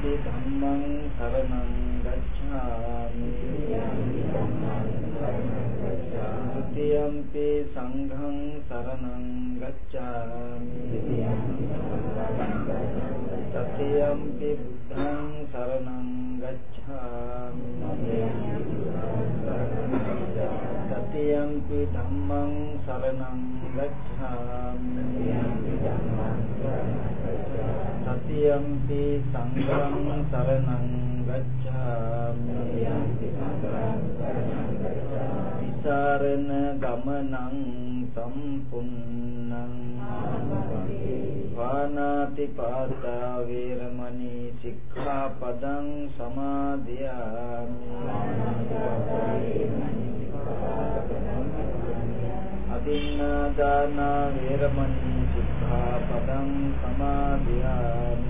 යන්ති ධම්මං සරණං ගච්ඡාමි। යන්ති සංඝං සරණං ගච්ඡාමි। සතියම්පි බුද්ධං සරණං ගච්ඡාමි। සතියම්පි ධම්මං සරණං ගච්ඡාමි। සතියම්පි සංඝං සරණං ගච්ඡාමි। විසරණ ගමනං සම්පුන්නං වානාති පාතා වේරමණී සික්ඛාපදං සමාදියාමි। අදින්නාදාන වේරමණී සික්ඛාපදං සමාදියාමි।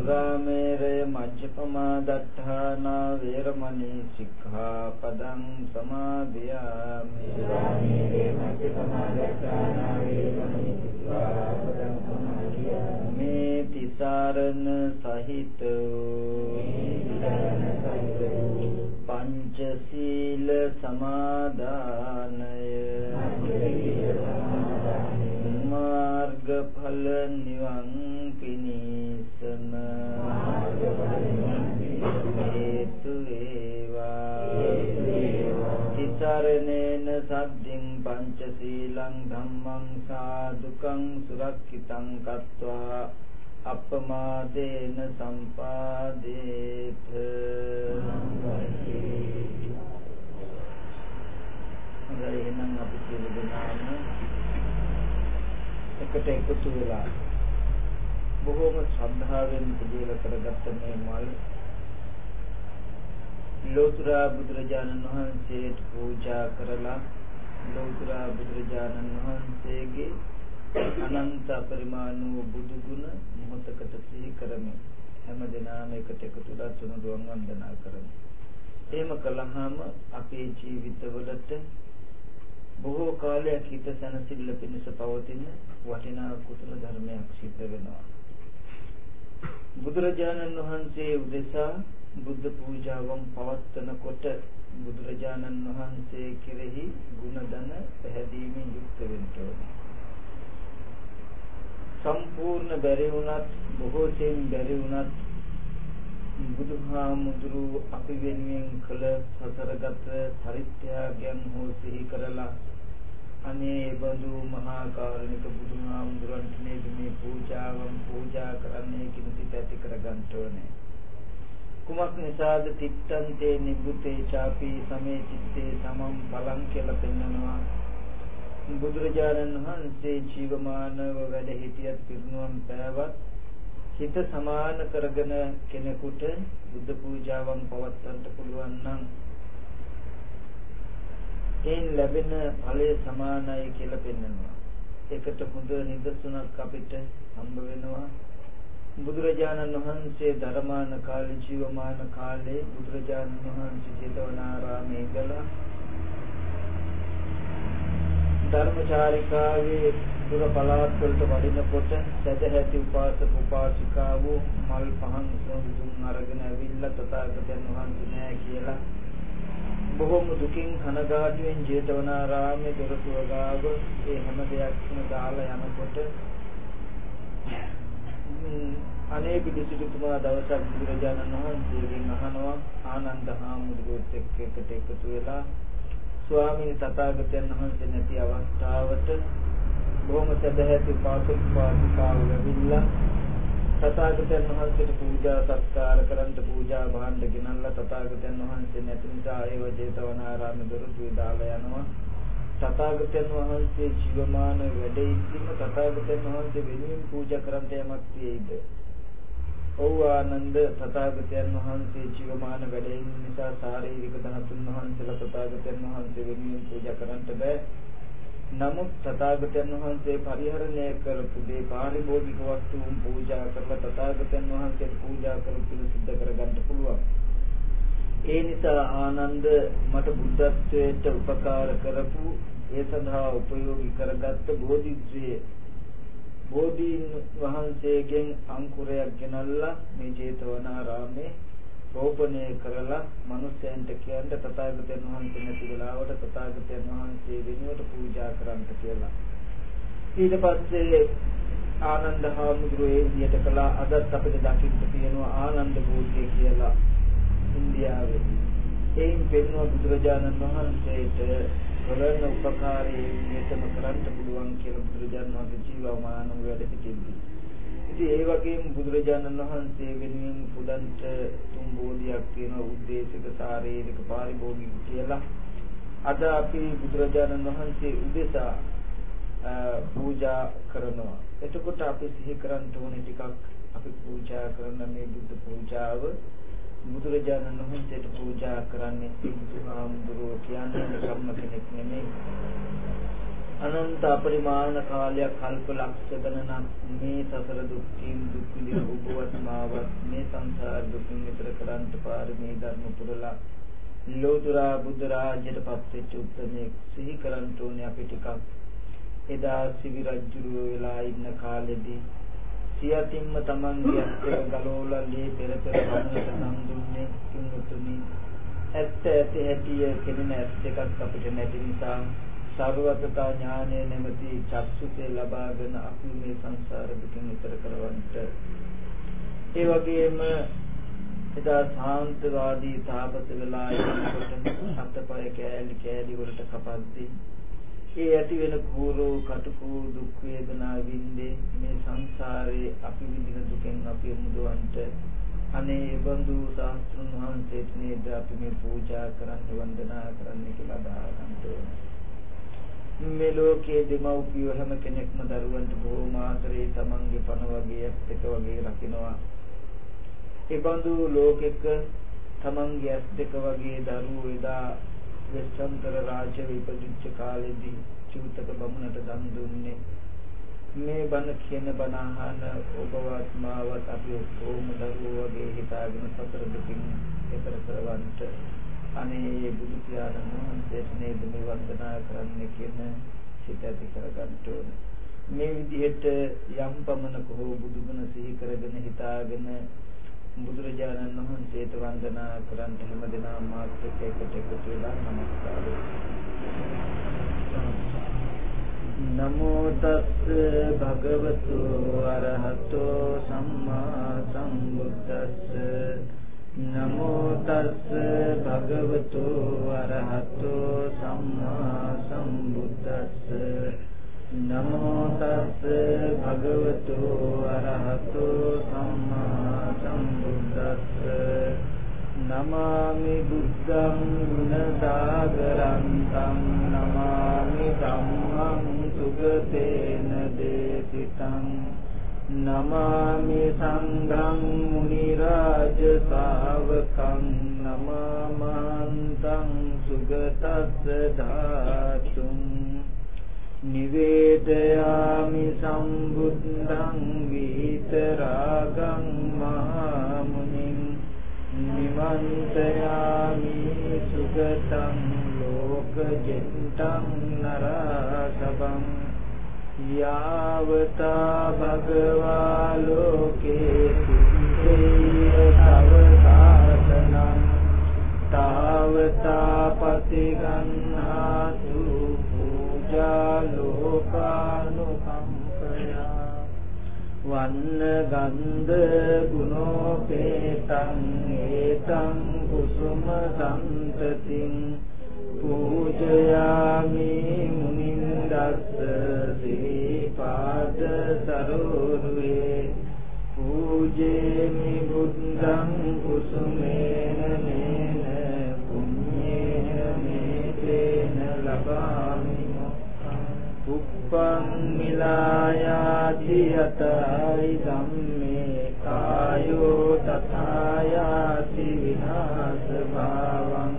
සුරාමේරය මජ්ජපමා දත්තානා වේරමණී සික්ඛාපදං සමාදියාමි සුරාමේරය මජ්ජපමා දත්තානා වේරමණී සික්ඛාපදං සමාදියාමි මේ තිසරණ සහිත පංචශීල සමාදානය මාර්ගඵල නිවන් තිසරණේන සද්දින් පංචශීලං ධම්මං සාදුකං සුරක්ෂිතං කତ୍වා අපමාදේන සම්පාදේත. හොඳයි එහෙනම් අපි සියලු දෙනාම එකට එකතු වෙලා බොහෝම ශ්‍රද්ධාවෙන් පිළිල කරගත්ත මේ මල් ලෝතර බුදුරජාණන් වහන්සේට පූජා කරලා ලෝතර බුදුරජාණන් වහන්සේගේ අනන්ත පරිමාණ වූ බුදු ගුණ මොහොතකට සිහි කරමින් හැම දිනම එකට එකතුලා තුනුරුවන් වන්දනා කරමු. එහෙම කළාම අපේ ජීවිතවලට බොහෝ කාලයක් හිත සැනසෙල්ල පිණිස පවතින වටිනා කුසල ධර්මයක් සිද්ධ වෙනවා. බුදුරජාණන් වහන්සේ උදෙසා බුද්ධ පූජාවන් පවත්වනකොට බුදුරජාණන් වහන්සේ කෙරෙහි ගුණදන පැහැදීමෙන් යුක්ත වෙන්න ඕනේ. සම්පූර්ණ බැරි වුණත් බොහෝ සෙයින් බැරි වුණත් බුදුහාමුදුරු අපි වෙනුවෙන් කළ සතරගත පරිත්‍යාගයන් හෝ සිහි කරලා අනේ බඳු මහා කාරුණික බුදුහාමුදුරන්ට නේද මේ පූජාවන් පූජා කරන්නේ කියන සිත ඇති කරගන්න ඕනේ. කුමක් නිසාද තිත්තන්තේ නිබ්බුතේ ചാපි සමේ චිත්තේ සමම් බලං කියලා පෙන්වනවා. බුදුරජාණන් වහන්සේ ජීවමානව වැඩ සිටියත් පිරිනුවම් පෑවත් හිත සමාන කරගෙන කෙනෙකුට බුද්ධ පූජාවන් පවත්වන්න පුළුවන් නම් එයින් ලැබෙන ඵලය සමානයි කියලා පෙන්වනවා. ඒකට හොඳ නිදසුනක් අපිට හම්බ වෙනවා. බුදුරජාණන් වහන්සේ ධර්මාන කාලේ ජීවමාන කාලේ බුදුරජාණන් වහන්සේ ජේතවනාරාමේ ඉඳලා ධර්මචාරිකාවේ දුර පළාත් වලට වඩිනකොට සදැහැති උපාසක උපාසිකාවෝ මල් පහන් සොඳුන් අරගෙන ඇවිල්ලා තථාගතයන් වහන්සේ නෑ කියලා බොහොම දුකින් කනගාටුවෙන් ජේතවනාරාමයේ දොරටුව ගාව ඒ හැම දෙයක්ම දාලා යනකොට අනේ පිළිසිතුමා දවසක් බුදුරජාණන් වහන්සේගෙන් අහනවා ආනන්ද හාමුදුරුවෝත් එක්ක එකට එකතු වෙලා ස්වාමීන් තථාගතයන් වහන්සේ නැති අවස්ථාවට බොහොම සදහැති පාසුක් පාසිකාව ලැබිලා තථාගතයන් වහන්සේට පූජා සත්කාර කරන්ට පූජා භාණ්ඩ ගෙනල්ලා තථාගතයන් වහන්සේ නැති නිසා ඒව ජේතවනාරාමේ දොරටුවේ දාලා යනවා. තථාගතයන් වහන්සේ ජීවමාන වැඩ ඉඳීම තථාගතයන් වහන්සේ වෙනුවෙන් පූජා කරන්ට යමක් තියෙයිද? ඔව් ආනන්ද තථාගතයන් වහන්සේ ජීවමාන වැඩ ඉන්න නිසා ශාරීරික ධනතුන් වහන්සේලා තථාගතයන් වහන්සේ වෙනුවෙන් පූජා කරන්ට බෑ. නමුත් තථාගතයන් වහන්සේ පරිහරණය කරපු දේ පාරිභෝගික වස්තුන් පූජා කරලා තථාගතයන් වහන්සේට පූජා කරපු සිද්ධ කරගන්න පුළුවන්. ඒ නිසා ආනන්ද මට බුද්ධත්වයට උපකාර කරපු ඒ සඳහා උපයෝගී කරගත්ත බෝධිත්වයේ බෝධීන් වහන්සේගෙන් අංකුරයක් ගෙනල්ලා මේ ජේතවනාරාමේ රෝපණය කරලා මිනිස්යන්ට කියන්න තථාගතයන් වහන්සේ නැති වෙලාවට තථාගතයන් වහන්සේ වෙනුවට පූජා කරන්න කියලා. ඊට පස්සේ ආනන්ද හාමුදුරුවෝ ඒ විදිහට කළා අදත් අපිට දකින්න තියෙනවා ආනන්ද බෝධිය කියලා ඉන්දියාවේ. එයින් පෙන්වන බුදුරජාණන් වහන්සේට කරන උපකාරයේ විදිහටම කරන්න පුළුවන් කියලා බුදුරජාණන් වහන්සේ ජීවමානව වැඩ සිටින්දී. ඉතින් ඒ වගේම බුදුරජාණන් වහන්සේ වෙනුවෙන් පුදන්ට තුන් බෝධියක් තියෙන උද්දේශික ශාරීරික පාරිභෝගික කියලා අද අපි බුදුරජාණන් වහන්සේ උදෙසා පූජා කරනවා. එතකොට අපි සිහි කරන්න ඕනේ ටිකක් අපි පූජා කරන මේ බුද්ධ පූජාව බුදුරජාණන් වහන්සේට පූජා කරන්නේ බුදුහාමුදුරුවෝ කියන්නේ කම්ම කෙනෙක් නෙමෙයි. අනන්ත අපරිමාණ කාලයක් කල්ප ලක්ෂ ගණනක් මේ සසර දුක්ඛින් දුක් විඳින ඔබවත් මාවත් මේ සංසාර දුකින් විතර කරන්ට පාරමී ධර්ම පුරලා ලෝතුරා බුද්ධ රාජ්‍යයට පත්වෙච්ච උත්මේ සිහි කරන්න ඕනේ අපි ටිකක් එදා සිවි රජුරෝ වෙලා ඉන්න කාලෙදී සියතින්ම තමන්ගේ අත්වල ගලෝලා ලේ පෙර පෙර වන්නට නම් දුන්නේ කිනුතුනි ඇත්ත ඇති හැටිය කෙනෙන ඇස් දෙකක් අපිට නැති නිසා සර්වගතා ඥානය නැමැති චක්සුසේ ලබාගෙන අපි මේ සංසාර දුකින් ඈතර කරවන්නට. ඒ වගේම එදා සාන්තවාදී තාපස වෙලා ඉන්නකොට අතපය කෑලි කෑලි වලට කපද්දී ඒ ඇති වෙන කෝරෝ කටුකෝ දුක් වේදනා විඳේ මේ සංසාරේ අපි විඳින දුකෙන් අපි මුදවන්නට අනේ බඳු සාස්ත්‍රුන් වහන්සේට නේද අපි මේ පූජා කරන්න වන්දනා කරන්න කියලා දාගන්න ඕනේ මේ ලෝකයේ දෙමව්පියෝ හැම කෙනෙක්ම දරුවන්ට බොහොම ආදරේ තමන්ගේ පණ වගේ ඇස් දෙක වගේ රකින්නවා. ඒ බඳු ලෝකෙක තමන්ගේ ඇස් දෙක වගේ දරුවෝ එදා වෙස්සන්තර රාජ්‍ය විපදිච්ච කාලෙදී චූතක බමුණට දන් දුන්නේ. මේ බණ කියන බණ අහන ඔබවත් මාවත් අපි ඔක්කොම දරුවෝ වගේ හිතාගෙන සතර දුකින් එතර කරවන්නට අනේ බුදු පියාණන් වහන්සේට නේද මේ වන්දනා කරන්න කියන සිත ඇති කරගන්න ඕන. මේ විදිහට යම් පමණක හෝ බුදුගුණ සිහි කරගෙන හිතාගෙන බුදුරජාණන් වහන්සේට වන්දනා කරන්න හැමදෙනාම මාත් එක්ක එකට එකතු වෙලා නමස්කාර නමෝ තස් භගවතු අරහතෝ සම්මා සම්බුද්දස්ස. නමෝ තස්ස භගවතු අරහතෝ සම්මා සම්බුද්දස්ස. නමෝ තස්ස භගවතු අරහතෝ සම්මා සම්බුද්දස්ස නමාමි බුද්ධං ගුණසාගරං තං නමාමි ධම්මං සුගතේන දේසිතං නමාමි සංඝං මුනි රාජ ශාවකං නමාමන්තං සුගතස්ස ධාතුං නිවේදයාමි සම්බුද්ධං විතරාගං මහා මුනිං නිමන්තයාමි සුගතං ලෝකජෙත්තං නරසබං යාවතා භගවා ලෝකේ සුඛේ තව සාසනං තාවතා පතිගන්නාතු පූජා ලෝකානුකම්පයා වන්න ගන්ධ ගුණෝපේතං ඒතං කුසුම සම්තතින් පූජයාමි මුනින්දස්ස දී බුද්ධ සරෝරුවේ පූජේමි බුද්ධං කුසුමේන නේන පුඤ්ඤේන මේතේන ලබාමි පුප්පං මිලායාති යතයි ධම්මේ කායෝ තථායාති විනාශ භාවං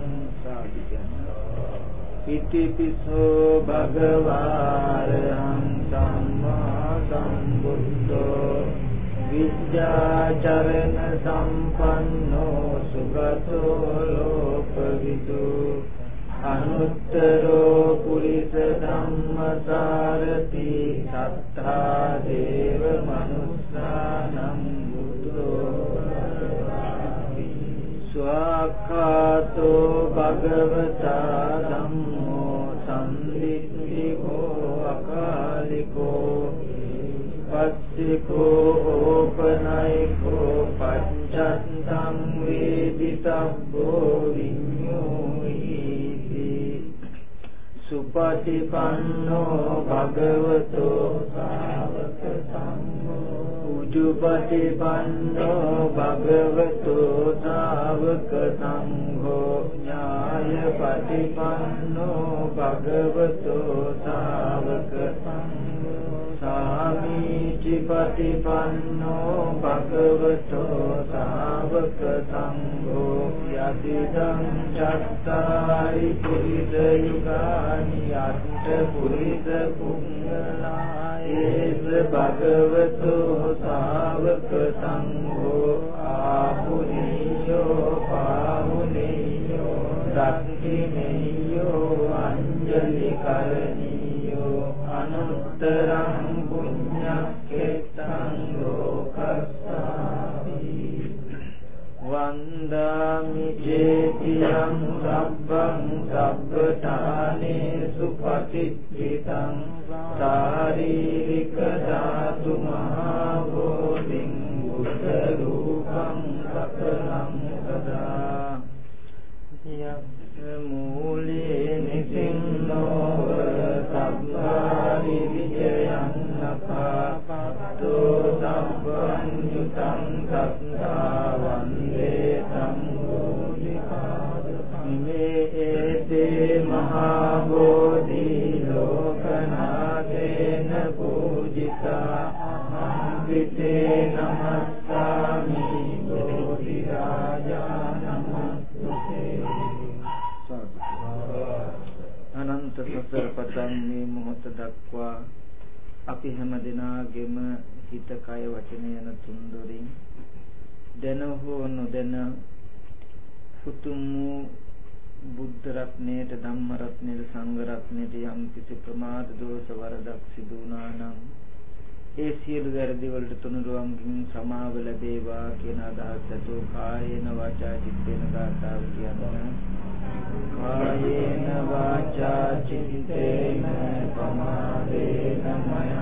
ඉතිපිසෝ භගවාරහං සම්මා සම්බුද්ධෝ විද්‍යාචරණ සම්පන්නෝ සුගතෝ ලෝකවිදු අනුත්තරෝ පුරිස ධම්මසාරති සත්තා දේව මනුස්සානම් බුද්ධෝ ස්වාක්ඛාතෝ භගවතා ධම්මෝ සම්දිත්තිකෝ අකාලිකෝ. පස්සිකෝ ඕපනයිකෝ පච්චත්තං වේදිතබ්බෝ විඤ්ඤෝයිති සුපටිපන්නෝ භගවතෝ සාවක සංඝෝ උජුපටිපන්නෝ භගවතු සාවක සංඝෝ ඥායපටිපන්නෝ භගවතු සාවක සංඝෝ සාමීචි පටිපන්නෝ භගවතු සාවක සංඝෝ යතිදං චත්තාරි පුරිස යුගානි අට පුරිස පුංගලා ඒස භගවතු සාවක සංඝෝ ආපුරියෝ පාමුනියෝ දක්ඛිනියෝ අංජලි කරණියෝ අනුත්තරං වන්දාමි චේතියං සබ්බං සබ්බඨානේසු පටිච්චිතං ශාරීරික ධාතු මහා බෝධින් බුද්ධ රූපං සකලං සදා. යස්ස මූලේ නිසින්නෝ සබ්බාරි විජයං නපාපත්තෝ සම්පං යුතං හැම දිනාගෙම හිත කය වචන යන තුන්දොරින් දැන හෝ නොදැන සුතුම් වූ බුද්ධ රත්නයේට ධම්ම රත්නයේට සංඝ රත්නයේට යම් කිසි ප්‍රමාද දෝෂ වරදක් සිදු වුණා නම් ඒ සියලු වැරදි වලට තුනුරුවන්ගෙන් සමාව ලැබේවා කියන අදහස් ඇතුව කායේන වාචා චිත්තේන ගාථාව කියනවා කායේන වාචා චිත්තේන පමාදේන මයා කතං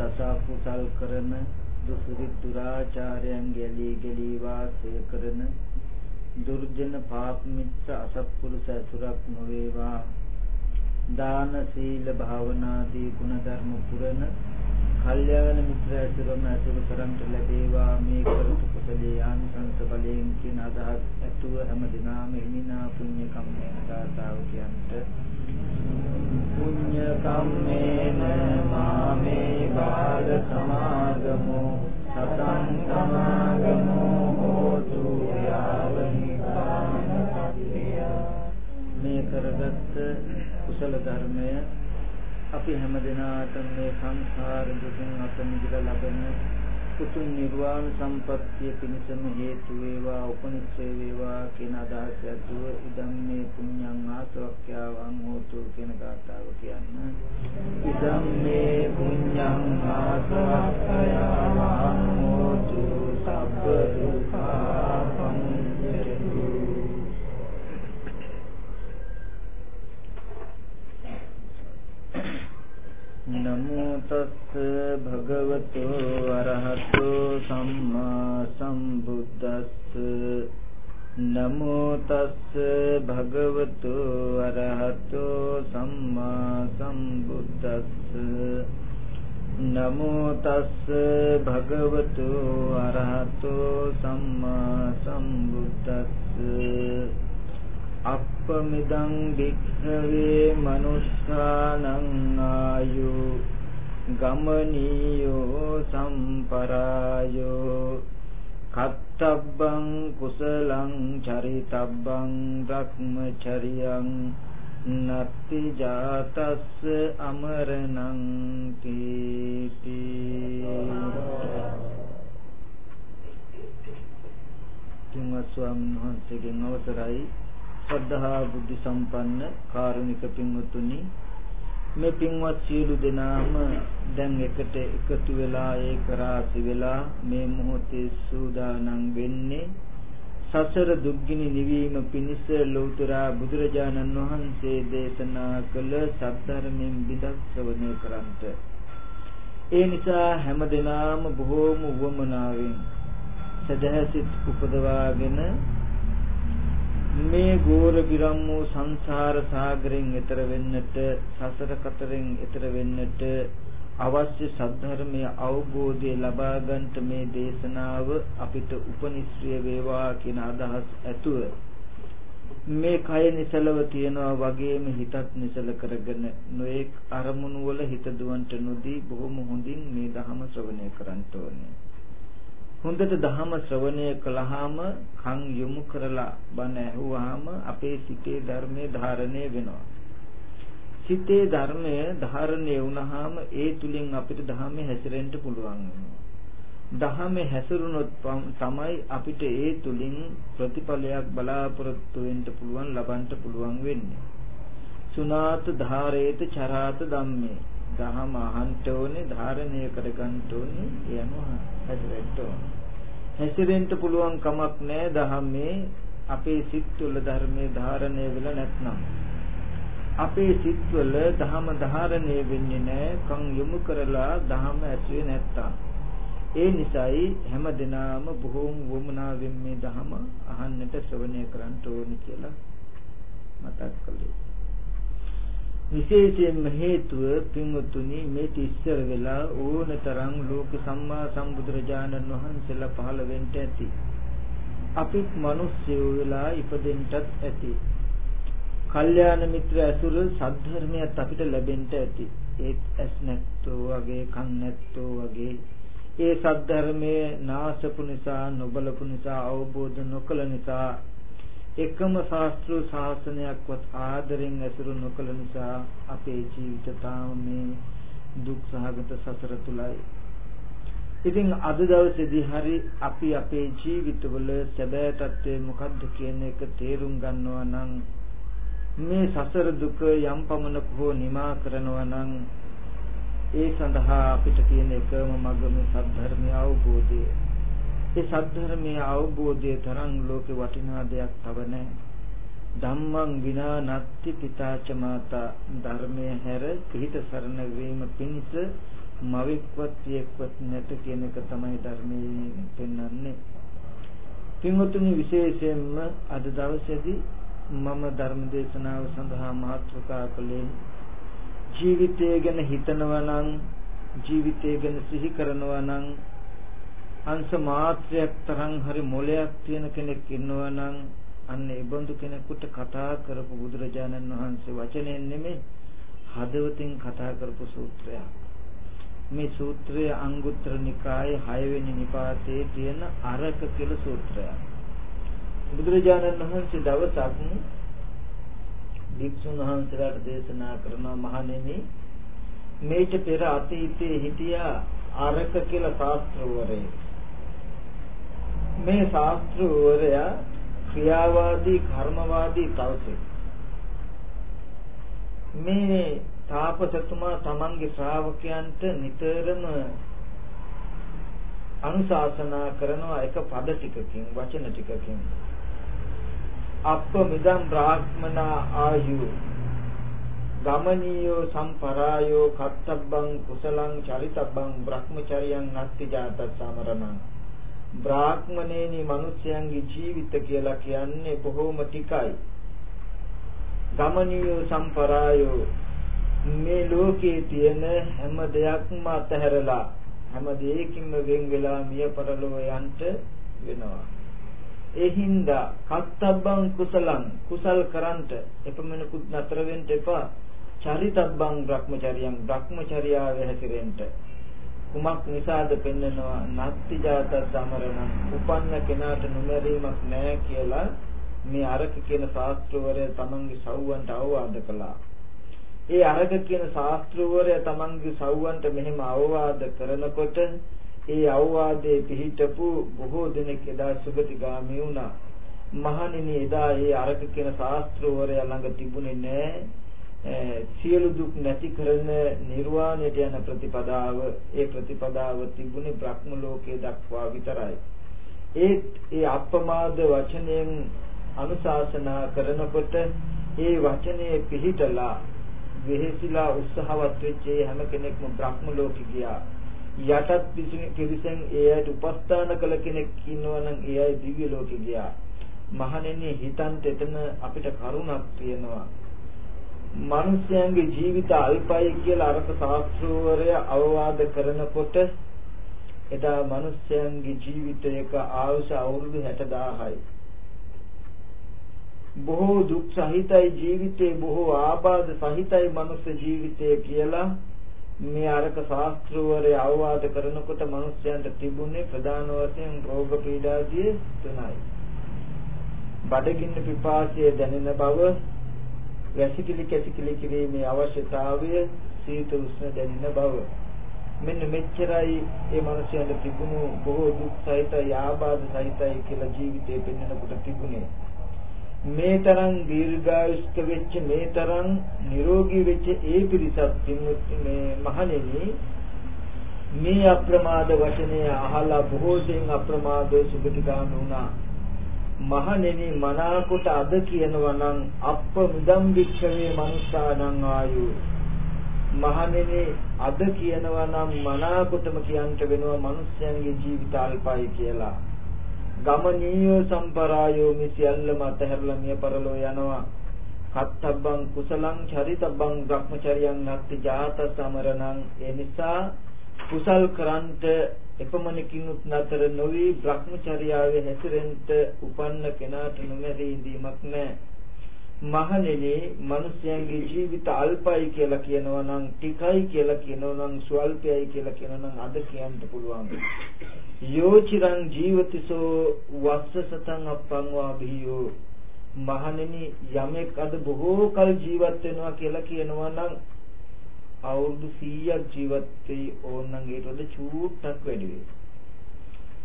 පස්පව් දස කුසල් කරන දුසුරිත් දුරාචාරයන් ගැලී ගැලී වාසය කරන දුර්ජන පාප මිත්‍ර අසත්පුරුෂ අසුරක් නොවේවා. දාන සීල භාවනාදී ගුණ ධර්ම පුරන කල්යාණ මිත්‍ර ඇසුරම ඇසුරු කරන්ට ලැබේවා. මේ කරතු කුසලයේ ආනිසංස බලයෙන් කියන අදහස් ඇතුව හැම දිනාම හිමිනා පුණ්‍ය කම්මේන ගාථාව කියන්ට පුඤ්ඤ කම්මේන මාමේ බාල සමාගමෝ සතං සමාගමෝ හෝතු යාව මේ කරගත් කුසල ධර්මය අපි හැම දිනාටම මේ සංසාර දුකින් අත මිදලා ලබන උතුම් නිර්වාණ සම්පත්තිය පිණිසම හේතු වේවා උපනිශ්‍රේ වේවා කියන අදහස ඇතුව ඉදම් මේ පුඤ්ඤං ආසවක්ඛ්‍යාවං හෝතු කියන ගාථාව කියන්න. ඉදම් මේ පුඤ්ඤං ආසවක්ඛ්‍යාවං හෝතු සබ්බ දුක්ඛාපං නමෝ තස්ස භගවතු අරහතෝ සම්මා සම්බුද්දස්ස නමෝ තස්ස භගවතු අරහතෝ සම්මා සම්බුද්දස්ස නමෝ තස්ස භගවතු අරහතෝ සම්මා සම්බුද්දස්ස අප්පමිදං භික්ඛවේ මනුස්සානං ආයු ගමනීයෝ සම්පරායෝ කත්තබ්බං කුසලං චරිතබ්බං ධක්මචරියං නත්ති ජාතස්ස අමරණං තීති තුන්වත් ස්වාමීන් වහන්සේගෙන් අවසරයි. ශ්‍රද්ධා බුද්ධ සම්පන්න කාරුණික පින්වතුනි මේ පින්වත් සියලු දෙනාම දැන් එකට එකතු වෙලා ඒක රාසි වෙලා මේ මොහොතේ සූදානම් වෙන්නේ සසර දුක්ගිනි නිවීම පිණිස ලෞතර බුදුරජාණන් වහන්සේ දේශනා කළ සත්‍යර්මයෙන් විදක් ශ්‍රවණය කරන්ට ඒ නිසා හැම දිනාම බොහෝම වමනාවෙන් සදහසිත උපදවාගෙන මේ ගෝර විරම් වූ සංසාර සාගරයෙන් එතර වෙන්නට සසර කතරෙන් එතර වෙන්නට අවශ්‍ය සද්ධර්මයේ අවබෝධය ලබා ගන්නට මේ දේශනාව අපිට උපනිශ්‍රය වේවා කියන අදහස් ඇතුව මේ කය නිසලව තියනවා වගේම හිතත් නිසල කරගෙන නොඑක් අරමුණු වල හිත දුවන්ට නොදී බොහොම හොඳින් මේ ධහම ශ්‍රවණය කරන්න ඕනේ. හොඳට ධහම ශ්‍රවණය කළාම කන් යොමු කරලා බණ ඇහුවාම අපේ සිතේ ධර්මයේ ධාරණය වෙනවා. සිතේ ධර්මය ධාරණය වුණාම ඒ තුලින් අපිට ධහමේ හැසිරෙන්න පුළුවන් වෙනවා. ධහමේ හැසිරුණොත් තමයි අපිට ඒ තුලින් ප්‍රතිඵලයක් බලාපොරොත්තු වෙන්න පුළුවන් ලබන්න පුළුවන් වෙන්නේ. සුනාත ධාරේත චරාත ධම්මේ දහම අහන්න ඕනේ ධාරණය කරගන්න ඕනේ යනවා හැසිරෙන්න ඕනේ. හැසිරෙන්න පුළුවන් කමක් නැහැ දහමේ අපේ සිත්වල ධර්මයේ ධාරණය වෙලා නැත්නම්. අපේ සිත්වල ධහම ධාරණය වෙන්නේ නැහැ කන් යොමු කරලා ධහම ඇසුවේ නැත්තම්. ඒ නිසායි හැම දිනාම බොහෝම වමනාවෙන් මේ ධහම අහන්නට ශ්‍රවණය කරන්න ඕනේ කියලා මතක් කළේ. විශේෂයෙන්ම හේතුව පින්වතුනි මේ ඉස්සර වෙලා ඕනතරම් ලෝක සම්මා සම්බුදුරජාණන් වහන්සේලා පහළ වෙන්න ඇති. අපිත් මිනිස්සු වෙලා ඉපදෙන්නත් ඇති. කල්යාණ මිත්‍ර ඇසුර සද්ධර්මයක් අපිට ලැබෙන්න ඇති. ඒත් ඇස් නැත්තෝ වගේ කන් නැත්තෝ වගේ ඒ සද්ධර්මයේ නාසපු නිසා නොබලපු නිසා අවබෝධ නොකළ නිසා එකම ශාස්ත්‍ර ශාසනයක්වත් ආදරෙන් ඇසුරු නොකළ නිසා අපේ ජීවිත තාම මේ දුක් සහගත සසර තුලයි. ඉතින් අද දවසේදී හරි අපි අපේ ජීවිතවල සැබෑ తත්වය මොකද්ද කියන එක තේරුම් ගන්නවා නම් මේ සසර දුක යම් පමණක හෝ නිමා කරනවා නම් ඒ සඳහා අපිට තියෙන එකම මඟ මේ සද්ධර්මය අවබෝධය. ඒ සද්ධර්මයේ අවබෝධය තරම් ලෝකේ වටිනා දෙයක් තව නැහැ. ධම්මං විනා නත්ති පිතාච මාතා ධර්මයේ හැර පිහිට සරණ වීම පිණිස මවෙක්වත් පියෙක්වත් නැත කියන එක තමයි ධර්මයේ පෙන්වන්නේ. පින්වතුනි විශේෂයෙන්ම අද දවසේදී මම ධර්ම දේශනාව සඳහා මාතෘකා කළේ ජීවිතය ගැන හිතනවා නම් ජීවිතය ගැන සිහි කරනවා නම් අංශ මාත්‍රයක් තරම් හරි මොලයක් තියෙන කෙනෙක් ඉන්නවා නම් අන්න ඒ බඳු කෙනෙකුට කතා කරපු බුදුරජාණන් වහන්සේ වචනයෙන් නෙමෙයි හදවතින් කතා කරපු සූත්‍රයක්. මේ සූත්‍රය අංගුත්තර නිකායේ 6 වෙනි නිපාතයේ තියෙන අරක කියලා සූත්‍රයක්. බුදුරජාණන් වහන්සේ දවසක් භික්ෂුන් වහන්සේලාට දේශනා කරන මහණෙනි මේට පෙර අතීතයේ හිටියා අරක කියලා ශාස්ත්‍රවරයෙක්. මේ ශාස්ත්‍රවරයා ක්‍රියාවාදී කර්මවාදී තවසෙක්. මේ තාපසතුමා තමන්ගේ ශ්‍රාවකයන්ට නිතරම අනුශාසනා කරනවා එක පද ටිකකින් වචන ටිකකින්. අප්ප මිදම් බ්‍රාහ්මනා ආයු. ගමනීයෝ සම්පරායෝ කත්තබ්බං කුසලං චරිතබ්බං බ්‍රහ්මචරියං නත්ති ජාත සමරණං. බ්‍රාහ්මණේනි මිනිස්යන්ගේ ජීවිත කියලා කියන්නේ බොහෝම ටිකයි. ගමනීයෝ සම්පරායෝ. මේ ලෝකයේ තියෙන හැම දෙයක්ම අතහැරලා හැම දෙයකින්ම වෙන් වෙලා මිය පරලොව යන්ට වෙනවා. ඒ හින්දා කත්තබ්බං කුසලං කුසල් කරන්ට එපමණකුත් නතර වෙන්න එපා. චරිතබ්බං භ්‍රමචරියං භ්‍රමචර්යාවේ හැසිරෙන්න. කුමක් නිසාද පෙන්නනවා නත්ති ජාත සමරණං උපන්න කෙනාට නොමැරීමක් නැහැ කියලා මේ අරක කියන ශාස්ත්‍රවරය තමන්ගේ සව්වන්ට අවවාද කළා. ඒ අරක කියන ශාස්ත්‍රවරය තමන්ගේ සව්වන්ට මෙහෙම අවවාද කරනකොට ඒ අවවාදයේ පිහිටපු බොහෝ දෙනෙක් එදා සුගතිගාමී වුණා. මහණෙනි එදා ඒ අරක කියන ශාස්ත්‍රවරය ළඟ තිබුණේ නැහැ සියලු දුක් නැති කරන නිර්වාණයට යන ප්‍රතිපදාව ඒ ප්‍රතිපදාව තිබුණේ බ්‍රහ්ම ලෝකයේ දක්වා විතරයි. ඒත් ඒ අප්‍රමාද වචනයෙන් අනුශාසනා කරනකොට ඒ වචනේ පිළිතලා වෙහෙසිලා උත්සාහවත් වෙච්ච හැම කෙනෙක්ම බ්‍රහ්ම ලෝකෙ ගියා. යටත් පිරිසෙන් ඒ අයට උපස්ථාන කළ කෙනෙක් ඉන්නවනම් ඒ අය දිව්‍ය ලෝකෙ ගියා. මහණෙනි හිතන්ට එතන අපිට කරුණක් තියෙනවා. මිනිස්යන්ගේ ජීවිත අල්පයි කියලා අරක ශාස්ත්‍රවරය අවවාද කරනකොට එදා මිනිස්යන්ගේ ජීවිතයක ආයුෂ අවුරුදු 60000යි. බොහෝ දුක් සහිතයි ජීවිතේ බොහෝ ආබාධ සහිතයි මනුස්ස ජීවිතය කියලා මේ අරක ශාස්ත්‍රවරය අවවාද කරනකොට මිනිස්යන්ට තිබුණේ ප්‍රධාන වශයෙන් රෝග පීඩාදී තුනයි. බඩගින්න පිපාසය දැනෙන බව වැසිකිලි කැසිකිලි කිරීමේ අවශ්‍යතාවය සීත උෂ්ණ දැනෙන බව. මෙන්න මෙච්චරයි ඒ මනුස්සයන්ට තිබුණු බොහෝ දුක් සහිතයි ආබාධ සහිතයි කියලා ජීවිතේ පෙන්වනකොට තිබුණේ. මේ තරම් දීර්ඝායුෂ්ක වෙච්ච මේ තරම් නිරෝගී වෙච්ච ඒ පිරිසක් මේ මහණෙනි මේ අප්‍රමාද වචනය අහලා බොහෝ දෙයින් අප්‍රමාදයේ සුගතිගාමී වුණා මහණෙනි මනාකොට අද කියනවා නම් අප්ප මුදම් වික්ෂවේ මනුස්සානං ආයු. මහණෙනි අද කියනවා නම් මනාකොටම කියන්ට වෙනවා මිනිස්යන්ගේ ජීවිත අල්පයි කියලා. ගමනීය සම්පරායෝ මිසියල්ලම අතහැරලා මිය පරලෝ යනවා. කත්තබ්බං කුසලං චරිතබ්බං භ්‍රමචරියං නත්ති ජාත සමරණං ඒ නිසා කුසල් කරන්ට එපමණකිනුත් නතර නොවි භ්‍රමචර්යාවේ හැසිරෙන්න උපන්න කෙනාට නොමැරී ඉඳීමක් නැහැ. මහණෙනි, මිනිස්යන්ගේ ජීවිත අල්පයි කියලා කියනවා නම්, ටිකයි කියලා කියනවා නම්, ස්වල්පයයි කියලා කියනවා නම් අද කියන්න පුළුවන්. යෝචිරං ජීවතිසෝ වස්සසතං අප්පං වා බියෝ මහණෙනි යමෙක් අද බොහෝ කල ජීවත් වෙනවා කියලා කියනවා නම් අවුරුදු 100ක් ජීවත් වෙයි ඕනනම් ඊට වඩා චූට්ටක් වැඩි වෙයි.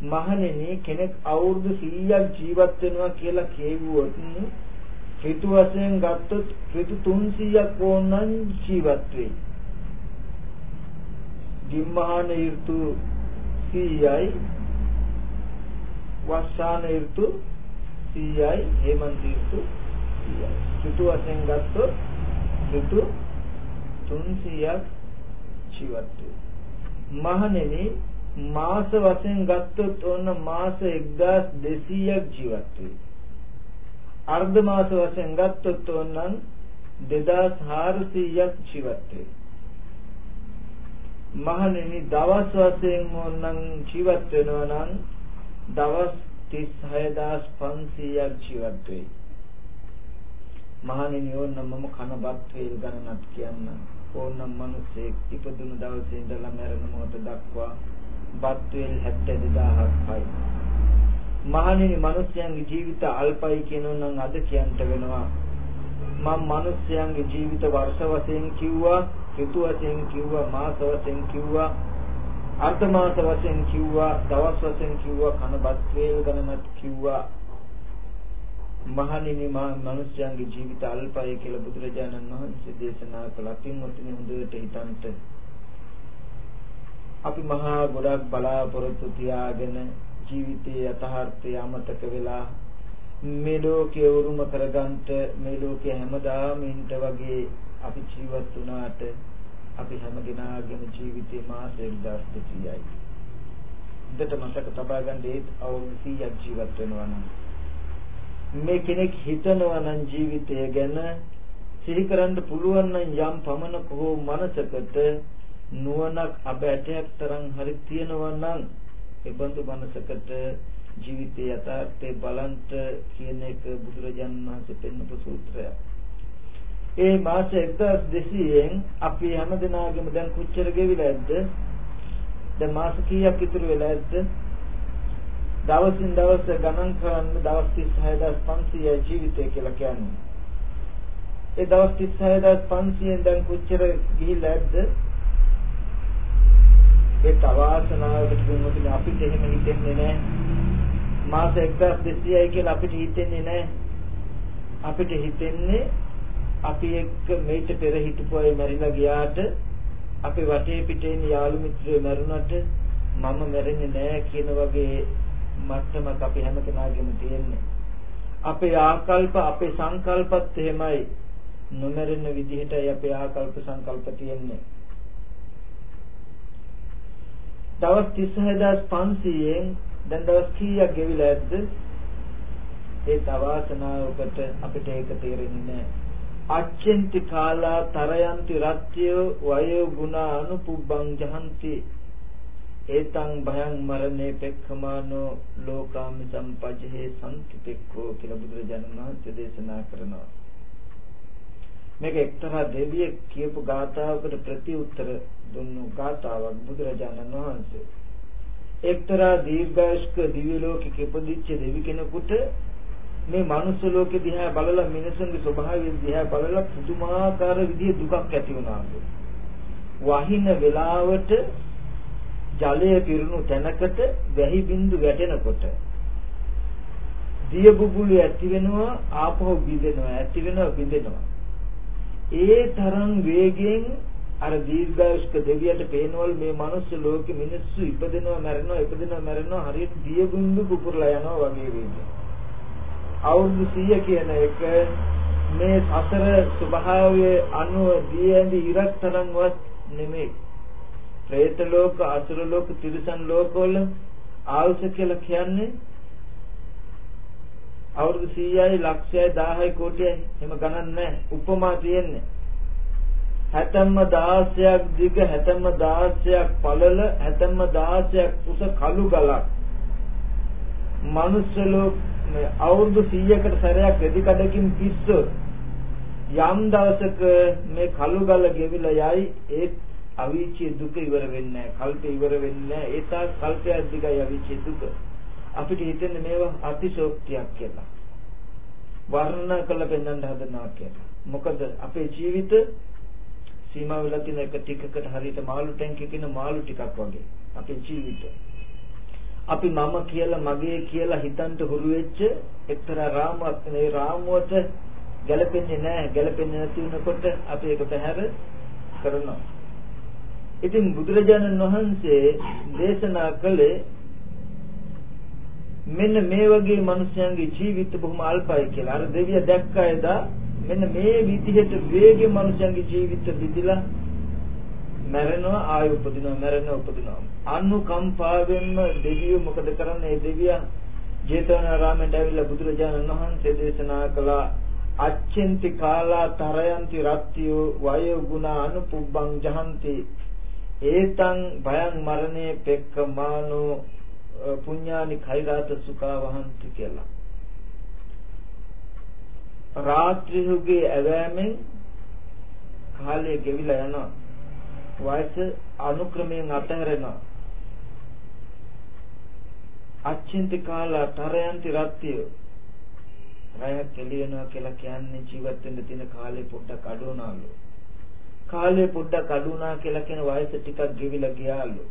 මහණෙනි කෙනෙක් අවුරුදු 100ක් ජීවත් වෙනවා කියලා කියවුවොත් ඍතු වශයෙන් ගත්තොත් ඍතු 300ක් ඕනනම් ජීවත් වෙයි. දිම්මහන ඍතු 100යි වස්සාන ඍතු 100යි හේමන්ත ඍතු 100යි. ඍතු වශයෙන් ගත්තොත් ඍතු 300ක් ජීවත් මහණෙනි මාස වශයෙන් ගත්තොත් ඕන මාස 1200ක් ජීවත් වෙයි. අර්ධ මාස වශයෙන් ගත්තොත් ඕනනම් 2400ක් ජීවත් වෙයි. මහණෙනි දවස් වශයෙන් ඕනනම් ජීවත් වෙනවා නම් දවස් 36500ක් ජීවත් වෙයි. මහණෙනි ඕනනම් මම කනබත් වේල් ගණනක් කියන්නම්. ඕනනම් මිනිසෙක් ඉපදුණු දවසේ ඉඳලා මැරෙන මොහොත දක්වා බත් වේල් 72000ක්යි. මහණෙනි මිනිස්යන්ගේ ජීවිත අල්පයි කියනොනම් අද කියන්න වෙනවා. මම මිනිස්යන්ගේ ජීවිත වර්ෂ වශයෙන් කිව්වා, ඍතු වශයෙන් කිව්වා, මාස වශයෙන් කිව්වා. අර්ථමාස වශයෙන් කිව්වා දවස් වශයෙන් කිව්වා කනබත් වේල් ගණනක් කිව්වා මහණෙනි මා මිනිස්යන්ගේ ජීවිත අල්පයි කියලා බුදුරජාණන් වහන්සේ දේශනා කළා. පින්වත්නි හොඳට හිතන්ට අපි මහා ගොඩක් බලාපොරොත්තු තියාගෙන ජීවිතයේ යථාර්ථය අමතක වෙලා මේ ලෝකයේ උරුම කරගන්නට මේ ලෝකයේ හැමදාම ඉන්න වගේ අපි ජීවත් වුණාට අපි හැම දිනාගේම ජීවිතේ මාස 1200යි. හොඳට මතක තබා ගන්න ඒ අවුරුදු 100ක් ජීවත් වෙනවා නම් මේ කෙනෙක් හිතනවා නම් ජීවිතය ගැන සිහි කරන්න පුළුවන් නම් යම් පමණක හෝ මනසකට නුවණක් අබැටයක් තරම් හරි තියෙනවා නම් ඒ බඳු මනසකට ජීවිතයේ යථාර්ථය බලන්ට කියන එක බුදුරජාණන් වහන්සේ පෙන්වපු සූත්‍රයක්. ඒ මාස 1200න් අපි හැමදෙනාගේම දැන් කොච්චර ගෙවිලා ඇද්ද? දැන් මාස කීයක් ඉතුරු වෙලා ඇද්ද? දවසින් දවස ගණන් කරන්න දවස් 36500 ජීවිතය කියලා කියන්නේ. ඒ දවස් 36500න් දැන් කොච්චර ගිහිල්ලා ඇද්ද? ඒ තවාසනාවකට දුන්නොත් අපිට එහෙම හිතෙන්නේ නැහැ. මාස 1200යි කියලා අපිට හිතෙන්නේ නැහැ. අපිට හිතෙන්නේ අපි එක්ක මේිට පෙර හිටපු අය මැරිලා ගියාට අපේ වටේ පිටේ ඉන්න යාළු මිත්‍රයෝ මැරුණට මම මැරෙන්නේ නෑ කියන වගේ මට්ටමක් අපි හැම කෙනාගේම තියෙන්නේ. අපේ ආකල්ප අපේ සංකල්පත් එහෙමයි. නොමැරෙන විදිහටයි අපේ ආකල්ප සංකල්ප තියෙන්නේ. දවස් 36500න් දැන් දවස් කීයක් ගෙවිලා ඇද්ද? ඒ තවාසනාවකට අපිට ඒක තේරෙන්නේ නැහැ. අච්චෙන්ති කාලා තරයන්ති රත්ත්‍ය වයෝ ගුණ අනුපුබ්බං ජහන්ති ඒතං භයං මරණේ පෙක්ඛමානෝ ලෝකාමි සම්පජ්ජේ සංකිපෙක්ඛෝ කියලා බුදුරජාණන් වහන්සේ දේශනා කරනවා මේක එක්තරා දෙවියෙක් කියපු ගාථාවකට ප්‍රතිඋත්තර දුන්නු ගාථාවක් බුදුරජාණන් වහන්සේ එක්තරා දීර්ඝායස්ක දිව්‍ය ලෝකෙක ඉපදිච්ච දෙවි කෙනෙකුට මේ මනුස්ස ලෝකෙ දිහා බලලා මිනිසුන්ගේ ස්වභාවය දිහා බලලා පුදුමාකාර විදිහේ දුකක් ඇති වුණා. වහින වෙලාවට ජලය පිරුණු තැනකට වැහි බින්දු වැටෙනකොට දිය බුබුලු ඇති වෙනවා ආපහු බිඳෙනවා ඇති වෙනවා බිඳෙනවා ඒ තරම් වේගයෙන් අර දීර්ඝායුෂ්ක දෙවියට පේනවල මේ මනුස්ස ලෝකෙ මිනිස්සු ඉපදෙනවා මැරෙනවා ඉපදෙනවා මැරෙනවා හරියට දිය බින්දු පුපුරලා යනවා වගේ වේගයෙන් අවුරුදු 100 කියන එක මේ සතර ස්වභාවයේ අනුව දී ඇඳි ඉරක් තරම්වත් නෙමෙයි. പ്രേත ලෝක, අසුර ලෝක, තිරිසන් ලෝකවල ආයුෂ කියලා කියන්නේ අවුරුදු 100යි ලක්ෂයයි 1000යි කෝටියයි එහෙම ගණන් නැහැ. උපමා තියෙන්නේ. හැතැම්ම 16ක් දිග හැතැම්ම 16ක් පළල හැතැම්ම 16ක් උස කළු ගලක්. මනුස්ස ලෝක අවුරුදු 100කට සැරයක් රෙදි කඩකින් පිස්සොත් යම් දවසක මේ කළු ගල ගෙවිලා යයි ඒ අවීචී දුක ඉවර වෙන්නේ නැහැ. කල්පේ ඉවර වෙන්නේ නැහැ. ඒ තාක් කල්පයක් දිගයි අවීචී දුක. අපිට හිතෙන්නේ මේවා අතිශෝක්තියක් කියලා. වර්ණනා කළ පෙන්වන්න හදනවා කියලා. මොකද අපේ ජීවිත සීමා වෙලා තියෙන එක ටිකකට හරියට මාළු ටැංකියකින් මාළු ටිකක් වගේ. අපේ ජීවිතේ. අපි මම කියලා මගේ කියලා හිතන්ට හුරු වෙච්ච එක්තරා රාමුවක් මේ රාමුවට ගැලපෙන්නේ නැහැ. ගැලපෙන්නේ නැති වෙනකොට අපි ඒක පැහැර කරනවා. ඉතින් බුදුරජාණන් වහන්සේ දේශනා කළේ මෙන්න මේ වගේ මිනිස්යන්ගේ ජීවිත බොහොම අල්පයි කියලා. අර දෙවිය දැක්ක එදා මෙන්න මේ විදිහට වේගෙ මිනිස්යන්ගේ ජීවිත දිදිලා මැරෙනවා ආය උපදිනවා මැරෙනවා උපදිනවා. අනුකම්පාවෙන්ම දෙවියෝ මොකද කරන්නේ? ඒ දෙවියා ජේතවනාරාමයට ඇවිල්ලා බුදුරජාණන් වහන්සේ දේශනා කළා අච්චෙන්ති කාලා තරයන්ති රත්තියෝ වයෝ ගුණ අනුපුබ්බං ජහන්ති ඒතං භයං මරණේ පෙක්කමානෝ පුඤ්ඤානි khairat සුඛා වහන්ති කියලා. රාත්‍රිහුගේ ඇවෑමෙන් කාලය ගෙවිලා යනවා. වයස අනුක්‍රමයෙන් අතහැරෙනවා. අච්චින්ති කාලා තරයන්ති රත්තිය. රය කෙලියනවා කියලා කියන්නේ ජීවත් වෙන්න තියෙන කාලේ පොඩ්ඩක් අඩු වුණාලු කාලේ පොඩ්ඩක් අඩු වුණා කියලා කියන වයස ටිකක් ගෙවිලා ගියාලු.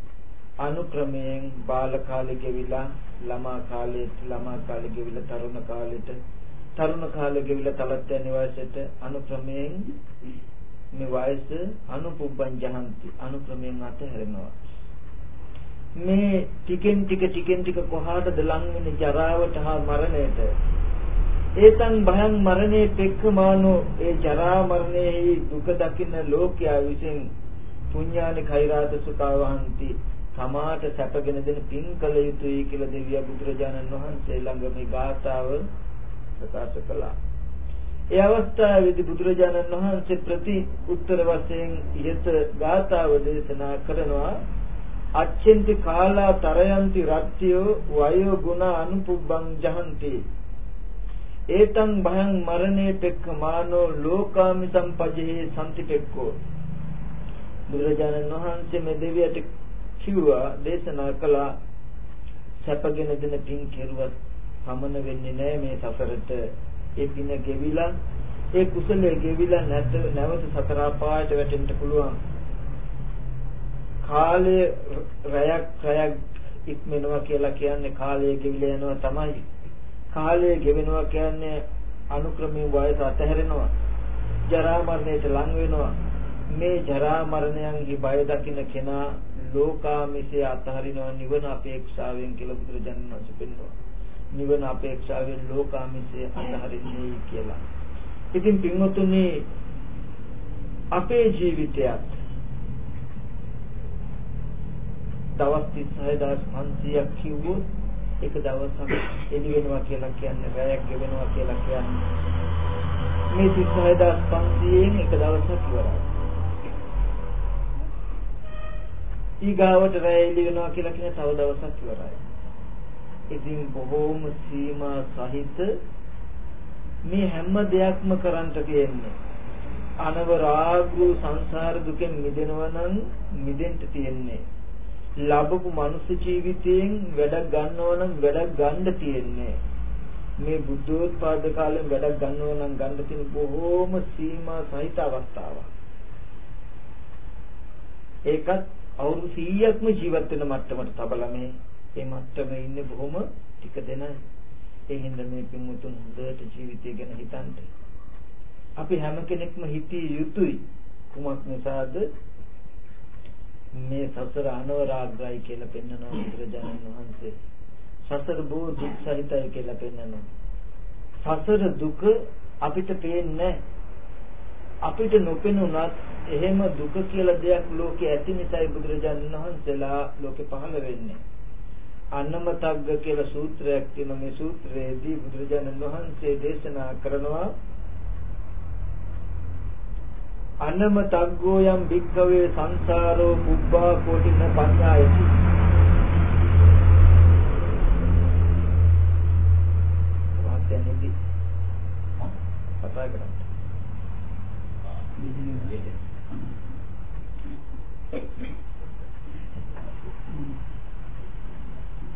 අනුක්‍රමයෙන් බාල කාලේ ගෙවිලා ළමා කාලේට ළමා කාලේ ගෙවිලා තරුණ කාලෙට තරුණ කාලේ ගෙවිලා තලත් යන වයසට අනුක්‍රමයෙන් මේ වයස අනුපුබ්බන් ජහන්ති අනුක්‍රමයෙන් අතහැරෙනවා. මේ ටිකෙන් ටික ටිකෙන් ටික කොහාටද ලං වෙන්නේ? ජරාවට හා මරණයට. ඒතන් භයං මරණේ පෙක්කමානෝ ඒ ජරා මරණයේ දුක දකින්න ලෝකයා විසින් පුඤ්ඤානි khaiරාත සුඛවහන්ති තමාට සැපගෙන දෙන පින් කළ යුතුයි කියලා දෙවියා බුදුරජාණන් වහන්සේ ළඟ මේ ගාථාව ප්‍රකාශ කළා. ඒ අවස්ථාවේදී බුදුරජාණන් වහන්සේ ප්‍රති උත්තර වශයෙන් ඉහත ගාථාව දේශනා කරනවා අච්චෙන්ති කාලා තරයන්ති රත්ත්‍යෝ වයෝ ගුණ අනුපුබ්බං ජහන්ති ඒතං භයං මරණේ පෙක්ඛ මානෝ ලෝකාමිතං පජේ සම්තිපෙක්කෝ බුදුරජාණන් වහන්සේ මේ දෙවියට කිව්වා දේශනා කළා සැපගෙන දෙන පින් කෙරුවත් පමන වෙන්නේ නැහැ මේ සසරට. ඒ පින ගෙවිලා ඒ කුසලයේ ගෙවිලා නැත නැවත සතර පායට වැටෙන්න පුළුවන්. කාලය රැයක් රැයක් ඉක්මනවා කියලා කියන්නේ කාලය ගෙවිලා යනවා තමයි. කාලය ගෙවෙනවා කියන්නේ අනුක්‍රමයෙන් වයස අතහැරෙනවා ජරා මරණයට ලං වෙනවා මේ ජරා මරණයන්හි බය දකින්න කෙනා ලෝකාමිසේ අතහරිනවා නිවන අපේක්ෂාවෙන් කියලා බුදුරජාණන් වහන්සේ පෙන්වනවා. නිවන අපේක්ෂාවෙන් ලෝකාමිසේ අතහරින්නේ කියලා. ඉතින් පින්වතුනි අපේ ජීවිතයත් දවස් 36500ක් කිව්වොත් එක දවසක් එළි වෙනවා කියලා කියන්නේ රැයක් ගෙවෙනවා කියලා කියන්නේ මේ 36500න් එක දවසක් ඉවරයි. ඊගාවට රැය එළි වෙනවා කියලා කියන තව දවසක් ඉවරයි. ඉතින් බොහෝම සීමා සහිත මේ හැම දෙයක්ම කරන්ට තියෙන්නේ. අනවරාග්‍රු සංසාර දුකෙන් මිදෙනවා නම් මිදෙන්න තියෙන්නේ. ලැබපු මනුස්ස ජීවිතයෙන් වැඩක් ගන්නවා නම් වැඩක් ගන්න තියෙන්නේ. මේ බුද්ධෝත්පාද කාලෙන් වැඩක් ගන්නවා නම් ගන්න තියෙන බොහෝම සීමා සහිත අවස්ථාවක්. ඒකත් අවුරුදු 100ක්ම ජීවත් වෙන මට්ටමට තබලා මේ මේ මට්ටමේ ඉන්නේ බොහොම ටික දෙනයි. ඒ හින්දා මේ පින්වතුන් හොඳට ජීවිතය ගැන හිතන්න. අපි හැම කෙනෙක්ම හිතිය යුතුයි. කුමක් නිසාද මේ සසර අනවරාග්‍රයි කියලා පෙන්වනවා බුදුරජාණන් වහන්සේ. සසර බොහෝ දුක් සහිතයි කියලා පෙන්වනවා. සසර දුක අපිට පේන්නේ අපිට නොපෙනුනත් එහෙම දුක කියලා දෙයක් ලෝකේ ඇති නිසායි බුදුරජාණන් වහන්සේලා ලෝකේ පහළ වෙන්නේ. අන්නමතග්ග කියලා සූත්‍රයක් තියෙන මේ සූත්‍රයේදී බුදුරජාණන් වහන්සේ දේශනා කරනවා අන්නමතග්ගෝ යම් භික්ඛවේ සංසාරෝ පුබ්බා කෝටින පඤ්ඤායති වාක්‍යයේදී කතා කරා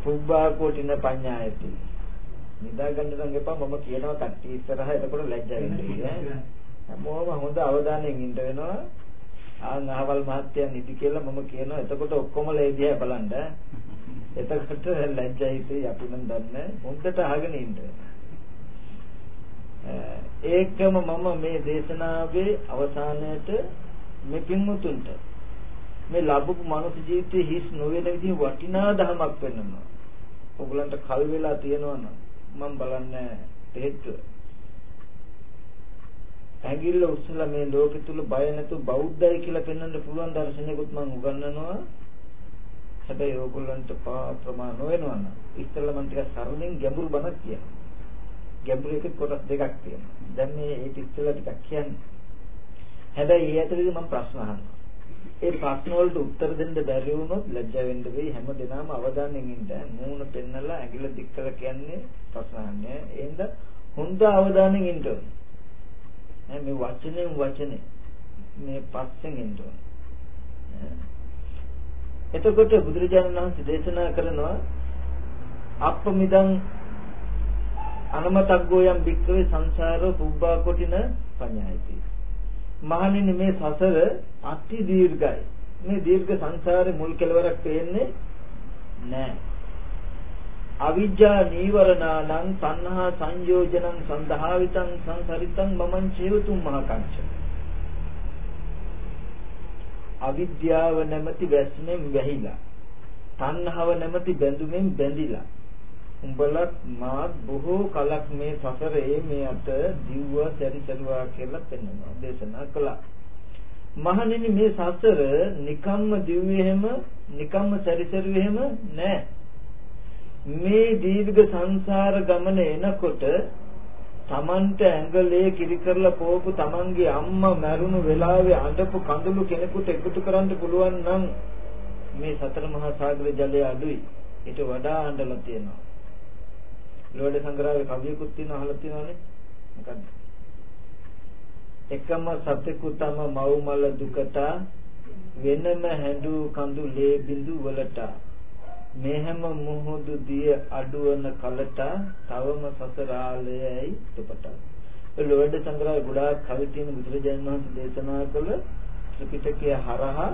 පුබ්බා කෝටින පඤ්ඤායති නිදා ගන්න නම් එපා මම කියනවා කට්ටිය ඉස්සරහ එතකොට ලැජ්ජා වෙන්නේ හැමෝම හොඳ අවධානයෙන් ඉන්න වෙනවා. ආන් අහවල් මහත්තයා නිදි කියලා මම කියනවා. එතකොට ඔක්කොම ලේදියා බලන්න. එතකොට ලැජ්ජා හිතේ අපි නම් දන්නේ හොඳට අහගෙන ඉන්න ඒකම මම මේ දේශනාවේ අවසානයේට මේ පින්මුතුන්ට මේ ලැබපු මනුස්ස ජීවිතයේ හිස් නොවන විදිහ වටිනා ධමයක් වෙනවා. ඔයගලන්ට කල් වෙලා තියෙනවා නම් මම බලන්නේ තේත්ව. ඇඟිල්ල උස්සලා මේ ලෝකෙ තුල බය නැතුව බෞද්ධයි කියලා පෙන්වන්න පුළුවන් දර්ශනයකුත් මම උගන්වනවා. හැබැයි ඕගොල්ලන්ට ප්‍රමාණ නොවෙනවා නම් ඉස්සෙල්ලා මම ටිකක් සරලෙන් ගැඹුරු බණක් කියනවා. ගැඹුරු එක කොටස් දෙකක් තියෙනවා. දැන් මේ ඒක ඉස්සෙල්ලා ටිකක් කියන්නේ. හැබැයි ඒ ඇතුළේදී මම ප්‍රශ්න අහනවා. ඒ ප්‍රශ්න වලට උත්තර දෙන්න බැරි වුණොත් ලැජ්ජා වෙන්න වෙයි හැම දිනම අවධානයෙන් ඉන්න මූණ පෙන්නලා ඇඟිල්ල දික් කරලා කියන්නේ ප්‍රශ්න අහන්නේ එහෙනම් හොඳ අවධානයෙන් ඉන්න ඕනේ මේ වචනෙන් වචනේ මේ පස්සෙන් ඉන්න ඕනේ එතකොට බුදුරජාණන් වහන්සේ දේශනා කරනවා අප්පමිදං අනමතග්ගෝ යම් භික්කවේ සංසාරෝ පුබ්බා කොටින පඤ්ඤායති මහණෙනි මේ සසර අති දීර්ඝයි. මේ දීර්ඝ සංසාරේ මුල් කෙලවරක් පේන්නේ නෑ. අවිජ්ජා නීවරණානං තණ්හා සංයෝජනං සන්දහාවිතං සංසරිතං මමං චේවතුම් මහකංච. අවිද්‍යාව නැමැති වැස්මෙන් වැහිලා තණ්හාව නැමැති බැඳුමින් බැඳිලා උඹලත් මාත් බොහෝ කලක් මේ සසරේ මේ අත දිව්ව සැරිසරුවා කියලා පෙන්වනවා දේශනා කළා මහණෙනි මේ සසර නිකම්ම දිව්වෙහෙම නිකම්ම සැරිසරුවෙහෙම නෑ මේ දීර්ඝ සංසාර ගමන එනකොට තමන්ට ඇඟලේ කිරි කරලා පෝපු තමන්ගේ අම්මා මැරුණු වෙලාවේ අඬපු කඳුළු කෙනෙකුට එකතු කරන්න පුළුවන් නම් මේ සතර මහා සාගර ජලය අඩුයි. ඊට වඩා අඬලා තියෙනවා. ලෝඩ සංග්‍රහයේ කවියකුත් තියෙන අහලා තියෙනවනේ. මොකද්ද? එකම සතෙකු තම මව් මල දුකට වෙනම හැඬු කඳු ලේ බිඳු වලට මෙහෙම මුහුදු දිය අඩුවන කලට තවම සසරාලයයි තුපට. ලෝඩ සංග්‍රහයේ ගොඩාක් කවි තියෙන බුදුරජාණන් වහන්සේ දේශනා කළ ත්‍රිපිටකය හරහා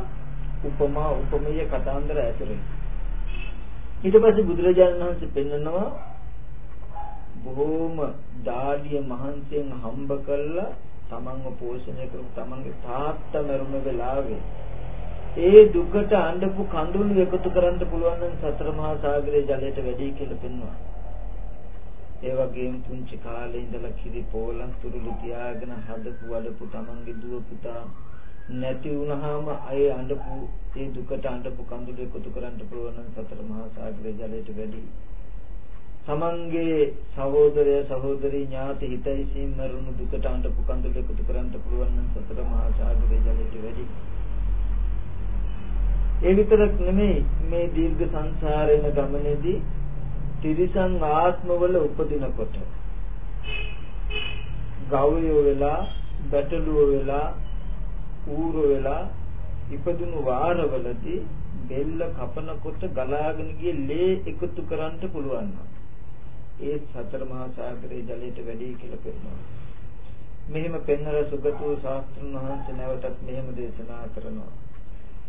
උපමා උපමේය කතාන්දර ඇතුළේ. ඊට පස්සේ බුදුරජාණන් වහන්සේ පෙන්නනවා බොහෝම දාඩිය මහන්සියෙන් හම්බ කළා තමන්ව පෝෂණය කරපු තමන්ගේ තාත්තා මරුණ වෙලාවේ ඒ දුකට අඬපු කඳුළු එකතු කරන්න පුළුවන් නම් සතර මහා සාගරයේ ජලයට වැඩි කියලා පෙන්වනවා. ඒ වගේම පුංචි කාලේ ඉඳලා කිරි පෝලක් තුරුළු තියාගෙන හදපු වඩපු තමන්ගේ දුව පුතා නැති වුණාම අය අඬපු ඒ දුකට අඬපු කඳුළු එකතු කරන්න පුළුවන් නම් සතර මහා සාගරයේ ජලයට වැඩි. තමන්ගේ සහෝදරය සහෝදරී ඥාති හිතයිසින් මරුණු දුකට අඬපු කඳුළු එකතු කරන්න පුළුවන් නම් සතර මහා සාගරයේ ජලයට වැඩි. ඒ විතරක් නෙමෙයි මේ දීර්ඝ සංසාරේන ගමනේදී තිරිසන් ආත්මවල උපදිනකොට ගවයෝ වෙලා බැටළුවෝ වෙලා ඌර වෙලා ඉපදුණු වාරවලදී බෙල්ල කපනකොට ගලාගෙන ගිය ලේ එකතු කරන්න පුළුවන් ඒ සතර මහා සාගරයේ ජලයට වැඩි කියලා පෙන්නනවා. මෙහෙම පෙන්වර සුගතෝ ශාස්ත්‍රඥ වහන්සේ නැවතත් මෙහෙම දේශනා කරනවා.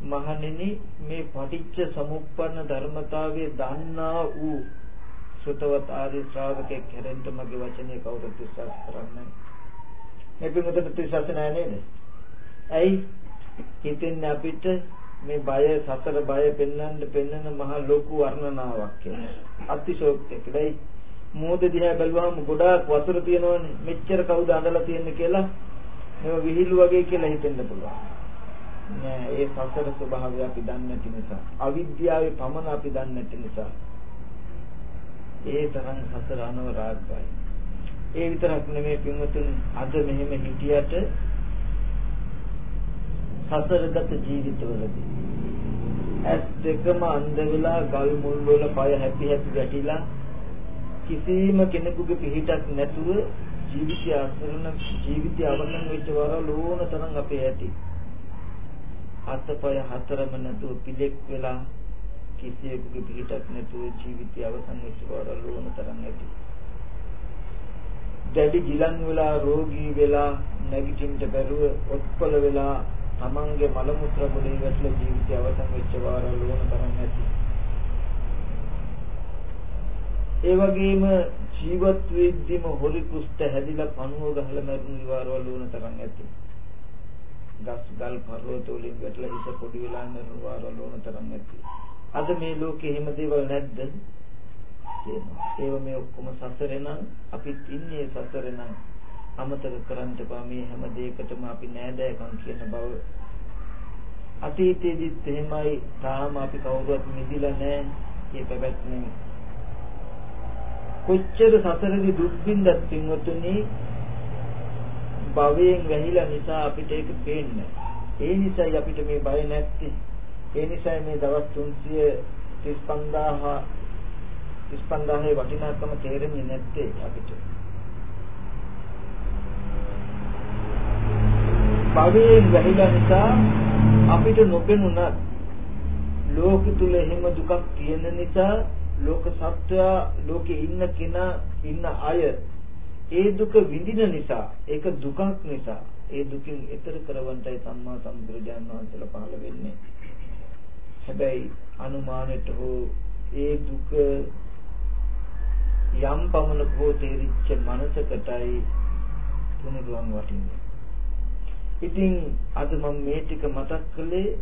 මහණෙනි මේ පටිච්ච සමුප්පන්න ධර්මතාවයේ දන්නා වූ සුතවත් ආදී ශ්‍රාවකෙක් හැරෙන්න මගේ වචනේ කවුරුත් විශ්වාස කරන්නේ නැහැ. මේ පිටුමකට විශ්වාස නැහැ නේද? ඇයි හිතෙන්නේ අපිට මේ බය සතර බය පෙන්වන්න පෙන්වන මහ ලොකු වර්ණනාවක් කියලා. අතිශෝක්තියකයි මෝද දිහා බැලුවම ගොඩාක් වතුර තියෙනවනේ. මෙච්චර කවුද අඳලා තියෙන්නේ කියලා මේව විහිළු වගේ කියලා හිතෙන්න පුළුවන්. නෑ ඒ සසර ස්වභාවය අපි දන්නේ නැති නිසා. අවිද්‍යාවේ පමණ අපි දන්නේ නැති නිසා. ඒ තරම් සසර අනවරාග්‍යයි. ඒ විතරක් නෙමෙයි පින්වතුන් අද මෙහෙම හිටියට සසරගත ජීවිතවලදී ඇස් දෙකම අන්ධ වෙලා ගල් මුල් වල පය හැපි හැපි වැටිලා කිසිම කෙනෙකුගේ පිහිටක් නැතුව ජීවිතය අසරණ ජීවිතය අවසන් වෙච්ච වරල් ඕන තරම් අපේ ඇති අතපය හතරම නැතුව පිළෙක් වෙලා කිසියෙකුගේ පිහිටක් නැතුව ජීවිතය අවසන් වෙච්ච වරල් ඕන තරම් ඇති දැඩි ගිලන් වෙලා රෝගී වෙලා නැගිටින්න බැරුව ඔත්පල වෙලා තමන්ගේ මල මුත්‍ර ගොඩේ වැටලා ජීවිතය අවසන් වෙච්ච වාරවල ඕන තරම් නැති. ඒ වගේම ජීවත් වෙද්දිම හොරි කුෂ්ඨ හැදිලා පණුව ගහලා මැරුණු වාරවල ඕන තරම් ඇති. ගස් ගල් පර්වත වලින් වැටලා හිස පොඩි වෙලා මැරුණු වාරවල ඕන තරම් ඇති. අද මේ ලෝකේ එහෙම දේවල් නැද්ද? කියනවා. ඒව මේ ඔක්කොම සසරේ නම් අපිත් ඉන්නේ සසරේ නම් අමතක කරන්න එපා මේ හැම දෙයකටම අපි නෑදෑකම් කියන බව අතීතයේදීත් එහෙමයි තාම අපි කවුරුවත් මිදිලා නෑ මේ පැවැත්මෙන් කොච්චර සසරේදී දුක් විඳත් පින්වතුනි භවයෙන් වැහිලා නිසා අපිට ඒක පේන්නේ ඒ නිසායි අපිට මේ බය නැත්තේ. ඒ නිසායි මේ දවස් 335 35000 වටිනාකම තේරෙන්නේ නැත්තේ අපිට. භවයෙන් වැහිලා නිසා අපිට නොපෙනුනත් ලෝක තුල එහෙම දුකක් තියෙන නිසා ලෝක සත්‍යය ලෝකේ ඉන්න කෙනා ඉන්න අය ඒ දුක විඳින නිසා ඒක දුකක් නිසා ඒ දුකින් එතර කරවන්නයි සම්මා සම්බුදුරජාණන් වහන්සේලා පහළ වෙන්නේ හැබැයි අනුමානෙට හෝ ඒ දුක යම් පමණක හෝ තේරිච්ච මනසකටයි තුනුරුවන් වටින්නේ. ඉතින් අද මම මේ ටික මතක් කළේ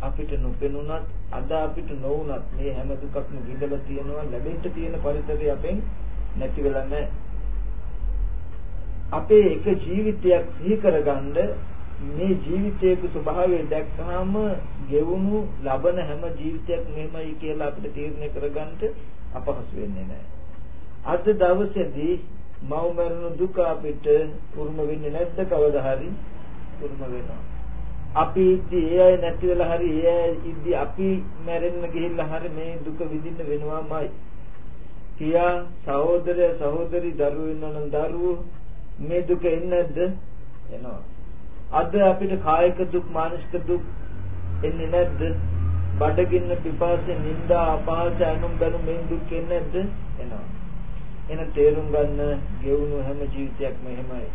අපිට නොපෙනුනත් අද අපිට නොවුනත් මේ හැම දුකක්ම විඳලා තියෙනවා ලැබෙන්න තියෙන පරිසරය අපෙන් නැති වෙලා නැහැ. අපේ එක ජීවිතයක් සිහි කරගන්න මේ ජීවිතයේ ස්වභාවය දැක්කහම ගෙවුණු ලබන හැම ජීවිතයක් මෙහෙමයි කියලා අපිට තීරණය කරගන්න අපහසු වෙන්නේ නැහැ. අද දවසේදී මව මරණ දුක අපිට උරුම වෙන්නේ නැද්ද කවදා හරි උරුම වෙනවා. අපි ඉද්දි ඒ අය නැති වෙලා හරි ඒ අය ඉද්දි අපි මැරෙන්න ගිහිල්ලා හරි මේ දුක විඳින්න වෙනවාමයි. කියා සහෝදරය සහෝදරි දරුවෝ ඉන්නනම් දරුවෝ මේ දුක එන්නේ නැද්ද? එනවා. අද අපිට කායික දුක් මානසික දුක් එන්නේ නැද්ද? බඩගින්න පිපාසය නිന്ദා අපහාස අනුම් බැලු මේ දුක් එන්නේ නැද්ද? එනවා. එන තේරුම් ගන්න ගෙවුණු හැම ජීවිතයක්ම එහෙමයි.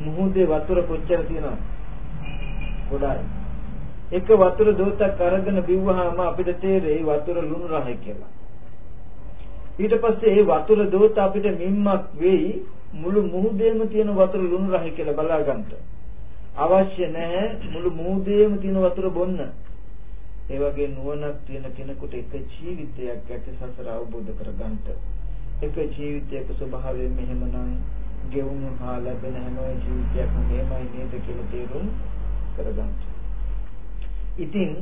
මුහුදේ වතුර කොච්චර තියෙනවද? ගොඩායි. එක වතුර දෝතක් අරගෙන බිව්වහම අපිට තේරෙයි වතුර ලුණු රහයි කියලා. ඊට පස්සේ ඒ වතුර දෝත අපිට මිම්මක් වෙයි මුළු මුහුදේම තියෙන වතුර ලුණු රහයි කියලා බලා ගන්නට. අවශ්‍ය නැහැ මුළු මුහුදේම තියෙන වතුර බොන්න. ඒ වගේ නුවණක් තියෙන කෙනෙකුට එක ජීවිතයක් ඇති සසර අවබෝධ කරගන්නට. එක ජීවිතයක ස්වභාවය මෙහෙමනම් ගෙවුණු හා ලැබෙන හැම ජීවිතයක්ම මෙහෙමයි නේද කියලා තේරුම් කරගන්න. ඉතින්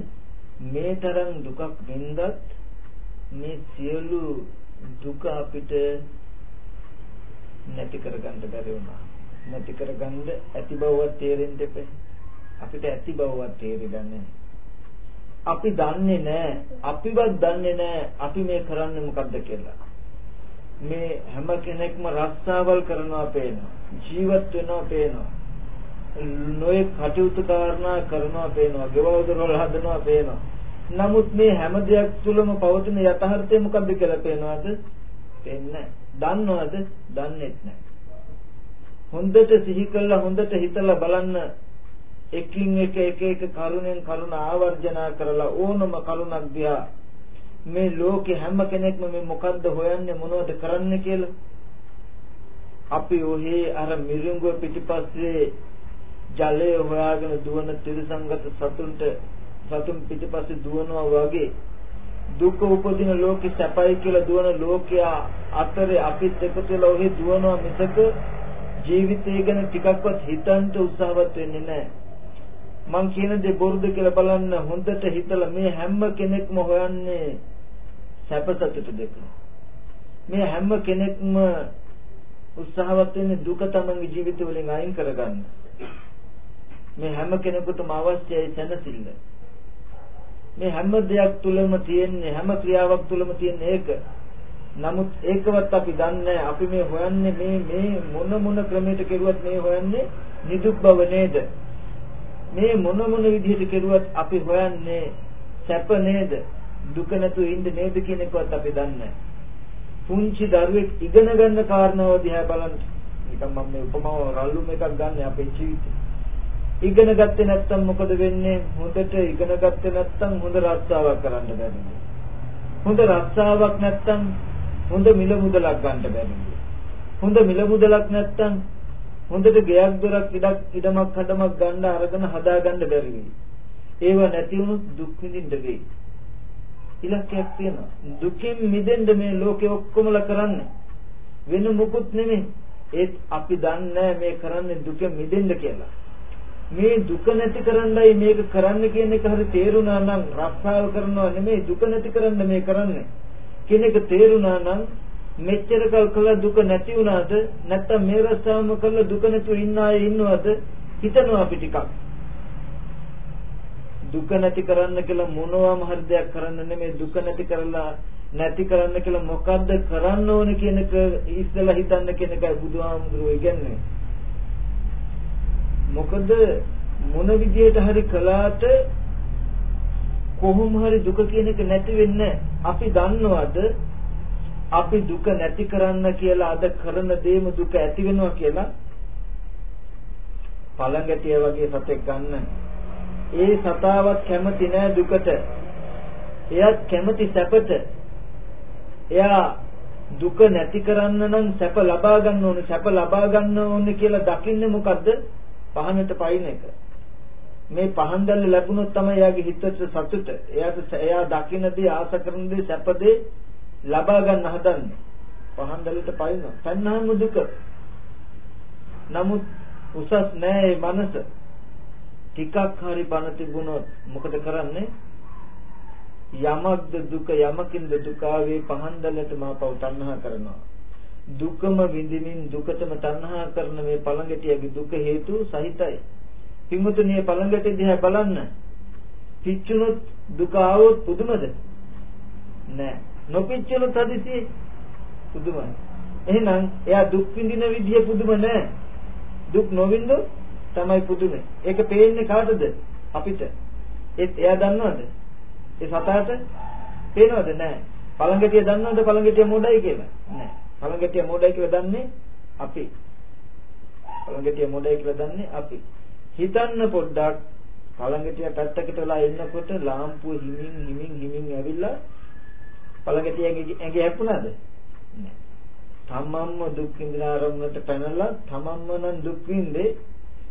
මේ තරම් දුකක් වින්දත් මේ සියලු දුක අපිට නැති කරගන්න බැරි වුණා. නැති කරගන්න ඇති බවවත් තේරෙන්න දෙපේ. අපිට ඇති බවවත් තේරෙන්නේ අපි දන්නේ නැහැ. අපිවත් දන්නේ නැහැ අපි මේ කරන්නේ මොකද්ද කියලා. මේ හැම කෙනෙක්ම රස්සාවල් කරනවා පේනවා. ජීවත් වෙනවා පේනවා. නොයේ කටයුතු කාරණා කරනවා පේනවා. ගෙවල් දොරවල් හදනවා පේනවා. නමුත් මේ හැම දෙයක් තුළම පවතින යථාර්ථය මොකද්ද කියලා පේනවද? පේන්නේ දන්නවද? දන්නේත් නැහැ. හොඳට සිහි කළා හොඳට හිතලා බලන්න එකින් එක එක එක කරුණෙන් කරුණ ආවර්ජනා කරලා ඕනම කරුණක් දිහා මේ ලෝකේ හැම කෙනෙක්ම මේ මොකද්ද හොයන්නේ මොනවද කරන්නේ කියලා අපි ඔහේ අර මිරිඟුව පිටිපස්සේ ජලය හොයාගෙන දුවන ත්‍රිසංගත සතුන්ට සතුන් පිටිපස්සේ දුවනවා වගේ දුක උපදින ලෝකෙ සැපයි කියලා දුවන ලෝකයා අතරේ අපිත් එකතු වෙලා ඔහි දුවනවා මිසක ජීවිතය ගැන ටිකක්වත් හිතන්න උත්සාහවත් වෙන්නේ නැහැ. මං කියන දේ බොරුද කියලා බලන්න හොඳට හිතලා මේ හැම කෙනෙක්ම හොයන්නේ සැප සතුට දෙක. මේ හැම කෙනෙක්ම උත්සාහවත් වෙන්නේ දුක තමන්ගේ ජීවිත වලින් අයින් කරගන්න. මේ හැම කෙනෙකුටම අවශ්‍යයි සැනසෙල්ල. මේ හැම දෙයක් තුලම තියෙන්නේ හැම ක්‍රියාවක් තුලම තියෙන ඒක. නමුත් ඒකවත් අපි දන්නේ අපි මේ හොයන්නේ මේ මේ මොන මොන ක්‍රමයකට කෙරුවත් මේ හොයන්නේ නිදුක් බව නේද? මේ මොන මොන විදිහට කෙරුවත් අපි හොයන්නේ සැප නේද? දුක නැතුව ඉන්න නේද කියන එකවත් අපි දන්නේ පුංචි දරුවෙක් ඉගෙන ගන්න කාරණාව දිහා බලන්න. නිකන් මම මේ උපමාව රල්ලුම් එකක් ගන්න අපේ ජීවිතේ. ඉගෙන ගත්තේ නැත්නම් මොකද වෙන්නේ? හොඳට ඉගෙන ගත්තේ නැත්නම් හොඳ රස්සාවක් කරන්න බැහැ. හොඳ රස්සාවක් නැත්නම් හොඳ මිල මුදලක් ගන්න බැහැ. හොඳ මිල මුදලක් නැත්නම් හොඳට ගෙයක් දොරක් ඉඩක් ඉඩමක් හදමක් ගන්න අරගෙන හදා ගන්න බැරි වෙයි. ඒව නැති වුණොත් දුක් විඳින්න වෙයි. ඉලක්කයක් තියෙනවා. දුකෙන් මිදෙන්න මේ ලෝකෙ ඔක්කොමලා කරන්නේ. වෙන මොකුත් නෙමෙයි. ඒත් අපි දන්නේ මේ කරන්නේ දුකෙන් මිදෙන්න කියලා. මේ දුක නැති කරන්නයි මේක කරන්න කියන එක හරි තේරුණා නම් රක්ෂාව කරනවා නෙමෙයි දුක නැති කරන්න මේ කරන්නේ. කියන එක තේරුණා නම් මෙච්චර කල් කළා දුක නැති වුණාද නැත්නම් මේ රස්සාවම කළා දුක නැතුව ඉන්න අය ඉන්නවද? හිතනවා අපි ටිකක්. දුක නැති කරන්න කියලා මොනවාම හරි දෙයක් කරන්න නෙමෙයි දුක නැති කරලා නැති කරන්න කියලා මොකද්ද කරන්න ඕනේ කියන එක ඉස්සෙල්ලා හිතන්න කියන එකයි බුදුහාමුදුරුවෝ ඉගන්නේ මොකද මොන විදියට හරි කළාට කොහොම හරි දුක කියන එක නැති වෙන්නේ අපි දන්නවද? අපි දුක නැති කරන්න කියලා අද කරන දේම දුක ඇති වෙනවා කියලා? පළඟැටිය වගේ සතෙක් ගන්න. ඒ සතාවත් කැමති නෑ දුකට. එයත් කැමති සැපට. එයා දුක නැති කරන්න නම් සැප ලබා ගන්න ඕනේ. සැප ලබා ගන්න ඕනේ කියලා දකින්නේ මොකද්ද? පහනට පයින් එක. මේ පහන් දැල්ල ලැබුණොත් තමයි එයාගේ හිතට සතුට. එයාට එයා දකින්න දේ ආස කරන දේ සැප දේ ලබා ගන්න හදන්නේ. පහන් දැල්ලට පයින් තණ්හාම දුක. නමුත් උසස් නෑ ඒ මනස. ටිකක් හරි බන තිබුණොත් මොකද කරන්නේ? යමක්ද දුක යමකින්ද දුක ආවේ පහන් දැල්ලට මාපව තණ්හා කරනවා. දුකම විඳින්මින් දුකටම තණ්හා කරන මේ පළඟටියගේ දුක හේතු සහිතයි. පිමුතුණිය පළඟටි දිහා බලන්න. පිච්චුනොත් දුක ආවොත් පුදුමද? නෑ. නොපිච්චුනොත් හදිසියේ පුදුමයි. එහෙනම් එයා දුක් විඳින විදිය පුදුම නෑ. දුක් නොවින්දොත් තමයි පුදුමේ. ඒක පේන්නේ කාටද? අපිට. ඒත් එයා දන්නවද? ඒ සතාට පේනවද? නැහැ. පළඟටිය දන්නවද? පළඟටිය මොඩයි කියලා? නැහැ. පළඟටිය මොඩයි කියලා දන්නේ අපි. පළඟටිය මොඩයි කියලා දන්නේ අපි. හිතන්න පොඩ්ඩක් පළඟටිය පැත්තකට වෙලා ඉන්නකොට ලාම්පුව හිමින් හිමින් හිමින් ඇවිල්ලා පළඟටියගේ ඇඟේ හැප්පුණාද? නැහැ. තමන්ම දුක් විඳින ආරම්භයට පැනලා තමන්ම නම් දුක් විඳේ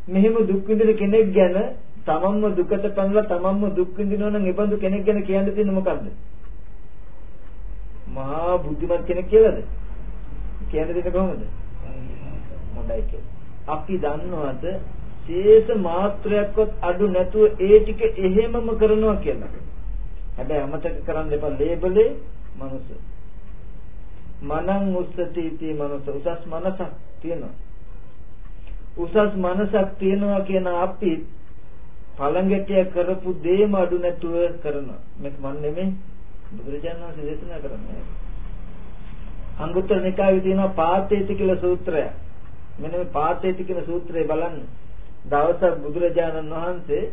මෙහෙම දුක් විඳින කෙනෙක් ගැන තමන්ම දුකට පැනලා තමන්ම දුක් විඳිනවා නම් ඒ බඳු කෙනෙක් ගැන කියන්න තියෙන්නේ මොකද්ද? මහා බුද්ධිමත් කෙනෙක් කියලාද? කියන්න දෙන්නේ කොහොමද? මොඩයි කියලා. අපි දන්නවද ශේෂ මාත්‍රයක්වත් අඩු නැතුව ඒ ටික එහෙමම කරනවා කියලා. හැබැයි අමතක කරන්න එපා ලේබලේ මනුස්ස. මනං උස්සති इति මනුස්ස උසස් මනසක් තියෙනවා. උසස් මනසක් තියෙනවා කියන අපි පළඟැටිය කරපු දේම අඩු නැතුව කරනවා. මේක මන් නෙමෙයි බුදුරජාණන් වහන්සේ දේශනා කරන්නේ. අංගුත්තර නිකායේ තියෙනවා පාතේති කියලා සූත්‍රය. මෙන්න මේ පාතේති කියන සූත්‍රය බලන්න. දවසක් බුදුරජාණන් වහන්සේ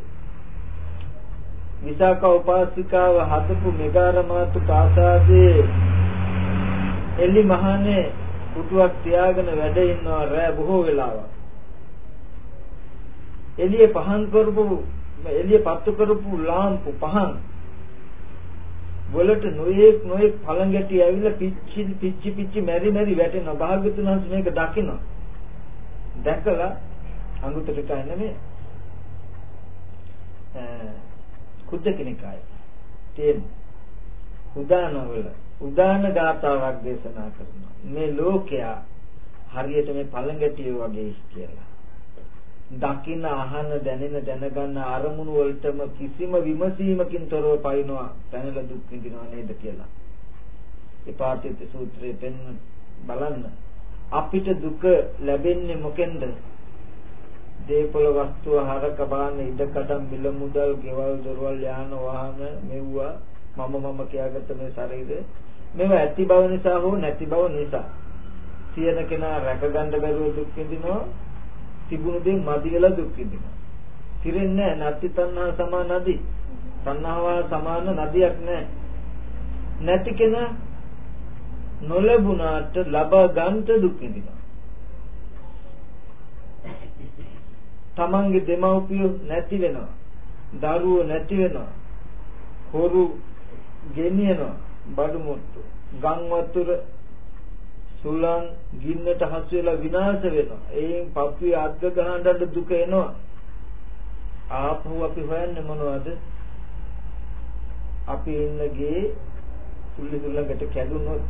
විසාක උපාසිකාව හදපු මෙගාරමාතු ප්‍රාසාදයේ එලි මහනේ පුටුවක් තියාගෙන වැඩ ඉන්නවා රෑ බොහෝ වෙලාවක්. එළිය පහන් කරපු එළිය පත්තු කරපු ලාම්පු පහන් වලට නොයේක් නොයේක් පළඟැටි ඇවිල්ලා පිච්චි පිච්චි පිච්චි මෙරි මෙරි වැටෙනවා භාග්‍යතුන් වහන්සේ මේක දකිනවා. දැකලා අඟුතට කන්නේ මේ කුද්ද කෙනෙක් ආයි තේම. උදානවල උදාන ගාතාවක් දේශනා කරනවා. මේ ලෝකයා හරියට මේ පළඟැටිය වගේ කියලා. දකින්න අහන දැනෙන දැනගන්න අරමුණු වලටම කිසිම විමසීමකින් තොරව පයින්නවා. පැනලා දුක් විඳිනවා නේද කියලා. ඒ පාටිත සූත්‍රයේ පෙන්න බලන්න. අපිට දුක ලැබෙන්නේ මොකෙන්ද? දේපල වස්තුව හරක බාන ඉඩකඩම් මිල මුදල් ගෙවල් දොරවල් යාන වාහන මෙව්වා. මම මම කියාගත්ත මේ ශරීරය. මේවා ඇති බව නිසා හෝ නැති බව නිසා. සියන කෙනා රැකගන්න බැරුව දුක් විඳිනවා. තිබුණු දේ මදි වෙලා දුක් විඳිනවා. පිරෙන්නේ නැහැ. නැති තණ්හා සමාන නදී. තණ්හාව සමාන නදියක් නැහැ. නැති කෙනා නොලැබුණාට ලබා ගන්නට දුක් විඳිනවා. තමන්ගේ දෙමව්පියෝ නැති වෙනවා. දරුවෝ නැති වෙනවා. හොරු ගෙනියනවා. බඩු මුට්ටු. ගම් වතුර සුලං ගින්නට හසු වෙලා විනාශ වෙනවා. ඒන් පපුවේ අද්ද ගහනට දුක එනවා. ආපහු අපි හොයන්නේ මොනවද? අපි ඉන්නගේ සුල්ලි සුල්ලකට කැඩුනොත්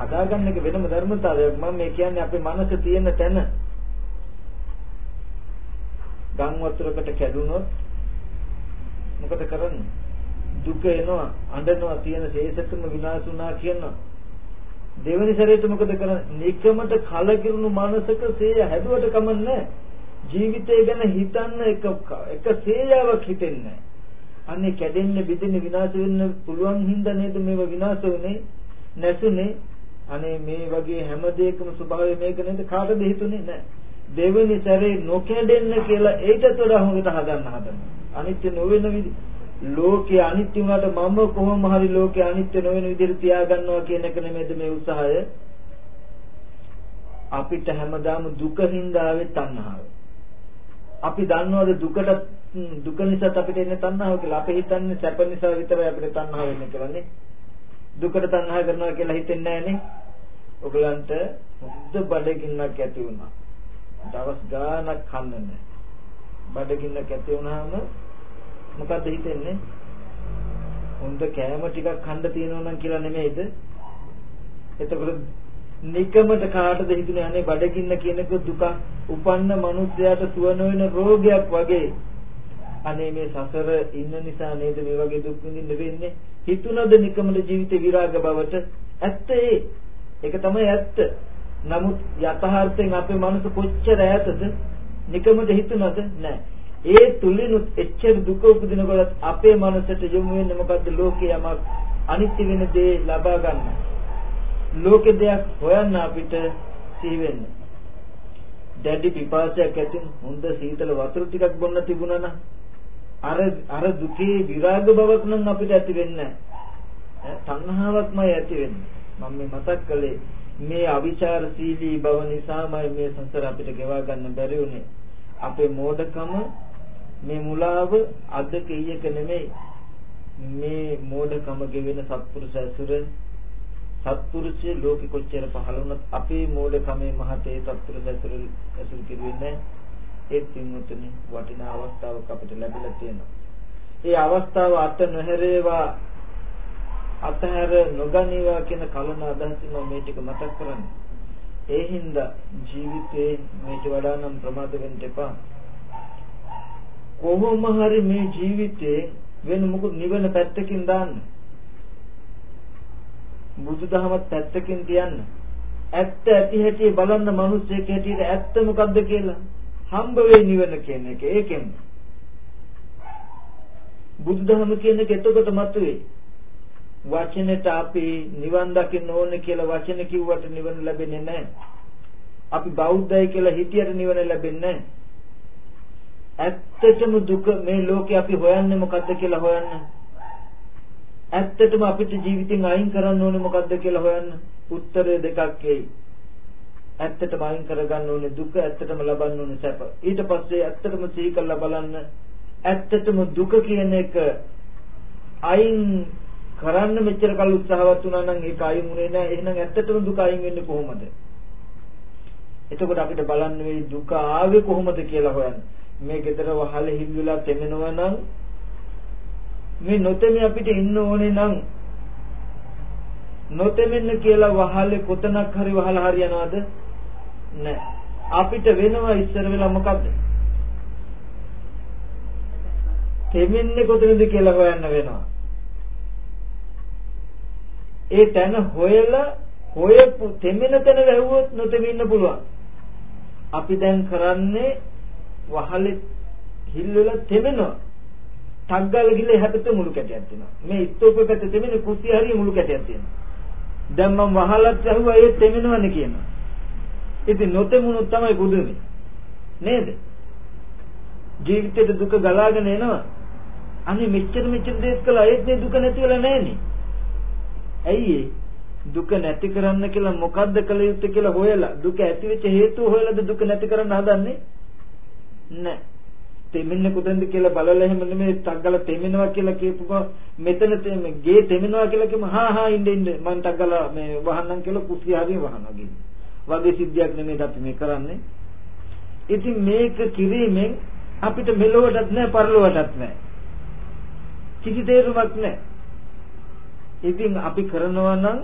හදාගන්න එක වෙනම ධර්මතාවයක්. මම මේ කියන්නේ අපේ මනසේ තියෙන තැන. ගම් වතුරකට කැඩුනොත් මොකද කරන්නේ? දුක එනවා, අඬනවා, තියෙන ශේෂකම විනාශ වුණා කියනවා. දෙවෙනි සැරේට මොකද කරන්නේ? නිකමට කලකිරුණු මනසක සේය හැදුවට කමන්නේ ජීවිතය ගැන හිතන්න එක එක සේයාවක් හිතෙන්නේ අනේ කැඩෙන්න බිඳෙන්න විනාශ වෙන්න පුළුවන් හින්දා නේද මේව විනාශ වුනේ? නැසුනේ. අනේ මේ වගේ හැම දෙයකම ස්වභාවය මේක නේද? කාටද හිතුනේ? නැහැ. දෙවෙනි සැරේ නොකැඩෙන්න කියලා ඒකට වඩා හොඳට හදන්න හදනවා. අනිත්‍ය නොවන විදිහ. ලෝකේ අනිත්‍ය වුණාට මම කොහොම හරි ලෝකේ අනිත්‍ය නොවන විදිහට තියාගන්නවා කියන එක නෙමෙයිද මේ උත්සාහය අපිට හැමදාම දුකින්ද ආවේ තණ්හාව අපි දන්නවද දුකට දුක නිසා අපිට එන්නේ තණ්හාව කියලා අපි හිතන්නේ සැප නිසා විතරයි අපිට තණ්හාව වෙන්නේ කියලා නේ දුකට තණ්හා කරනවා කියලා හිතෙන්නේ නැහනේ. ඔයගලන්ට හොඳ බඩගින්නක් ඇති වුණා. දවස් ගාණක් කන්න නැහැ. බඩගින්නක් ඇති වුණාම මොකද්ද හිතෙන්නේ? හොඳ කෑම ටිකක් කන්න තියෙනවා නම් කියලා නෙමෙයිද? එතකොට නිකමට කාටද හිතුනේ? අනේ බඩගින්න කියනක දුක උපන්න මිනිස්යාට සුව නොවන රෝගයක් වගේ. අනේ මේ සසර ඉන්න නිසා නේද මේ වගේ දුක් විඳින්න වෙන්නේ? හිතුණද නිකමල ජීවිත විරාග බවට? ඇත්ත. ඒ ඒක තමයි ඇත්ත. නමුත් යථාර්ථයෙන් අපේ මනස කොච්චර ඈතද? නිකමද හිතුණද? නැහැ ඒ තුලිනුත් එච්චර දුක උපදිනකොට අපේ මනසට යොමු වෙන්නේ මොකද්ද ලෝකේ යමක් අනිත්‍ය වෙන දේ ලබා ගන්න ලෝකේ දෙයක් හොයන්න අපිට සිහි වෙන්නේ දැඩි පිපාසයක් ඇතින් හොඳ සීතල වතුර ටිකක් බොන්න තිබුණා නම් අර අර දුකේ විරාග බවක් නම් අපිට ඇති වෙන්නේ නැහැ. තණ්හාවක්මයි ඇති වෙන්නේ. මම මේ මතක් කළේ මේ අවිචාරශීලී බව නිසාමයි මේ සංසාර අපිට ගෙවා ගන්න බැරි වුනේ. අපේ මෝඩකම මේ මුලාව අද කීයක නෙමෙයි. මේ මෝඩකම ගෙවෙන සත්පුරුෂ ඇසුර සත්පුරුෂය ලෝකෙ කොච්චර පහළ වුණත් අපේ මෝඩකමේ මහතේ සත්පුරුෂ ඇසුර ඇසුරු කෙරුවේ නැහැ. ඒ පින්වතුනි වටිනා අවස්ථාවක් අපිට ලැබිලා තියෙනවා. ඒ අවස්ථාව අත නොහැරේවා අතහැර නොගනීවා කියන කලන අදහසින් මේ ටික මතක් කරන්නේ. ඒ හින්දා ජීවිතේ මේට වඩා නම් ප්‍රමාද වෙන්න එපා. කොහොම හරි මේ ජීවිතේ වෙන මොකද නිවන පැත්තකින් දාන්න. බුදුදහමත් පැත්තකින් තියන්න. ඇත්ත ඇති හැටි බලන්න මිනිස්සෙක් හැටියට ඇත්ත මොකද්ද කියලා හම්බ වෙයි නිවන කියන එක ඒකෙන් බුදුදහම කියන එක එතකොට මතුවේ වචනෙට අපි නිවන් දකින්න ඕනේ කියලා වචන කිව්වට නිවන ලැබෙන්නේ නැහැ. අපි බෞද්ධයි කියලා හිතියට නිවන ලැබෙන්නේ නැහැ. ඇත්තටම දුක මේ ලෝකේ අපි හොයන්නේ මොකද්ද කියලා හොයන්න. ඇත්තටම අපිට ජීවිතෙන් අයින් කරන්න ඕනේ මොකද්ද කියලා හොයන්න. උත්තරය දෙකක් එයි. ඇත්තටම අයින් කරගන්න ඕනේ දුක ඇත්තටම ලබන්න ඕනේ සැප. ඊට පස්සේ ඇත්තටම සිහි කරලා බලන්න ඇත්තටම දුක කියන එක අයින් කරන්න මෙච්චර කල් උත්සාහවත් වුණා නම් ඒක අයින් වුණේ නැහැ. එහෙනම් ඇත්තටම දුක අයින් වෙන්නේ කොහොමද? එතකොට අපිට බලන්න වෙයි දුක ආවේ කොහොමද කියලා හොයන්න. මේ ගෙදර වහල හිල්ලුලා තෙමෙනවා නම් මේ නොතෙමි අපිට ඉන්න ඕනේ නම් නොතෙමෙන්න කියලා වහලේ කොතනක් හරි වහලා හරියනවද? නෑ. අපිට වෙනවා ඉස්සර වෙලා මොකද්ද? තෙමෙන්නේ කොතනද කියලා හොයන්න වෙනවා. ඒ තැන හොයලා හොයපු තෙමෙන තැන වැහුවොත් නොතෙමින්න පුළුවන්. අපි දැන් කරන්නේ වහලේ හිල් වල තෙමෙනවා. ටග්ගල ගිල එහාට මුළු කැටයක් දෙනවා. මේ ඉස්තෝපෙකට තෙමෙන කුස්සිය හරිය මුළු කැටයක් තියෙනවා. දැන් මම වහලත් ඇහුවා ඒ තෙමෙනවනේ කියනවා. ඉතින් නොතෙමුණොත් තමයි බුදුනේ. නේද? ජීවිතේට දුක ගලාගෙන එනවා. අනේ මෙච්චර මෙච්චර දේස් කළා ඒත් මේ දුක නැති වෙලා නැහනේ. ඇයි දුක නැති කරන්න කියලා මොකද්ද කළ යුත්තේ කියලා හොයලා දුක ඇති වෙච්ච හේතුව හොයලාද දුක නැති කරන්න හදන්නේ? නැහැ. තෙමෙන්නේ කොතෙන්ද කියලා බලලා එහෙම නෙමෙයි ටග්ගල තෙමෙනවා කියලා කියපුවා මෙතන තෙමෙ ගේ තෙමෙනවා කියලා කිව්වම හා හා ඉන්න ඉන්න මං ටග්ගල මේ වහන්නම් කියලා කුස්සිය හරිය වහනවා කියන්නේ. වගේ සිද්ධියක් නෙමෙයි අපි මේ කරන්නේ. ඉතින් මේක කිරීමෙන් අපිට මෙලොවටත් නැහැ පරලොවටත් නැහැ. කිසි තේරුමක් නැහැ. ඉතින් අපි කරනවා නම්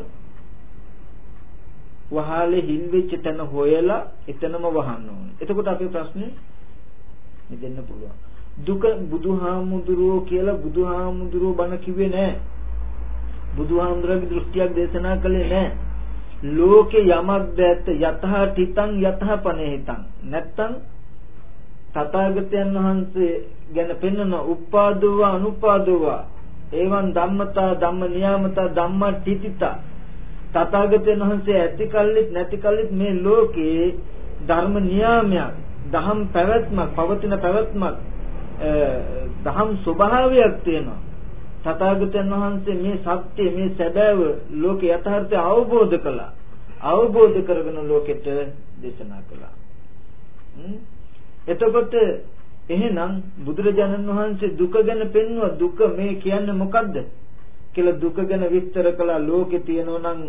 වහාලේ හිල් වෙච්ච තැන හොයලා එතනම වහන්න ඕනේ. එතකොට අපේ ප්‍රශ්නේ නිදෙන්න පුළුවන්. දුක බුදුහාමුදුරුවෝ කියලා බුදුහාමුදුරුවෝ බණ කිව්වේ නැහැ. බුදුහාමුදුරුවෝගේ දෘෂ්ටියක් දේශනා කළේ නැහැ. ලෝකේ යමක්ද ඇත්ත යතහ තිතං යතහ පනේහිතං නැත්තම් තථාගතයන් වහන්සේ ගැන පෙන්වන උපාදෝව අනුපාදෝව එවං ධම්මතා ධම්ම නියාමතා ධම්ම තිතිතා තථාගතයන් වහන්සේ ඇති කල්ලිත් නැති කල්ලිත් මේ ලෝකේ ධර්ම නියාමයක් දහම් පැවැත්මක් පවතින පැවැත්මක් දහම් ස්වභාවයක් තියෙනවා තථාගතයන් වහන්සේ මේ සත්‍ය මේ සැබෑව ලෝක යථාර්ථය අවබෝධ කළා. අවබෝධ කරගෙන ලෝකෙට දේශනා කළා. එතකොට එහෙනම් බුදුරජාණන් වහන්සේ දුක ගැන පෙන්වුවා දුක මේ කියන්නේ මොකද්ද? කියලා දුක ගැන විස්තර කළා ලෝකේ තියෙනවා නම්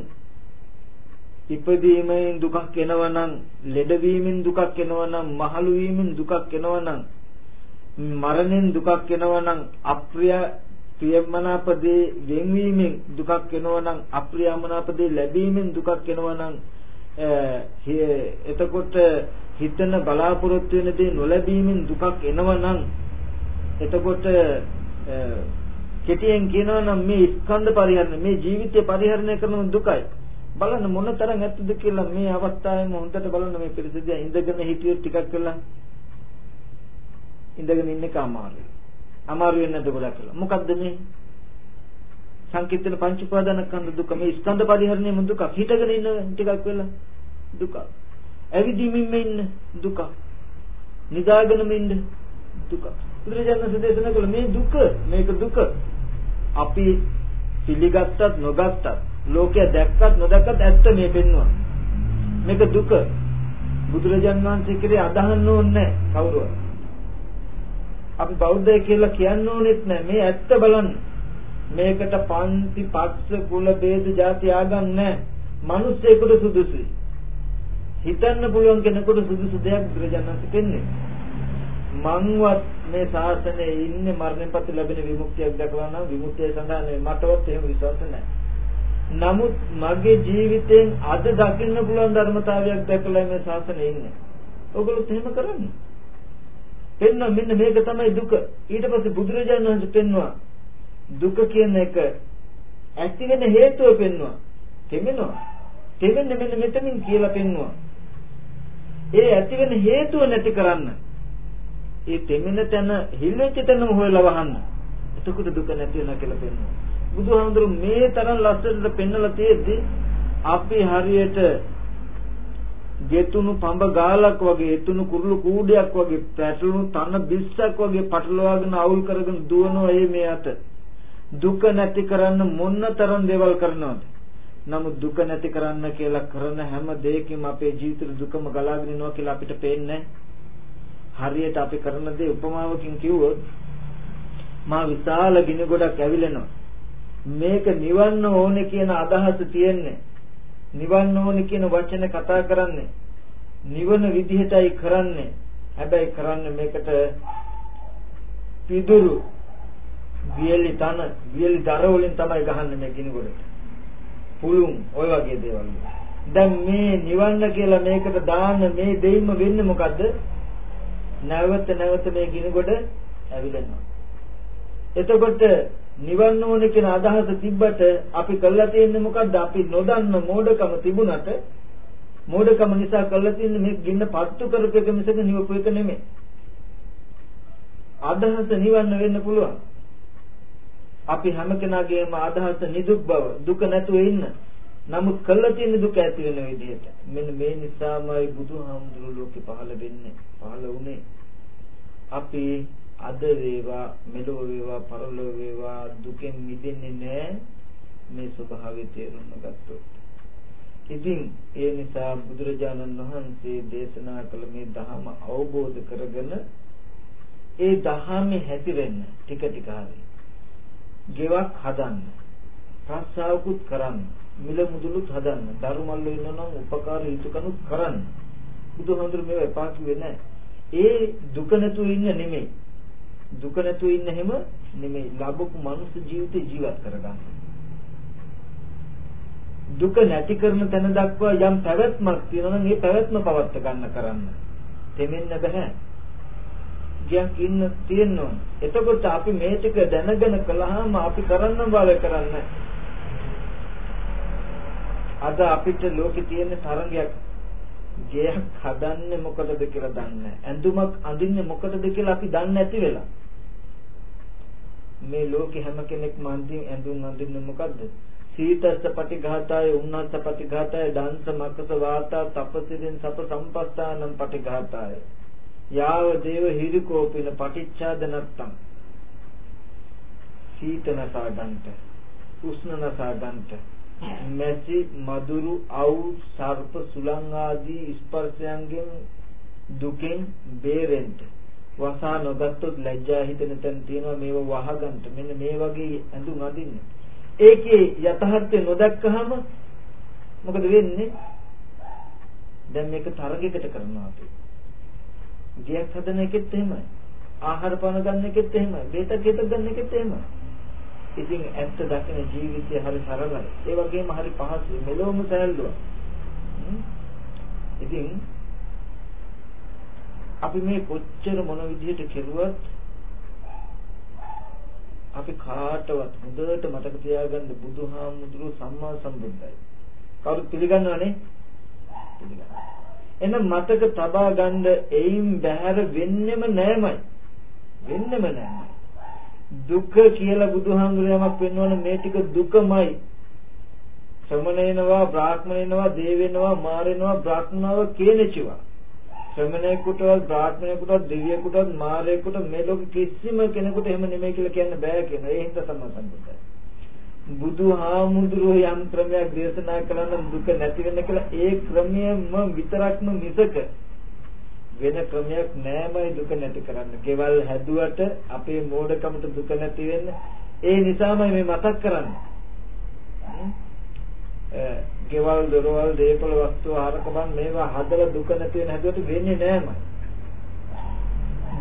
ඉපදීමෙන් දුකක් එනවනම් ලෙඩවීමෙන් දුකක් එනවනම් මහලු වීමෙන් දුකක් එනවනම් මරණයෙන් දුකක් එනවනම් අප්‍රිය ප්‍රියමනාපදී වෙන්වීමෙන් දුකක් එනවනම් අප්‍රියමනාපදී ලැබීමෙන් දුකක් එනවනම් එතකොට හිතන බලාපොරොත්තු වෙන දේ නොලැබීමෙන් දුකක් එනවනම් එතකොට කෙටියෙන් කියනවා නම් මේ ස්කන්ධ පරිහරණය මේ ජීවිතය පරිහරණය කරන දුකයි. බලන්න මොන තරම් ඇත්තද කියලා මේ අවස්ථාවෙම හොඳට බලන්න මේ පිළිසදියා ඉඳගෙන හිටියොත් ටිකක් වෙලා ඉඳගෙන ඉන්න එක අමාරුයි. අමාරු වෙන්නේ නැද්ද ගොඩක් කියලා. මොකද්ද මේ? සංකීර්තන පංච උපාදානස්කන්ධ දුක මේ ස්කන්ධ පරිහරණයම දුක. හිටගෙන ඉන්න ටිකක් වෙලා දුක. ඇවිදීමින්ම ඉන්න දුක. නිදාගෙනම ඉන්න දුක. බුදුරජාණන් දේශනා කළ මේ දුක මේක දුක. අපි පිළිගත්තත් නොගත්තත් ලෝකය දැක්කත් නොදැක්කත් ඇත්ත මේ පෙන්වනවා. මේක දුක. බුදුරජාන් වහන්සේ කිරේ අදහන්න ඕනේ කවුරුවත්. අපි බෞද්ධය කියලා කියන්න ඕනෙත් නැහැ. මේ ඇත්ත බලන්න. මේකට පන්ති පක්ෂ කුල ભેද ಜಾති ආගම් නැහැ. මිනිස්සෙකුට සුදුසුයි. හිතන්න පුළුවන් කෙනෙකුට සුදුසු දෙයක් බුදුරජාණන් වහන්සේ පෙන්වන්නේ. මංවත් මේ ශාසනයේ ඉන්නේ මරණයෙන් පස්සේ ලැබෙන විමුක්තියක් දැකලා නම් විමුක්තිය සඳහා මටවත් එහෙම විශ්වාස නැහැ. නමුත් මගේ ජීවිතෙන් අද දකින්න පුළුවන් ධර්මතාවයක් දැකලා මේ ශාසනයේ ඉන්නේ. ඔයගොල්ලෝ එහෙම කරන්නේ. පෙන්න මෙන්න මේක තමයි දුක. ඊට පස්සේ බුදුරජාණන් වහන්සේ පෙන්නවා දුක කියන එක ඇති වෙන හේතුව පෙන්නවා. තෙමෙනවා. තෙමෙන්න මෙන්න මෙතනින් කියලා පෙන්නවා. ඒ ඇති වෙන හේතුව නැති කරන්න. ඒ තෙමෙන තැන හිල්ලෙච්ච තැනම හොයලා වහන්න. එතකොට දුක නැති වෙනවා කියලා පෙන්නවා. බුදුහාමුදුරු මේ තරම් ලස්සනට පෙන්නලා තියෙද්දි අපි හරියට ගෙතුණු පඹ ගාලක් වගේ එතුණු කුරුළු කූඩයක් වගේ පැටළුණු තන බිස්සක් වගේ පටලවාගෙන අවුල් කරගෙන දුවනවා ඒ මේ අත. දුක නැති කරන්න මොන්න තරම් දේවල් කරනවද? නමුත් දුක නැති කරන්න කියලා කරන හැම දෙයකින්ම අපේ ජීවිතේ දුකම ගලාගෙන යනවා කියලා අපිට පේන්නේ හරියට අපි කරන දේ උපමාවකින් කිව්වොත් මා විශාල ගිනි ගොඩක් ඇවිලෙනවා. මේක නිවන්න ඕනේ කියන අදහස තියෙන්නේ. නිවන්න ඕනේ කියන වචන කතා කරන්නේ. නිවන විදිහටයි කරන්නේ. හැබැයි කරන්නේ මේකට පිදුරු වියලි තන වියලි දර වලින් තමයි ගහන්නේ මේ ගිනිගොඩට පුළුන් ඔය වගේ දේවල් දැන් මේ නිවන්න කියලා මේකට දාන්න මේ දෙයින්ම වෙන්නේ මොකද්ද? නැවත නැවත මේ ගිනිගොඩ ඇවිලෙනවා. එතකොට නිවන් ඕනේ කියන අදහස තිබ්බට අපි කළා තියෙන්නේ මොකද්ද? අපි නොදන්න මෝඩකම තිබුණට මෝඩකම නිසා කළා තියෙන්නේ මේ ගින්න පත්තු කරපු එක මිසක නිවපු එක නෙමෙයි. අදහස නිවන්න වෙන්න පුළුවන්. අපි හැම කෙනාගේම අදහස නිදුක් බව, දුක නැතුව ඉන්න. නමුත් කළා තියෙන දුක ඇති වෙන විදිහට. මෙන්න මේ නිසාමයි බුදුහාමුදුරුවෝ ලෝකේ පහළ වෙන්නේ. පහළ වුණේ. අපි අද වේවා මෙලෝ වේවා පරලෝ වේවා දුකෙන් මිදෙන්නේ නැහැ මේ ස්වභාවය තේරුම් ගත්තොත්. ඉතින් ඒ නිසා බුදුරජාණන් වහන්සේ දේශනා කළ මේ ධහම අවබෝධ කරගෙන ඒ ධහමේ හැතිරෙන්න ටික ටික හරි. ගෙවක් හදන්න. ප්‍රස්සාවකුත් කරන්න. මිල මුදලුත් හදන්න. ධර්මවල ඉන්නනම් උපකාර යුතුයකනුත් කරන්න. බුදුහාමුදුරුවෝ මේව එපා කිව්වේ නැහැ. ඒ දුක නැතුව ඉන්න නෙමෙයි. දුක නැතුව ඉන්න හැම නෙමෙයි ලැබපු මනුස්ස ජීවිතේ ජීවත් කරගන්න. දුක නැති කරන තැන දක්වා යම් පැවැත්මක් තියෙනවා නම් ඒ පැවැත්ම පවත් ගන්න කරන්න. දෙමෙන්න බෑ. ගියක් ඉන්න තියෙනවා. එතකොට අපි මේ ටික දැනගෙන කළාම අපි කරන්න බල කරන්න. අද අපිට ලෝකේ තියෙන තරංගයක් ගෙයක් හදන්නේ මොකටද කියලා දන්නේ නැහැ. ඇඳුමක් අඳින්නේ මොකටද කියලා අපි දන්නේ නැති වෙලා. මේ ලෝකේ හැම කෙනෙක්ම අඳින් ඇඳුම් අඳින්නේ මොකද්ද? සීතස්ස පටිඝාතය, උන්නස්ස පටිඝාතය, දංශ මක්කස වාතා, තපසිරින් සප සම්පස්ථානම් පටිඝාතය. යාව දේව හිරිකෝපින පටිච්ඡාද නැත්තම්. සීතනසා ගන්නට, උෂ්ණනසා ගන්නට මැසි මදුරු අවු සර්ප සුලං ආදී ස්පර්ශයන්ගෙන් දුකෙන් බේරෙන්න වසා නොගත්තොත් ලැජ්ජා හිතෙන තැන තියෙනවා මේව වහගන්න මෙන්න මේ වගේ ඇඳුම් අඳින්න ඒකේ යථාර්ථය නොදැක්කහම මොකද වෙන්නේ? දැන් මේක තරගයකට කරනවා අපි. ගියක් හදන එකෙත් එහෙමයි. ආහාර පාන ගන්න එකෙත් එහෙමයි. බේතක් ගෙතක් ගන්න එකෙත් එහෙමයි. ඉතින් ඇත්ත දකින ජීවිතය හරි සරලයි. ඒ වගේම හරි පහසුයි. මෙලොවම සැලුවා. ඉතින් අපි මේ කොච්චර මොන විදිහට කෙරුවත් අපි කාටවත් හොඳට මතක තියාගන්න බුදුහාමුදුරුවෝ සම්මා සම්බුද්දයි. කවුරුත් පිළිගන්නවනේ? පිළිගන්නවා. එන මතක තබා ගන්න එයින් බැහැර වෙන්නෙම නෑමයි. වෙන්නෙම නෑමයි. දුක කියලා බුදුහාමුදුරුවෝමක් වෙන්නවන මේ ටික දුකමයි. ශ්‍රමණේනවා, බ්‍රාහ්මණේනවා, දේවෙනවා, මාරේනවා, බ්‍රාහ්මණව කියනචිවා. ශ්‍රමණයෙකුටවත් බ්‍රාහ්මණයෙකුටවත් දෙවියෙකුටවත් මාරයෙකුට මේ ලෝක කිසිම කෙනෙකුට එහෙම නෙමෙයි කියලා කියන්න බෑ කියන. ඒ හින්දා තමයි සම්බුද්දයි. බුදුහාමුදුරුවෝ යම් ක්‍රමයක් දේශනා කළා දුක නැති වෙන්න කියලා ඒ ක්‍රමයම විතරක්ම මිසක වෙන ක්‍රමයක් නෑමයි දුක නැති කරන්න. ගෙවල් හැදුවට අපේ මෝඩකමට දුක නැති වෙන්න ඒ නිසාමයි මේ මතක් කරන්නේ. ගෙවල් දොරවල් දේපල වස්තු ආරකබන් මේවා හදලා දුක නැති වෙන හැදුවට වෙන්නේ නෑමයි.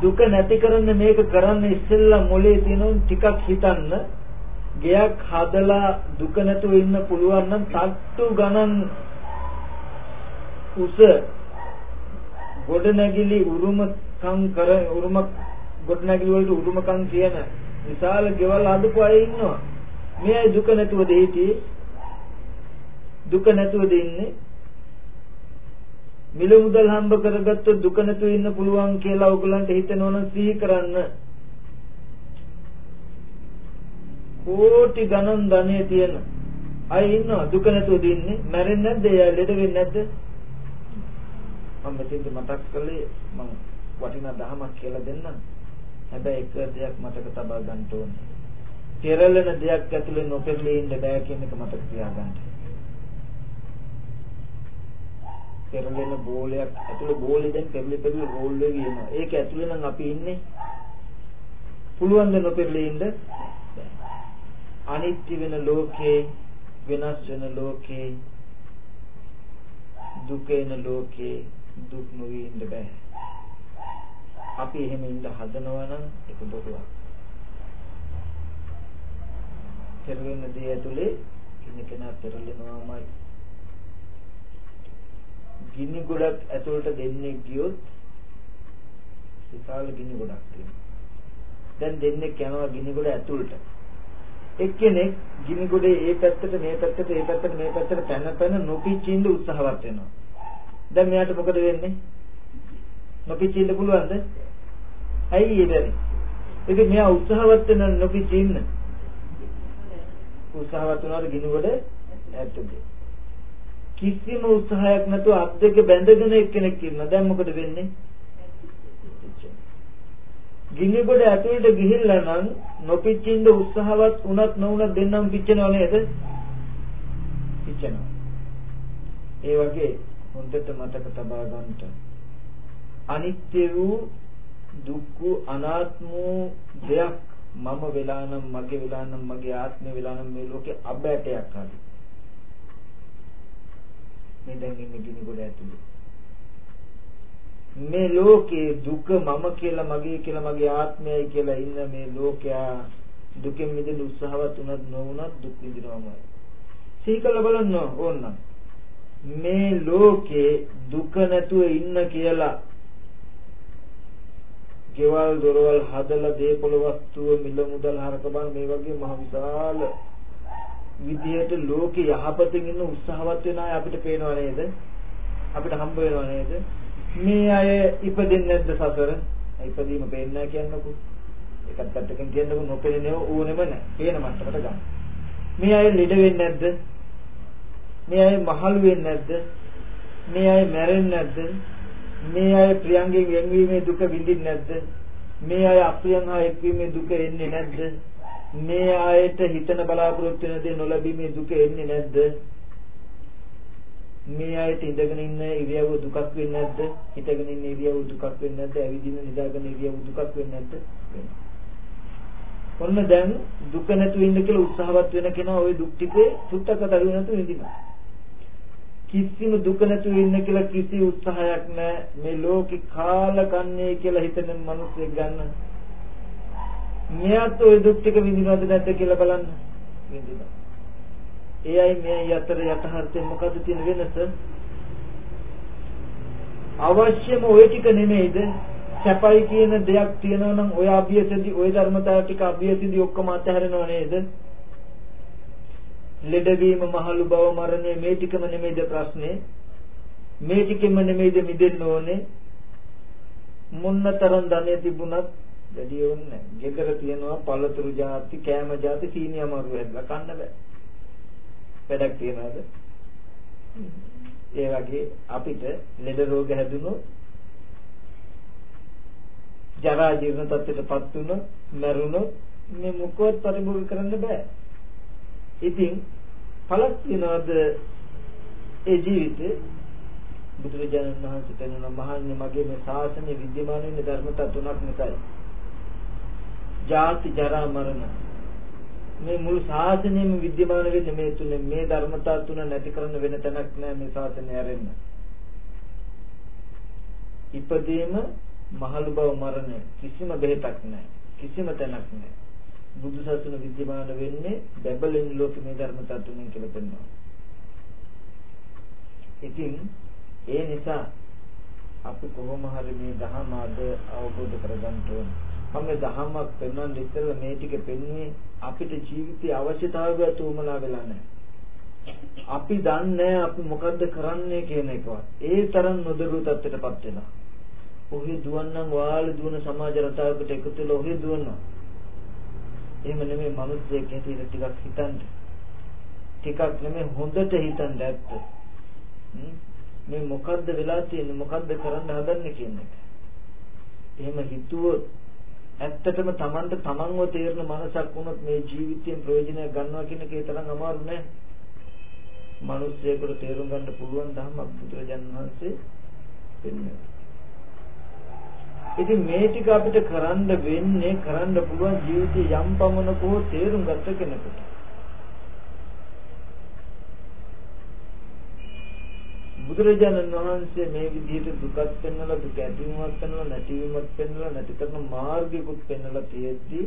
දුක නැති කරන්න මේක කරන්න ඉස්සෙල්ලා මොලේ තියෙන ටිකක් හිතන්න ගයක් හදලා දුක නැතුව ඉන්න පුළුවන් නම් තට්ටු ගණන් උස ගොඩනැගිලි උරුමකම් කර උරුම ගොඩනැගිලි වලට උරුමකම් කියන විශාල ගෙවල් හදපු අය ඉන්නවා. මේ අය දුක නැතුව දෙහිටි දුක නැතුවද ඉන්නේ මිල මුදල් හම්බ කරගත්තොත් දුක නැතුව ඉන්න පුළුවන් කියලා ඔයගලන්ට හිතෙනවනම් සිහි කරන්න. කෝටි ගණන් ධනෙ තියෙන අය ඉන්නවා දුක නැතුවද ඉන්නේ මැරෙන්නේ නැද්ද? එයා ලෙඩ වෙන්නේ නැද්ද? මම මෙතෙන්ද මතක් කළේ මම වටිනා දහමක් කියලා දෙන්නම්. හැබැයි එක දෙයක් මතක තබා ගන්න ඕනේ. පෙරලෙන දෙයක් ඇතුලේ නොපෙරළී ඉන්න බෑ කියන එක මතක තියාගන්න. පෙරලෙන බෝලයක් ඇතුලේ බෝලේ දැන් පෙරලි පෙරලි රෝල් වෙවි එනවා. ඒක ඇතුලේ නම් අපි ඉන්නේ. පුළුවන් ද නොපෙරලි ඉන්න? අනිත්‍ය වෙන ලෝකේ වෙනස් වෙන ලෝකේ දුක වෙන ලෝකේ දුක් නොවි ඉන්න බෑ. අපි එහෙම ඉන්න හදනවා නම් ඒක බොරුවක්. පෙරලෙන දේ ඇතුලේ ඉන්න කෙනා පෙරලෙනවාමයි. ගිනි ගොඩක් ඇතුළට දෙන්නේ ගියොත් විශාල ගිනි ගොඩක් තියෙනවා. දැන් දෙන්නේ යනවා ගිනි ගොඩ ඇතුළට. එක්කෙනෙක් ගිනි ගොඩේ ඒ පැත්තට මේ පැත්තට ඒ පැත්තට මේ පැත්තට පැන පැන නොපිච්චින්න උත්සාහවත් වෙනවා. දැන් මෙයාට මොකද වෙන්නේ? නොපිච්චින්න පුළුවන්ද? ඇයි ඒ බැරි? ඉතින් මෙයා උත්සාහවත් වෙන නොපිච්චින්න. උත්සාහවත් වුණාට ගිනි ගොඩ ඇතුළේ. කිසිම උත්සාහයක් නැතුව අත් දෙක බැඳගෙන එක්කෙනෙක් ඉන්නවා. දැන් මොකද වෙන්නේ? ගිනි ගොඩ ඇතුළට ගිහිල්ලා නම් නොපිච්චින්ද උත්සාහවත් වුණත් නොවුණත් දෙන්නම පිච්චෙනව නේද? පිච්චෙනවා. ඒ වගේ හොඳට මතක තබා ගන්නට අනිත්‍ය වූ දුක්ඛ අනාත්ම දෙයක් මම වෙලා නම් මගේ වෙලා නම් මගේ ආත්මය වෙලා නම් මේ ලෝකේ අබෑටයක් හරි මේ දැන් ඉන්නේ ගිනි ගොඩ ඇතුලේ. මේ ලෝකේ දුක මම කියලා මගේ කියලා මගේ ආත්මයයි කියලා ඉන්න මේ ලෝකයා දුකෙන් මිදෙන්න උත්සාහවත් උනත් නොඋනත් දුක් විඳිනවමයි. සීකල බලන්න ඕනනම් මේ ලෝකේ දුක නැතුව ඉන්න කියලා ගෙවල් දොරවල් හදලා දේපොළ වස්තුව මිල මුදල් හරක බං මේ වගේ මහ විශාල විදියට ලෝකේ යහපතින් ඉන්න උත්සාහවත් වෙන අය අපිට පේනව නේද? අපිට හම්බ වෙනව නේද? මේ අය ඉපදෙන්නේ නැද්ද සසර? ඉපදීම පේන්නේ නැහැ කියන්නකෝ. ඒකත් පැත්තකින් කියන්නකෝ නොපෙනෙනව ඕනෙම නැහැ. පේන මට්ටමට ගන්න. මේ අය ලෙඩ වෙන්නේ නැද්ද? මේ අය මහලු වෙන්නේ නැද්ද? මේ අය මැරෙන්නේ නැද්ද? මේ අය ප්‍රියංගෙන් වෙන්වීමේ දුක විඳින්නේ නැද්ද? මේ අය අප්‍රියං හා එක්වීමේ දුක එන්නේ නැද්ද? මේ ආයත හිතන බලාපොරොත්තු වෙන දේ නොලැබීමේ දුක එන්නේ නැද්ද? මේ ආයත ඉඳගෙන ඉන්න ඉරියව්ව දුකක් වෙන්නේ නැද්ද? හිතගෙන ඉන්න ඉරියව්ව දුකක් වෙන්නේ නැද්ද? ඇවිදින නිදාගෙන ඉරියව්ව දුකක් වෙන්නේ නැද්ද? ඔන්න දැන් දුක නැතුව ඉන්න කියලා උත්සාහවත් වෙන කෙනා ওই දුක් ටිකේ සුත්තක දරුව නැතුව ඉඳිනවා. කිසිම දුක නැතුව ඉන්න කියලා කිසි උත්සාහයක් නැහැ. මේ ලෝකේ කාලකන්නේ කියලා හිතන මිනිස්සෙක් ගන්න. මෙයාත් ওই දුක් ටික විඳිනවද නැද්ද කියලා බලන්න. විඳිනවා. එයයි මේ යතර යථාර්ථයෙන් මොකද තියෙන වෙනස? අවශ්‍යම ওই ටික නෙමෙයිද? සැපයි කියන දෙයක් තියෙනවා නම් ඔය අභියසදී ඔය ධර්මතාව ටික අභියසදී ඔක්කොම අතහැරෙනව නේද? ලෙඩවීම මහලු බව මරණය මේ ටිකම නෙමෙයිද ප්‍රශ්නේ? මේ ටිකෙම නෙමෙයිද මිදෙන්න ඕනේ? මොන්නතරම් ධනෙ තිබුණත් වැඩි ඕනේ නැහැ. ගෙදර තියනවා පළතුරු ಜಾති, කෑම ಜಾති, සීනි අමාරු වෙලා කන්න බෑ. වැඩක් තියනවාද? ඒ වගේ අපිට ලෙඩ රෝග හැදුනොත් ජරා ජීර්ණ තත්ත්වයටපත් වුණොත් මරුණොත් මේ මොකවත් පරිභෝග කරන්න බෑ. ඉතින් පළක් තියනවාද ඒ ජීවිතේ බුදුරජාණන් වහන්සේ පෙන්වන මහන්නේ මගේ මේ ශාසනය විද්‍යමාන වෙන ධර්මතා තුනක් නිසායි. ජාති ජරා මරණ මේ මුළු ශාසනයම විද්‍යමාන වෙන්නේ මේ තුනේ මේ ධර්මතා තුන නැති කරන්න වෙන තැනක් නෑ මේ ශාසනය ඇරෙන්න. ඉපදීම මහලු බව මරණය කිසිම බෙහෙතක් නැහැ. කිසිම තැනක් නැහැ. බුදු සසුන විද්‍යමාන වෙන්නේ බබලෙන් ලෝකෙ මේ ධර්මතා තුනෙන් කියලා පෙන්වනවා. ඉතින් ඒ නිසා අපි කොහොම හරි මේ ධහම අද අවබෝධ කරගන්න ඕනේ. මම මේ ධහමක් පෙන්වන්න ඉස්සෙල්ලා මේ ටික පෙන්වන්නේ අපිට ජීවිතයේ අවශ්‍යතාවය තුමලා වෙලා නැහැ. අපි දන්නේ අපි මොකද්ද කරන්නේ කියන එකවත්. ඒ තරම් නොදරු තත්ත්වයටපත් වෙනවා. ඔහි දුවන්නම් වාල දුවන සමාජ රටාවකට එකතු වෙලා ඔහි දුවනවා. එහෙම නෙමෙයි මිනිස්සෙක් හැටියට ටිකක් හිතන්න. ටිකක් නෙමෙයි හොඳට හිතන්න ඇත්ත. මේ මොකද්ද වෙලා තියෙන්නේ මොකද්ද කරන්න හදන්නේ කියන එක. එහෙම හිතුවොත් ඇත්තටම Tamanට Tamanව තේරෙන මනසක් වුණොත් මේ ජීවිතයෙන් ප්‍රයෝජනය ගන්නවා කියන එක ඒ තරම් අමාරු නෑ. මිනිස්සෙකුට තේරුම් ගන්න පුළුවන් ධර්මයක් බුදුරජාණන් වහන්සේ පෙන්වනවා. ඉතින් මේ ටික අපිට කරන්න වෙන්නේ කරන්න පුළුවන් ජීවිතේ යම් පමණකෝ තේරුම් ගත්ත කෙනෙකුට. බුදුරජාණන් වහන්සේ මේ විදිහට දුකක් පෙන්වලා දුක ඇතිවීමක් පෙන්වලා නැතිවීමක් පෙන්වලා නැති කරන මාර්ගිකුත් පෙන්වලා තියෙද්දි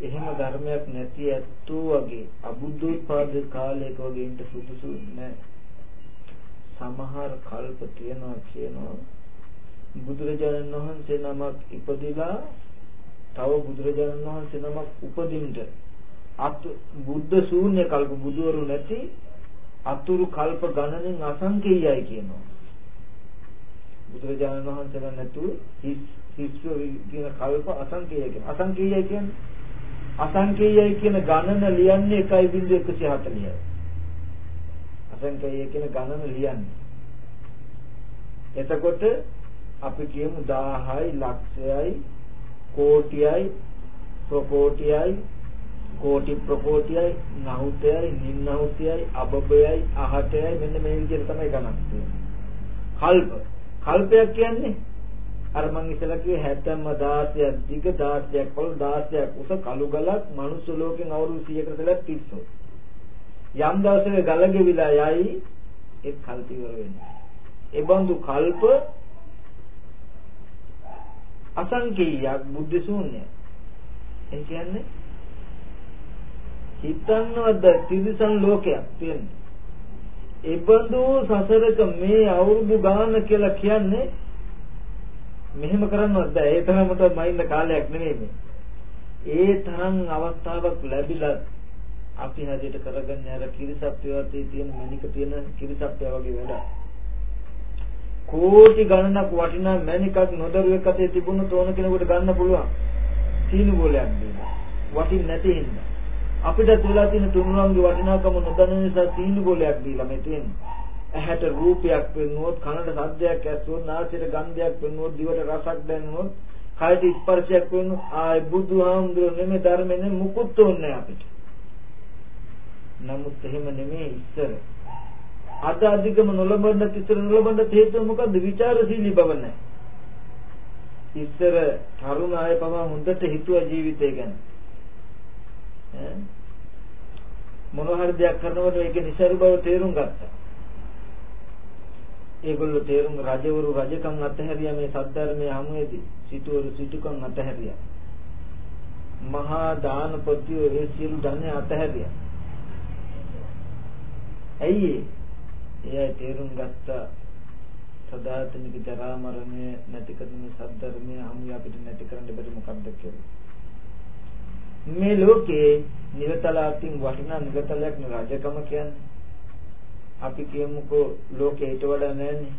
එහෙම ධර්මයක් නැති ඇත්තෝ වගේ අබුද්ධෝත්පාද කාලයක වගේ ඉන්න සුදුසු නැහැ. සමහර කල්ප තියනවා කියනවා බුදුරජාණන් වහන්සේ නමක් ඉපදිලා තව බුදුරජාණන් වහන්සේ නමක් උපදින්න අත් බුද්ධ ශූන්‍ය කල්ප බුදවරු නැති අතුරු කල්ප ගණනෙන් අසංකේයයි කියනවා. බුදුරජාණන් වහන්සේලා නැතුව හිස්ව කියන කල්ප අසංකේයයි කියන. අසංකේයයි කියන්නේ? අසංකේයයි කියන ගණන ලියන්නේ 1.140යි අසංකේයයි කියන ගණන ලියන්නේ. එතකොට අපි කියමු 1000යි ලක්ෂයයි කෝටියයි ප්‍රකෝටියයි කෝටි ප්‍රකෝටියයි නහුතයයි නින්නහුතයයි අබබයයි අහතයයි මෙන්න මේ විදිහට තමයි ගණන් කල්ප. කල්පයක් කියන්නේ අර මං ඉස්සලා කිව්වේ 70 16ක් දිග 16ක් පොල් 16ක් උස කළු ගලක් මනුස්ස ලෝකෙන් අවුරුදු 100කට සැලක් පිස්සෝ යම් දවසක ගල ගෙවිලා යයි ඒ කල්ප ඉවර වෙන්නේ ඒ බඳු කල්ප අසංකේයයක් බුද්ධ ශූන්‍යයි. ඒ කියන්නේ හිතන්නවද තිරිසන් ලෝකයක් තියෙනවා. ඒබඳු සසරක මේ අවුරුදු ගාන කියලා කියන්නේ මෙහෙම කරන්නවත් බෑ. ඒ තරමට මයින්ද කාලයක් නෙමෙයි මේ. ඒ තරම් අවස්ථාවක් ලැබිලා අපි හදිට කරගන්නේ අර කිරිසප්පියවතේ තියෙන මණික තියෙන කිරිසප්පිය වගේ වැඩක්. කෝටි ගණනක් වටිනා මණිකක් නොදරුවෙක් අතේ තිබුණොත් ඕන කෙනෙකුට ගන්න පුළුවන්. සීනු බෝලයක් දෙන්න. වටින් නැති හින්දා. අපිට තුලා තියෙන තුනුරන්ගේ වටිනාකම නොදන්න නිසා සීනු බෝලයක් දීලා මේ තියෙන්නේ. ඇහැට රූපයක් පෙන්වුවොත් කනට ශබ්දයක් ඇසුවොත් නාසයට ගන්ධයක් පෙන්වුවොත් දිවට රසක් දැනුවොත් කයට ස්පර්ශයක් පෙන්වුවොත් ආයි බුදුහාමුදුරුවෝ නෙමෙයි ධර්මෙ මුකුත් ඕනේ අපිට. නමුත් එහෙම නෙමෙයි ඉස්සර අද අධිකම නොලබන්න තිතර නොලබන්න හේතුව මොකද්ද? ਵਿਚාරශීලී බව නැහැ. ඉස්සර තරුණ අය පවා හොඳට හිතුවා ජීවිතය ගැන. ඈ මොන හරි දෙයක් කරනකොට ඒක નિසරු බව තේරුම් ගත්තා. ඒගොල්ලෝ තේරුම් රජවරු රජකම් අතහැරියා මේ සද්ධර්මයේ හමුවේදී. සිටුවරු සිටුකම් අතහැරියා. මහා දානපතියෝ ඒ සියලු ධනෙ අතහැරියා. ඇයි ඒ තේරුම් ගත්තා සදාතනික ජරා මරණය නැති කරන මේ සද්ධර්මය හමු අපිට නැති කරන්න බැරි මොකක්ද කියලා. මේ ලෝකේ නිරතලාටින් වටිනා නිරතලයක් රජකම කියන්නේ. අපි කියමුකෝ ලෝකේ ඊට වඩා නැන්නේ.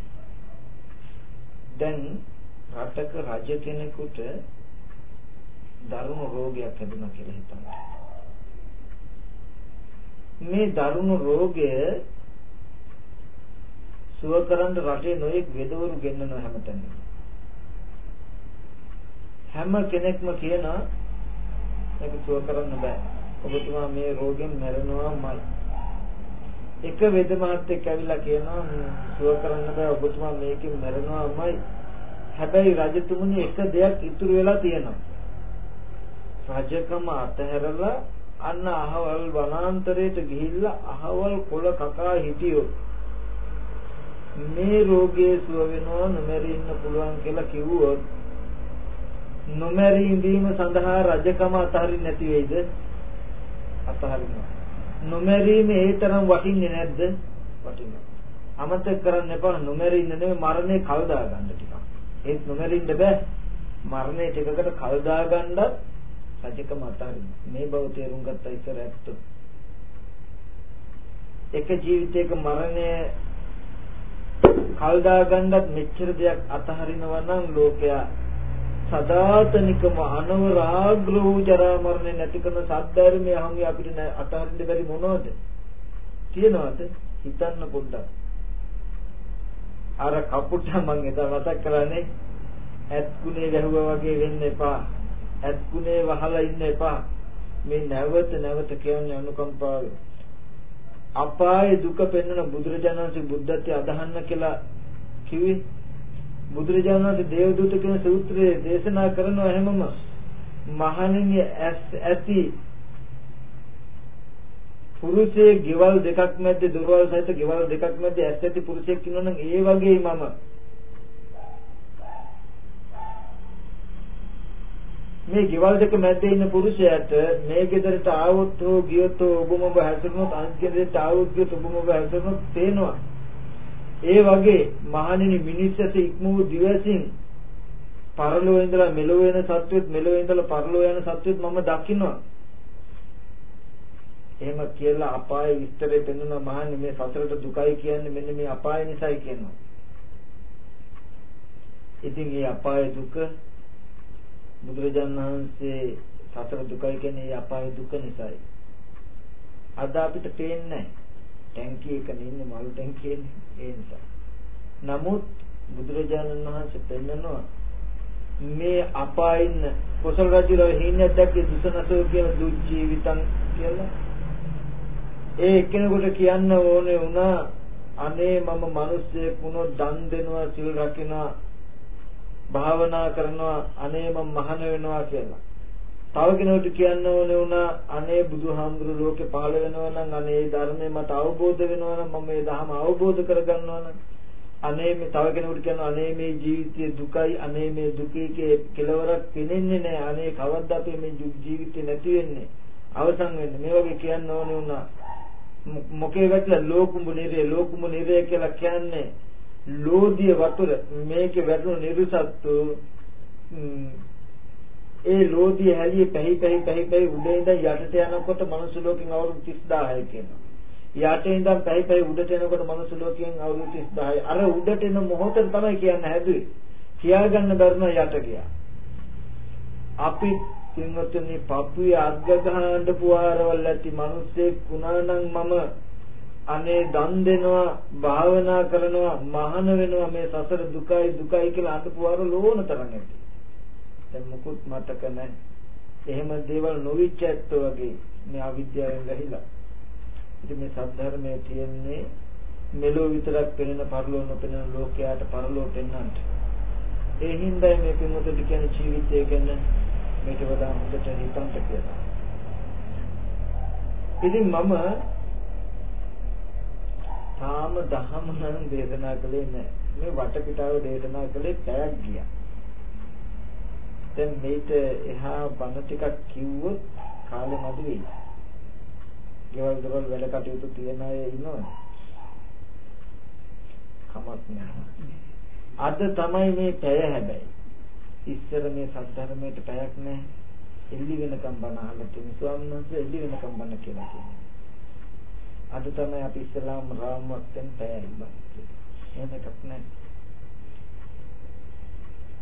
දැන් රටක රජ කෙනෙකුට දරුණු රෝගයක් හැදුණා කියලා හිතන්න. මේ දරුණු රෝගය සුව කරන්න රටේ නොයෙක් වෙදවරු ගෙන්නන හැමතැනම. හැම කෙනෙක්ම කියනවා ඒක සුව කරන්න බෑ. ඔබතුමා මේ රෝගෙන් මැරෙනවාමයි. එක වෙද මහත්තයෙක් ඇවිල්ලා කියනවා සුව කරන්න බෑ ඔබතුමා මේකෙන් මැරෙනවාමයි. හැබැයි රජතුමනි එක දෙයක් ඉතුරු වෙලා තියෙනවා. රජකම අතහැරලා අන්න අහවල් වනාන්තරයට ගිහිල්ලා අහවල් කොළ කකා හිටියෝ මේ රෝගයේ සුව වෙනවා නොමැරී ඉන්න පුළුවන් කියලා කිව්වොත් නොමැරී ඉඳීම සඳහා රජකම අතහරින්න නැති වෙයිද? අතහරිනවා. නොමැරීම ඒ තරම් වටින්නේ නැද්ද? වටිනවා. අමතක කරන්න එපා නොමැරී ඉන්න නෙමෙයි මරණය කල් දා ගන්න ටිකක්. ඒත් නොමැරී ඉන්න බෑ. මරණය ටිකකට කල් දා ගන්නත් රජකම අතහරින්න. මේ බව තේරුම් ගත්ත ඉස්සර ඇත්තෝ. එක ජීවිතයක මරණය කල් දා ගන්නත් මෙච්චර දෙයක් අතහරිනවා නම් ලෝකයා සදාතනිකම අනවරාග්‍ර වූ ජරා මරණ නැති කරන සද්ධර්මය හමු අපිට අතහරින්න බැරි මොනවද? තියනවද? හිතන්න පොඩ්ඩක්. අර කපුට මං එදා මතක් කරන්නේ ඇත් ගුණේ ගැහුවා වගේ වෙන්න එපා. ඇත් ගුණේ වහලා ඉන්න එපා. මේ නැවත නැවත කියන්නේ අනුකම්පාවෙන්. අපායේ දුක පෙන්වන බුදුරජාණන් වහන්සේ බුද්ධත්වයට අදහන්න කියලා කිව්වේ බුදුරජාණන් වහන්සේ දේවදූත කියන සූත්‍රයේ දේශනා කරනවා හැමම මහණෙනි ඇති පුරුෂයේ ගෙවල් දෙකක් මැද්දේ දොරවල් සහිත ගෙවල් දෙකක් මැද්දේ ඇස් ඇති පුරුෂයෙක් ඉන්නවනම් ඒ වගේ මම මේ ගෙවල් දෙක මැද්දේ ඉන්න පුරුෂයාට මේ ගෙදරට ආවොත් හෝ ගියොත් ඔබම ඔබ හැසිරුණොත් අනිත් ගෙදරට ආවොත් ගියොත් ඔබම ඔබ හැසිරුණොත් පේනවා. ඒ වගේ මහණෙනි මිනිස්සට ඉක්ම වූ දිවසින් පරලෝ ඉඳලා මෙලෝ වෙන සත්වෙත් මෙලෝ ඉඳලා පරලෝ යන සත්වෙත් මම දකින්නවා. එහෙම කියලා අපාය විස්තරේ පෙන්වන මහන්නේ මේ සතරට දුකයි කියන්නේ මෙන්න මේ අපාය නිසායි කියනවා. ඉතින් මේ අපාය දුක බුදුරජාණන් වහන්සේ සතර දුකයි කියන්නේ අපාය දුක නිසායි. අද අපිට පේන්නේ නැහැ. ටැංකිය එක නෙන්නේ මල් ටැංකියනේ ඒ නිසා. නමුත් බුදුරජාණන් වහන්සේ පෙන්නනවා මේ අපායින් කොසල් රජුලා හිණයක් දැක්කේ දුසනසෝ කියන දුක් ජීවිතං කියලා. ඒ එක්කෙනෙකුට කියන්න ඕනේ වුණා අනේ මම මිනිස්සෙක් වුණොත් දන් දෙනවා සිල් රකින්නවා භාවනා කරනවා අනේ මම මහාන වෙනවා කියලා. තව කෙනෙකුට කියන්න ඕනේ වුණා අනේ බුදුහාමුදුරු ලෝකේ පහළ වෙනවා නම් අනේ ධර්මය මට අවබෝධ වෙනවා නම් මම මේ ධර්ම අවබෝධ කරගන්නවා නම් අනේ මේ තව කෙනෙකුට කියනවා අනේ මේ ජීවිතයේ දුකයි අනේ මේ දුකේ කෙලවරක් පෙනෙන්නේ නැහැ. අනේ කවද්ද අපේ මේ ජීවිතේ නැති වෙන්නේ? අවසන් වෙන්නේ. මේ වගේ කියන්න ඕනේ වුණා. මොකේ වැටලා ලෝකුඹ නිරේ ලෝකුඹ නිරේ කියලා කියන්නේ ලෝධිය වතුර. මේකේ වැටුණු නිරුසත්තු ඒ ලෝධිය හැලියේ පැහි පැහි පැහි පැහි උඩේ ඉඳන් යටට යනකොට මනුස්ස ලෝකෙන් අවුරුදු 30000යි කියනවා. යට ඉඳන් පැහි පැහි උඩට එනකොට මනුස්ස ලෝකයෙන් අවුරුදු 30000යි. අර උඩට එන මොහොතේ තමයි කියන්න හැදුවේ. කියාගන්න බැරුණ යට ගියා. අපි පින්වත්නි පපුවේ අග්ගහඬ පුවාරවල් ඇති මිනිස්සෙක් වුණා නම් මම අනේ දන් දෙනවා භාවනා කරනවා මහාන වෙනවා මේ සසර දුකයි දුකයි කියලා අඬපුවාර ලෝණ තරම් ඇති. දැන් මුකුත් මතක නැහැ. එහෙම දේවල් නොවිච්ච ඇත්තෝ වගේ මේ අවිද්‍යාවෙන් වැහිලා. ඉතින් මේ සද්ධර්මයේ තියෙන්නේ මෙලෝ විතරක් පෙනෙන පරලෝ නොපෙනෙන ලෝකයට පරලෝ පෙන්වන්නට. ඒ හින්දායි මේ පින්වතුන්ට කියන ජීවිතය ගැන මේක වඩා හොඳට හිතන්න කියලා. ඉතින් මම තාම දහම නම් දේශනා කළේ නැහැ. මේ වටපිටාව දේශනා කළේ පැයක් ගියා. දැන් මේක එහා බණ ටිකක් කිව්වොත් කාලෙ මදි වෙයි. ගෙවල් දොරවල් වැඩ කටයුතු තියන අය ඉන්නවනේ. කමක් නැහැ. අද තමයි මේ පැය හැබැයි. ඉස්සර මේ සද්ධර්මයට පැයක් නැහැ. එල්ලි වෙනකම් බණ අහලා තියෙන ස්වාමීන් වහන්සේ එල්ලි වෙනකම් බණ කියලා කියනවා. අද තමයි අපි ඉස්ලාම් රාමුවක් දැන් පැයයි බණ. එහෙම එකක් නැහැ.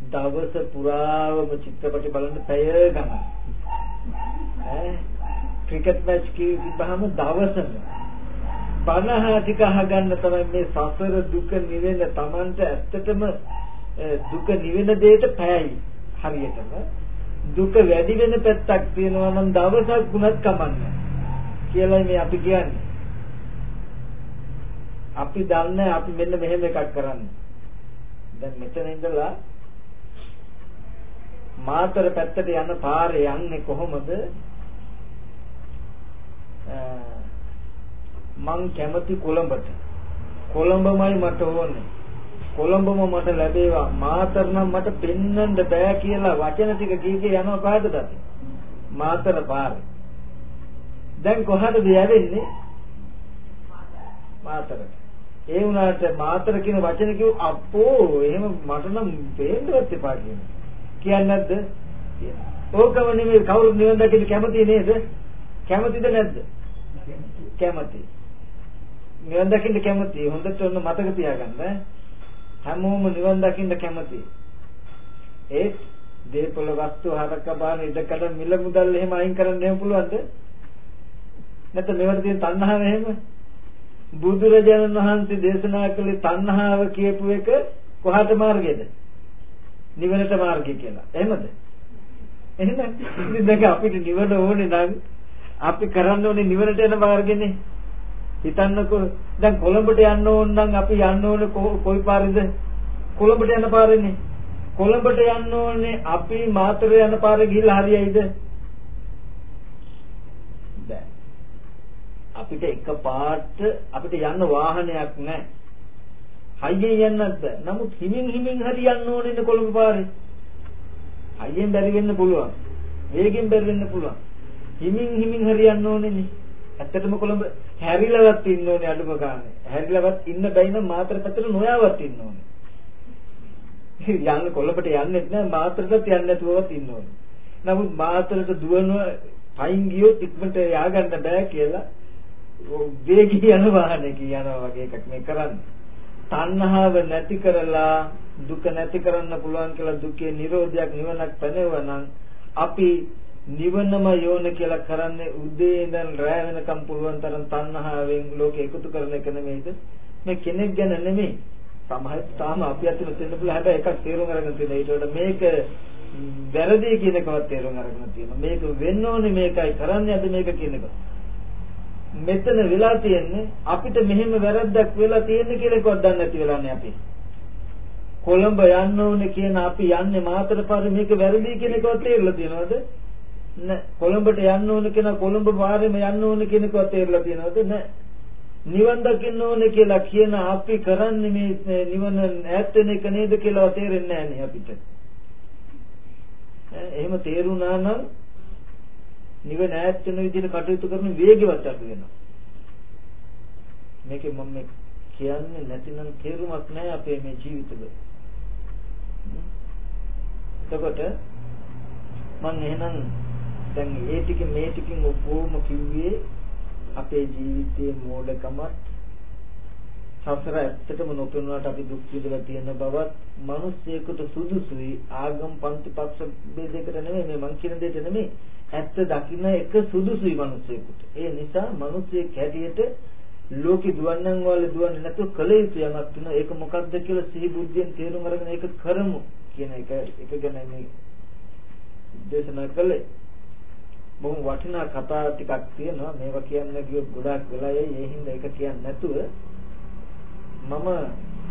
දවස පුරාවම චිත්‍රපටි බලන්න පැය ගණන්. ඈ? ක්‍රිකට් මැච් කිව්වහම දවසම 50 ටික අහගන්න තමයි මේ සසර දුක නිවෙන Tamanට ඇත්තටම දුක නිවෙන දෙයට පැයයි හරියටම. දුක වැඩි වෙන පැත්තක් තියෙනවා නම් දවසක් ගුණත් කමන්නේ කියලා මේ අපි කියන්නේ. අපි දන්නේ අපි මෙන්න මෙහෙම එකක් කරන්නේ. දැන් මෙතන ඉඳලා මාතර පැත්තට යන පාරේ යන්නේ කොහොමද? මං කැමති කොළඹට. කොළඹමයි මට ඕනේ. කොළඹම මට ලැබේවා. මාතර නම් මට පෙන්වන්න බෑ කියලා වචන ටික කීකේ යනවා කාටද මාතර පාරේ. දැන් කොහටද යවෙන්නේ? මාතරට ඒ වුණාට මාතර කියන වචන කිව්ව අපෝ එහෙම මට නම් පේන්නවත් එපා කියන කියන්නේ නැද්ද? ඕකම නෙමෙයි කවුරුත් නිවන් දකින්න කැමති නේද? කැමතිද නැද්ද? කැමති. නිවන් දකින්න කැමති. හොඳට ඔන්න මතක තියාගන්න. හැමෝම නිවන් දකින්න කැමති. ඒත් දේපොළ වස්තු හරක බාන ඉඩකඩ මිල මුදල් එහෙම අයින් කරන්න එහෙම පුළුවන්ද? නැත්නම් මේවට තියෙන තණ්හාව එහෙම? බුදුරජාණන් වහන්සේ දේශනා කළේ තණ්හාව කියපු එක කොහාට මාර්ගයද? නිවනට මාර්ගය කියලා. එහෙමද? එහෙනම් ඉතින් දැන් අපිට නිවන ඕනේ නම් අපි කරන්න ඕනේ නිවනට යන මාර්ගෙනේ. හිතන්නකෝ දැන් කොළඹට යන්න ඕන නම් අපි යන්න ඕනේ කොයි පාරේද? කොළඹට යන පාරේනේ. කොළඹට යන්න ඕනේ අපි මාතර යන පාරේ ගිහිල්ලා හරියයිද? බෑ. අපිට එක පාට අපිට යන්න වාහනයක් නැහැ හයියෙන් යන්නත් බෑ නමුත් හිමින් හිමින් හරි යන්න ඕනේ කොළඹ පාරේ හයියෙන් බැරි වෙන්න පුළුවන් වේගෙන් බැරි වෙන්න පුළුවන් හිමින් හිමින් හරි යන්න ඕනේනේ ඇත්තටම කොළඹ හැරිලවත් ඉන්න ඕනේ අඩුම ගානේ. හැරිලවත් ඉන්න බැයි නම් මාතර පැත්තට නොයාවත් ඉන්න ඕනේ. යන්න කොළඹට යන්නෙත් නෑ මාතරටත් යන්නේ නැතුවවත් ඉන්න ඕනේ. නමුත් මාතරට දුවන පයින් ගියොත් ඉක්මනට ය아가න්න බෑ කියලා වේගී යන වාහනයක යනවා වගේ එකක් මේ කරන්නේ. තණ්හාව නැති කරලා දුක නැති කරන්න පුළුවන් කියලා දුකේ නිරෝධයක් නිවනක් පැනෙවනම් අපි නිවනම යෝන කියලා කරන්නේ උදේ ඉඳන් රැ වෙනකම් පුළුවන් තරම් තණ්හාවෙන් ලෝකෙ එකතු කරන එක නෙමෙයිද? මේ කෙනෙක් ගැන නෙමෙයි. සමහර තාම අපි අතන තියෙන පුළුවන් හැබැයි එකක් තේරුම් අරගෙන තියෙනවා. ඊට වඩා මේක වැරදි කියන එකවත් තේරුම් අරගෙන තියෙනවා. මේක වෙන්න ඕනේ මේකයි කරන්නේ අද මේක කියන එක. මෙතන වෙලා තියෙන්නේ අපිට මෙහෙම වැරද්දක් වෙලා තියෙන්නේ කියලා එකවත් දන්නේ නැති වෙලානේ අපි. කොළඹ යන්න ඕනේ කියන අපි යන්නේ මාතර පාරේ මේක වැරදි කියන එකවත් තේරලා තියෙනවද? නෑ. කොළඹට යන්න ඕන කෙනා කොළඹ පාරේම යන්න ඕන කෙනෙක්වත් තේරලා තියෙනවද? නෑ. නිවන් දකින්න ඕනේ කියලා කියන අපි කරන්නේ මේ නිවන ඈත් වෙන එක නේද කියලා තේරෙන්නේ නැහැ අපිට. එහෙම තේරුණා නම් නිවන ඈත් වෙන විදිහට කටයුතු කරන වේගවත් අඩු වෙනවා. මේකේ මම කියන්නේ නැතිනම් තේරුමක් නැහැ අපේ මේ ජීවිතවල. එතකොට මම එහෙනම් දැන් ඒ ටික මේ ටිකින් ඔක්කොම කිව්වේ අපේ ජීවිතයේ මෝඩකමත් සසර ඇත්තටම නොපෙනුනට අපි දුක් විඳලා තියෙන බවත් මිනිස්සෙකුට සුදුසුයි. ආගම් පන්ති පක්ෂ බෙදයකට නෙමෙයි මේ මං කියන දෙයට නෙමෙයි. ඇත්ත දකින්න එක සුදුසුයි මිනිස්සෙකුට. ඒ නිසා මිනිස්සෙක් හැටියට ලෝකෙ දුවන්නන් වල දුවන්නේ නැතුව කල යුතු යමක් තියෙනවා ඒක මොකක්ද කියලා සිහි බුද්ධියෙන් තේරුම් අරගෙන ඒක කරමු කියන එක. එක ගැන මේ දේශනා කළේ. බොහොම වටිනා කතා ටිකක් තියෙනවා. මේවා කියන්න ගියොත් ගොඩාක් වෙලා යයි. ඒ හින්දා ඒක කියන්නේ නැතුව මම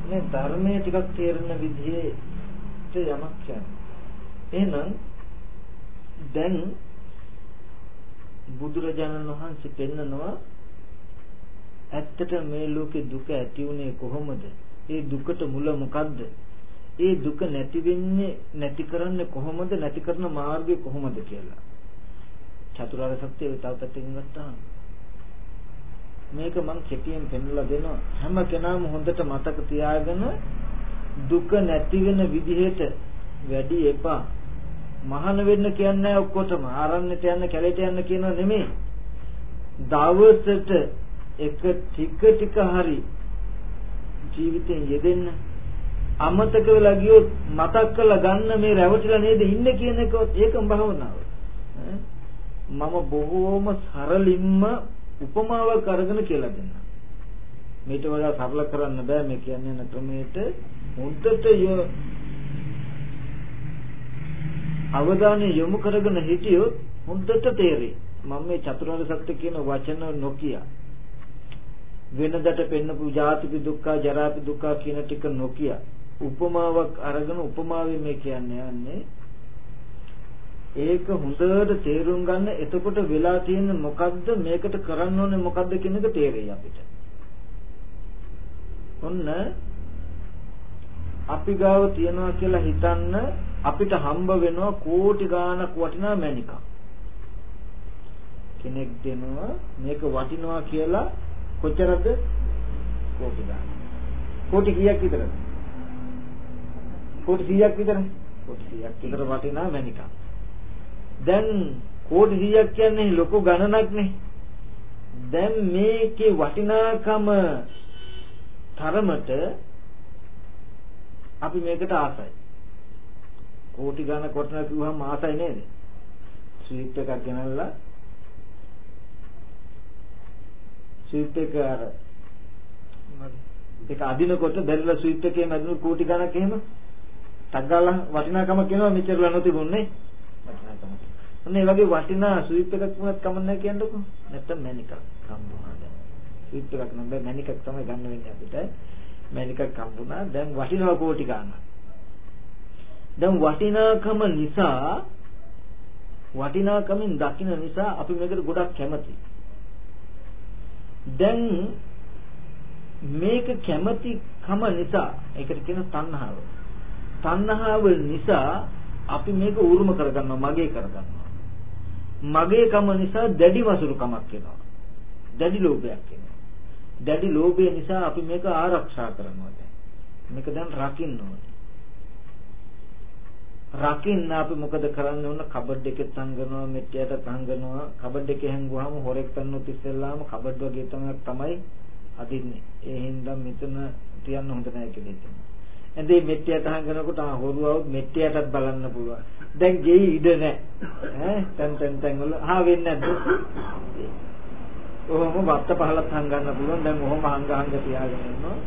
මේ ධර්මයේ ටිකක් තේරෙන විදිහේ යමක් කියන්නේ. එහෙනම් දැන් බුදුරජාණන් වහන්සේ පෙන්නනවා ඇත්තට මේ ලෝකේ දුක ඇති උනේ කොහොමද? ඒ දුකට මුල මොකද්ද? ඒ දුක නැති වෙන්නේ නැති කරන්නේ කොහොමද? නැති කරන මාර්ගය කොහොමද කියලා. චතුරාර්ය සත්‍ය තව පැත්තකින් ගත්තාම මේක මම කෙටියෙන් පෙන්වලා දෙනවා. හැම කෙනාම හොඳට මතක තියාගෙන දුක නැති වෙන විදිහට වැඩි එපා. මහාන වෙන්න කියන්නේ ඔක්කොටම ආරණ්‍යට යන්න කැලේට යන්න කියනවා නෙමෙයි. දවසට එක ටික ටික හරි ජීවිතෙන් යෙදෙන්න අමතක වෙලා ගියොත් මතක් කරලා ගන්න මේ රැවටිලා නේද ඉන්නේ කියන එක ඒකම භවනාව. මම බොහෝම සරලින්ම උපමාවක් අරගෙන කියලා දෙන්න. මේට වඩා සරල කරන්න බෑ මේ කියන්නේ යන ක්‍රමයට මුද්දට අවධානය යොමු කරගෙන හිටියොත් හොඳට තේරෙයි. මම මේ චතුරාර්ය සත්‍ය කියන වචන නොකිය. වෙනදට පෙන්නපු ජාතිපි දුක්ඛ ජරාපි දුක්ඛ කියන ටික නොකිය. උපමාවක් අරගෙන උපමාවෙන් මේ කියන්නේ යන්නේ ඒක හොඳට තේරුම් ගන්න එතකොට වෙලා තියෙන මොකද්ද මේකට කරන්න ඕනේ මොකද්ද කියන එක තේරෙයි අපිට. ඔන්න අපි ගාව තියනවා කියලා හිතන්න අපිට හම්බ වෙනවා කෝටි ගාණක් වටිනා මැණිකක්. කෙනෙක් දෙනවා මේක වටිනවා කියලා කොච්චරද? කෝටි ගාණක්. කෝටි කීයක් විතරද? කෝටි 100ක් විතර. කෝටි 100ක් විතර වටිනා මැණිකක්. දැන් කෝටි 100ක් කියන්නේ ලොකු ගණනක් නේ. දැන් මේකේ වටිනාකම තරමට අපි මේකට ආසයි. කෝටි ගණන් කොටන කිව්වම ආසයි නේද? ස්විප් එකක් ගෙනල්ලා ස්විප් එක අර ඒක අදිනකොට බැරිලා ස්විප් එකේ මැදුණු කෝටි ගණක් එහෙම ටග්ගාලා වටිනාකම කියනවා මෙච්චරලා නොතිබුණේ වටිනාකම. අන්න ඒ වගේ වටිනා ස්විප් එකක් වුණත් කමන්නේ කියන්නකො. නැත්තම් මැනිකක් හම්බුණා දැන්. ස්විප් එකක් නම් බෑ මැනිකක් තමයි ගන්න වෙන්නේ අපිට. මැනිකක් හම්බුණා දැන් වටිනවා කෝටි ගණන්. දැන් වටිනාකම නිසා වටිනාකමින් දකින්න නිසා අපි මේකට ගොඩක් කැමතියි. දැන් මේක කැමති කම නිසා ඒකට කියන තණ්හාව. තණ්හාව නිසා අපි මේක උරුම කරගන්නවා මගේ කරගන්නවා. මගේ කම නිසා දැඩි වසුරුකමක් එනවා. දැඩි ලෝභයක් එනවා. දැඩි ලෝභය නිසා අපි මේක ආරක්ෂා කරනවා දැන්. මේක දැන් රකින්න ඕනේ. රකින්න අපි මොකද කරන්න ඕන කබඩ් එකෙත් හංගනවා මෙට්ටියට හංගනවා කබඩ් එකේ හැංගුවාම හොරෙක් තන්නොත් ඉස්සෙල්ලාම කබඩ් වගේ තමයි තමයි අදින්නේ ඒ හින්දා මෙතන තියන්න හොඳ නැහැ කියලා හිතනවා ඇඳේ මෙට්ටියට හංගනකොට ආ හොරුවවුත් මෙට්ටියටත් බලන්න පුළුවන් දැන් ගෙයි ඉඩ නැහැ ඈ තැන් තැන් තැන් වල ආ වෙන්නේ නැද්ද ඔහොම වත්ත පහලත් හංගන්න පුළුවන් දැන් ඔහොම හංග හංග තියාගෙන ඉන්නවා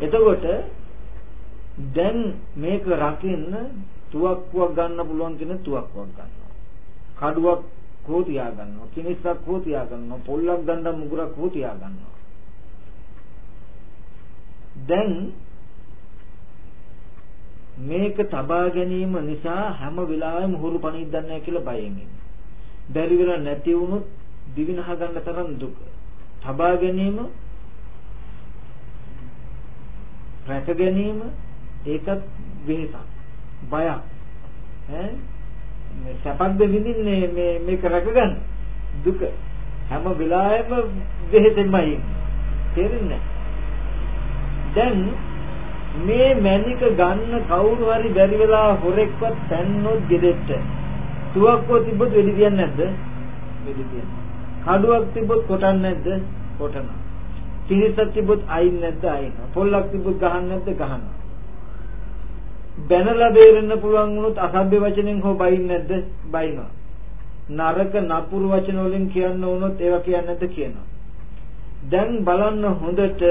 එතකොට දැන් මේක රකින්න තුවක්කුවක් ගන්න පුළුවන් කෙනෙක් තුවක්කුවක් ගන්නවා. කඩුවක් හෝ තියා ගන්නවා. කිනිස්සක් හෝ තියා ගන්නවා. පොල්ලක් ගන්න මුගුරක් හෝ තියා ගන්නවා. දැන් මේක තබා ගැනීම නිසා හැම වෙලාවෙම හුරු පණිද්දක් නැහැ කියලා බයෙන් ඉන්නේ. බැරි වෙලා නැති වුණොත් දිවිනහ ගන්න තරම් දුක. තබා ගැනීම රැක ගැනීම ඒකත් වෙනසක් බයක්. ඈ? මේ සැපක්ද විඳින්නේ මේ මේක රැකගන්න දුක. හැම වෙලාවෙම දෙහෙතෙමයි තේරෙන්නේ දැන් මේ මැනික ගන්න කවුරු හරි බැරි වෙලා හොරෙක්වත් පැන්නොත් ගෙදෙට්ට. තුවක්කුව තිබ්බොත් වෙඩි තියන්නේ නැද්ද? වෙඩි තියන්නේ කඩුවක් තිබ්බොත් කොටන්නේ නැද්ද? කොටනවා. තිරිසක් තිබ්බොත් අයින් නැද්ද? අයින් පොල්ලක් තිබ්බොත් ගහන්නේ නැද්ද? ගහනවා. බැනලා බේරෙන්න පුළුවන් වුණොත් අසභ්‍ය වචනෙන් හෝ බයින් නැද්ද? බයිනවා. නරක නපුරු වචන වලින් කියන්න වුණොත් ඒවා කියන්නේ නැද්ද? කියනවා. දැන් බලන්න හොඳට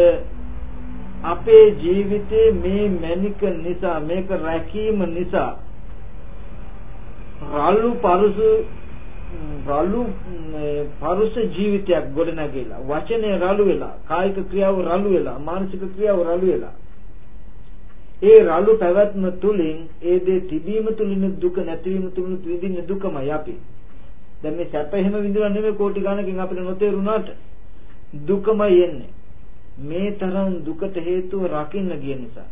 අපේ ජීවිතේ මේ මැනික නිසා මේක රැකීම නිසා රළු පරුසු රළු පරුස ජීවිතයක් ගොඩනැගිලා වචනේ රළු වෙලා කායික ක්‍රියාව රළු වෙලා මානසික ක්‍රියාව රළු වෙලා ඒ රළු පැවැත්ම තුලින් ඒ දේ තිබීම තුලින් දුක නැතිවීම තුලින් විඳින්නේ දුකමයි අපි. දැන් මේ සැප එහෙම විඳිනවා නෙමෙයි කෝටි ගණනකින් අපිට නොතේරුණාට දුකමයි එන්නේ. මේ තරම් දුකට හේතුව රකින්න ගිය නිසා.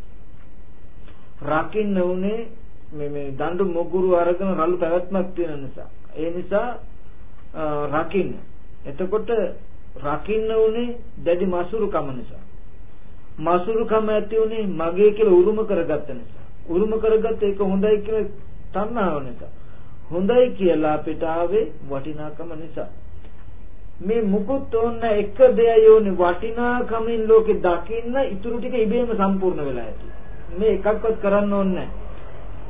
රකින්න උනේ මේ මේ දඬු මොගුරු අරගෙන රළු පැවැත්මක් තියෙන නිසා. ඒ නිසා රකින්න. එතකොට රකින්න උනේ දැඩි මසුරුකම නිසා. මසුරුකම ඇති උනේ මගේ කියලා උරුම කරගත්ත නිසා. උරුම කරගත්ත ඒක හොඳයි කියලා තණ්හාව නිසා. හොඳයි කියලා අපිට ආවේ වටිනාකම නිසා. මේ මුකුත් ඕන එක දෙයයි ඕනේ වටිනාකමින් ලෝකෙ දකින්න ඉතුරු ටික ඉබේම සම්පූර්ණ වෙලා ඇති. මේ එකක්වත් කරන්න ඕනේ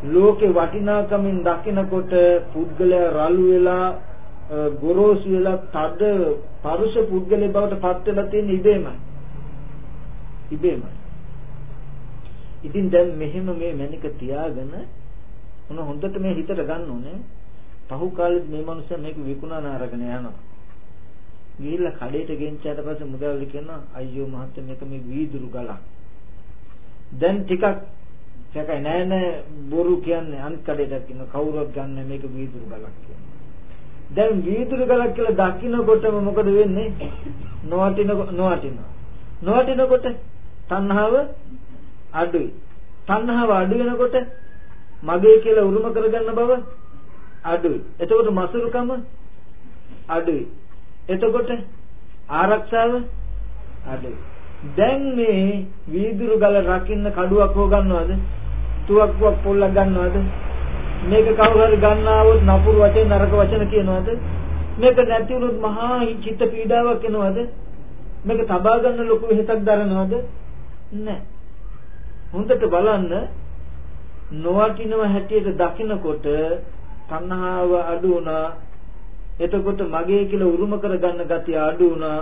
ලෝකේ වටිනාකමින් දකිනකොට පුද්ගලයා රළු වෙලා ගොරෝසු වෙලා තද පරුෂ පුද්ගලයෙක් බවට පත් වෙලා තියෙන ඉබේමයි. ඉබේමයි. ඉතින් දැන් මෙහෙම මේ මැනික තියාගෙන මොන හොඳට මේ හිතට ගන්න ඕනේ. පහු කාලෙත් මේ මනුස්සයා මේක විකුණන අරගෙන යනවා. ගිහිල්ලා කඩේට ගෙන්චාට පස්සේ මුදල්ලි කියනවා අයියෝ මහත්තයා මේක මේ වීදුරු ගලක්. දැන් ටිකක් සැකයි නෑ නෑ බොරු කියන්නේ අනිත් කඩේට කියන කවුරුවත් ගන්න මේක වීදුරු ගලක් කියන්නේ. දැන් වීදුරු ගලක් කියලා දකින්නකොටම මොකද වෙන්නේ? නොවටින නොවටින. නොවටිනකොට තණ්හාව අඩුයි. තණ්හාව අඩු වෙනකොට මගේ කියලා උරුම කරගන්න බව අඩුයි. එතකොට මසුරුකම අඩුයි. එතකොට ආරක්ෂාව අඩුයි. දැන් මේ වීදුරු ගල රකින්න කඩුවක් හො ගන්නවද? තුවක්කුවක් පොල්ලක් ගන්නවද? මේක කවුරු හරි ගන්නවොත් නපුරු වචන නරක වචන කියනවද? මේක නැති වුණොත් මහා චිත්ත පීඩාවක් එනවද? මේක තබා ගන්න ලොකු වෙහසක් දරනවද? නැහැ. හොඳට බලන්න නොවටිනව හැටියට දකිනකොට තණ්හාව අඩු වුණා එතකොට මගේ කියලා උරුම කරගන්න ගතිය අඩු වුණා.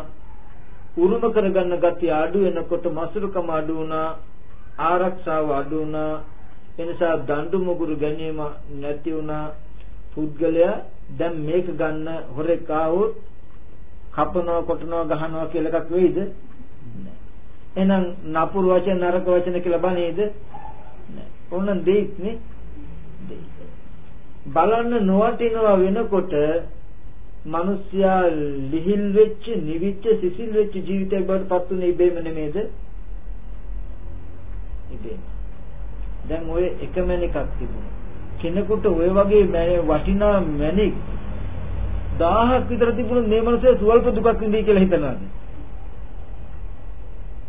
උරුම කරගන්න ගතිය අඩු වෙනකොට මසුරුකම අඩු වුණා. ආරක්ෂාව අඩු වුණා. එනිසා දඬු මුගුරු ගැනීම නැති වුණා. පුද්ගලයා දැන් මේක ගන්න හොරෙක් ආවොත් කපනවා කොටනවා ගහනවා කියලා එකක් වෙයිද? එහෙනම් නපුරු වචන නරක වචන කියලා බනේද ඕන දෙයක් නේ. බලන්න නොවටිනවා වෙනකොට මිනිස්සයා ලිහිල් වෙච්ච නිවිච්ච සිසිල් වෙච්ච ජීවිතයක් බවට පත් වුනේ ඉබේම නෙමේද? ඉබේම. දැන් ඔය එක මැණිකක් තිබුණා. කෙනෙකුට ඔය වගේ වටිනා මැණික් 1000ක් විතර තිබුණොත් මේ මිනිස්සේ සුවල්ප දුකක් විඳී කියලා හිතනවාද?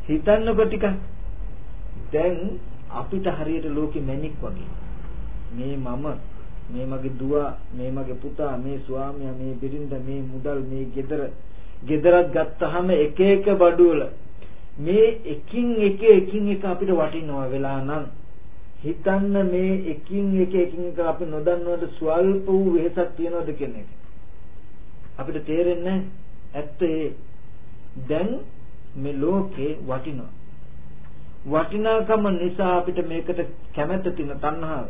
හිතන්නකො ටික දැන් අපිට හරියට ලෝකෙ මැණික් වගේ. මේ මම මේ මගේ දුව මේ මගේ පුතා මේ ස්වාමියා මේ බිරිඳ මේ මුදල් මේ ගෙදර ගෙදරත් ගත්තාම එක එක බඩුවල මේ එකින් එක එකින් එක අපිට වටිනවා වෙලා නම් හිතන්න මේ එකින් එක එකින් එක අපි නොදන්නවද ස්වල්ප වූ වෙහසක් තියනවද කියන එක. අපිට තේරෙන්නේ ඇත්ත ඒ. දැන් මේ ලෝකේ වටිනවා. වටිනාකම නිසා අපිට මේකට කැමැත්ත තියෙන තණ්හාව.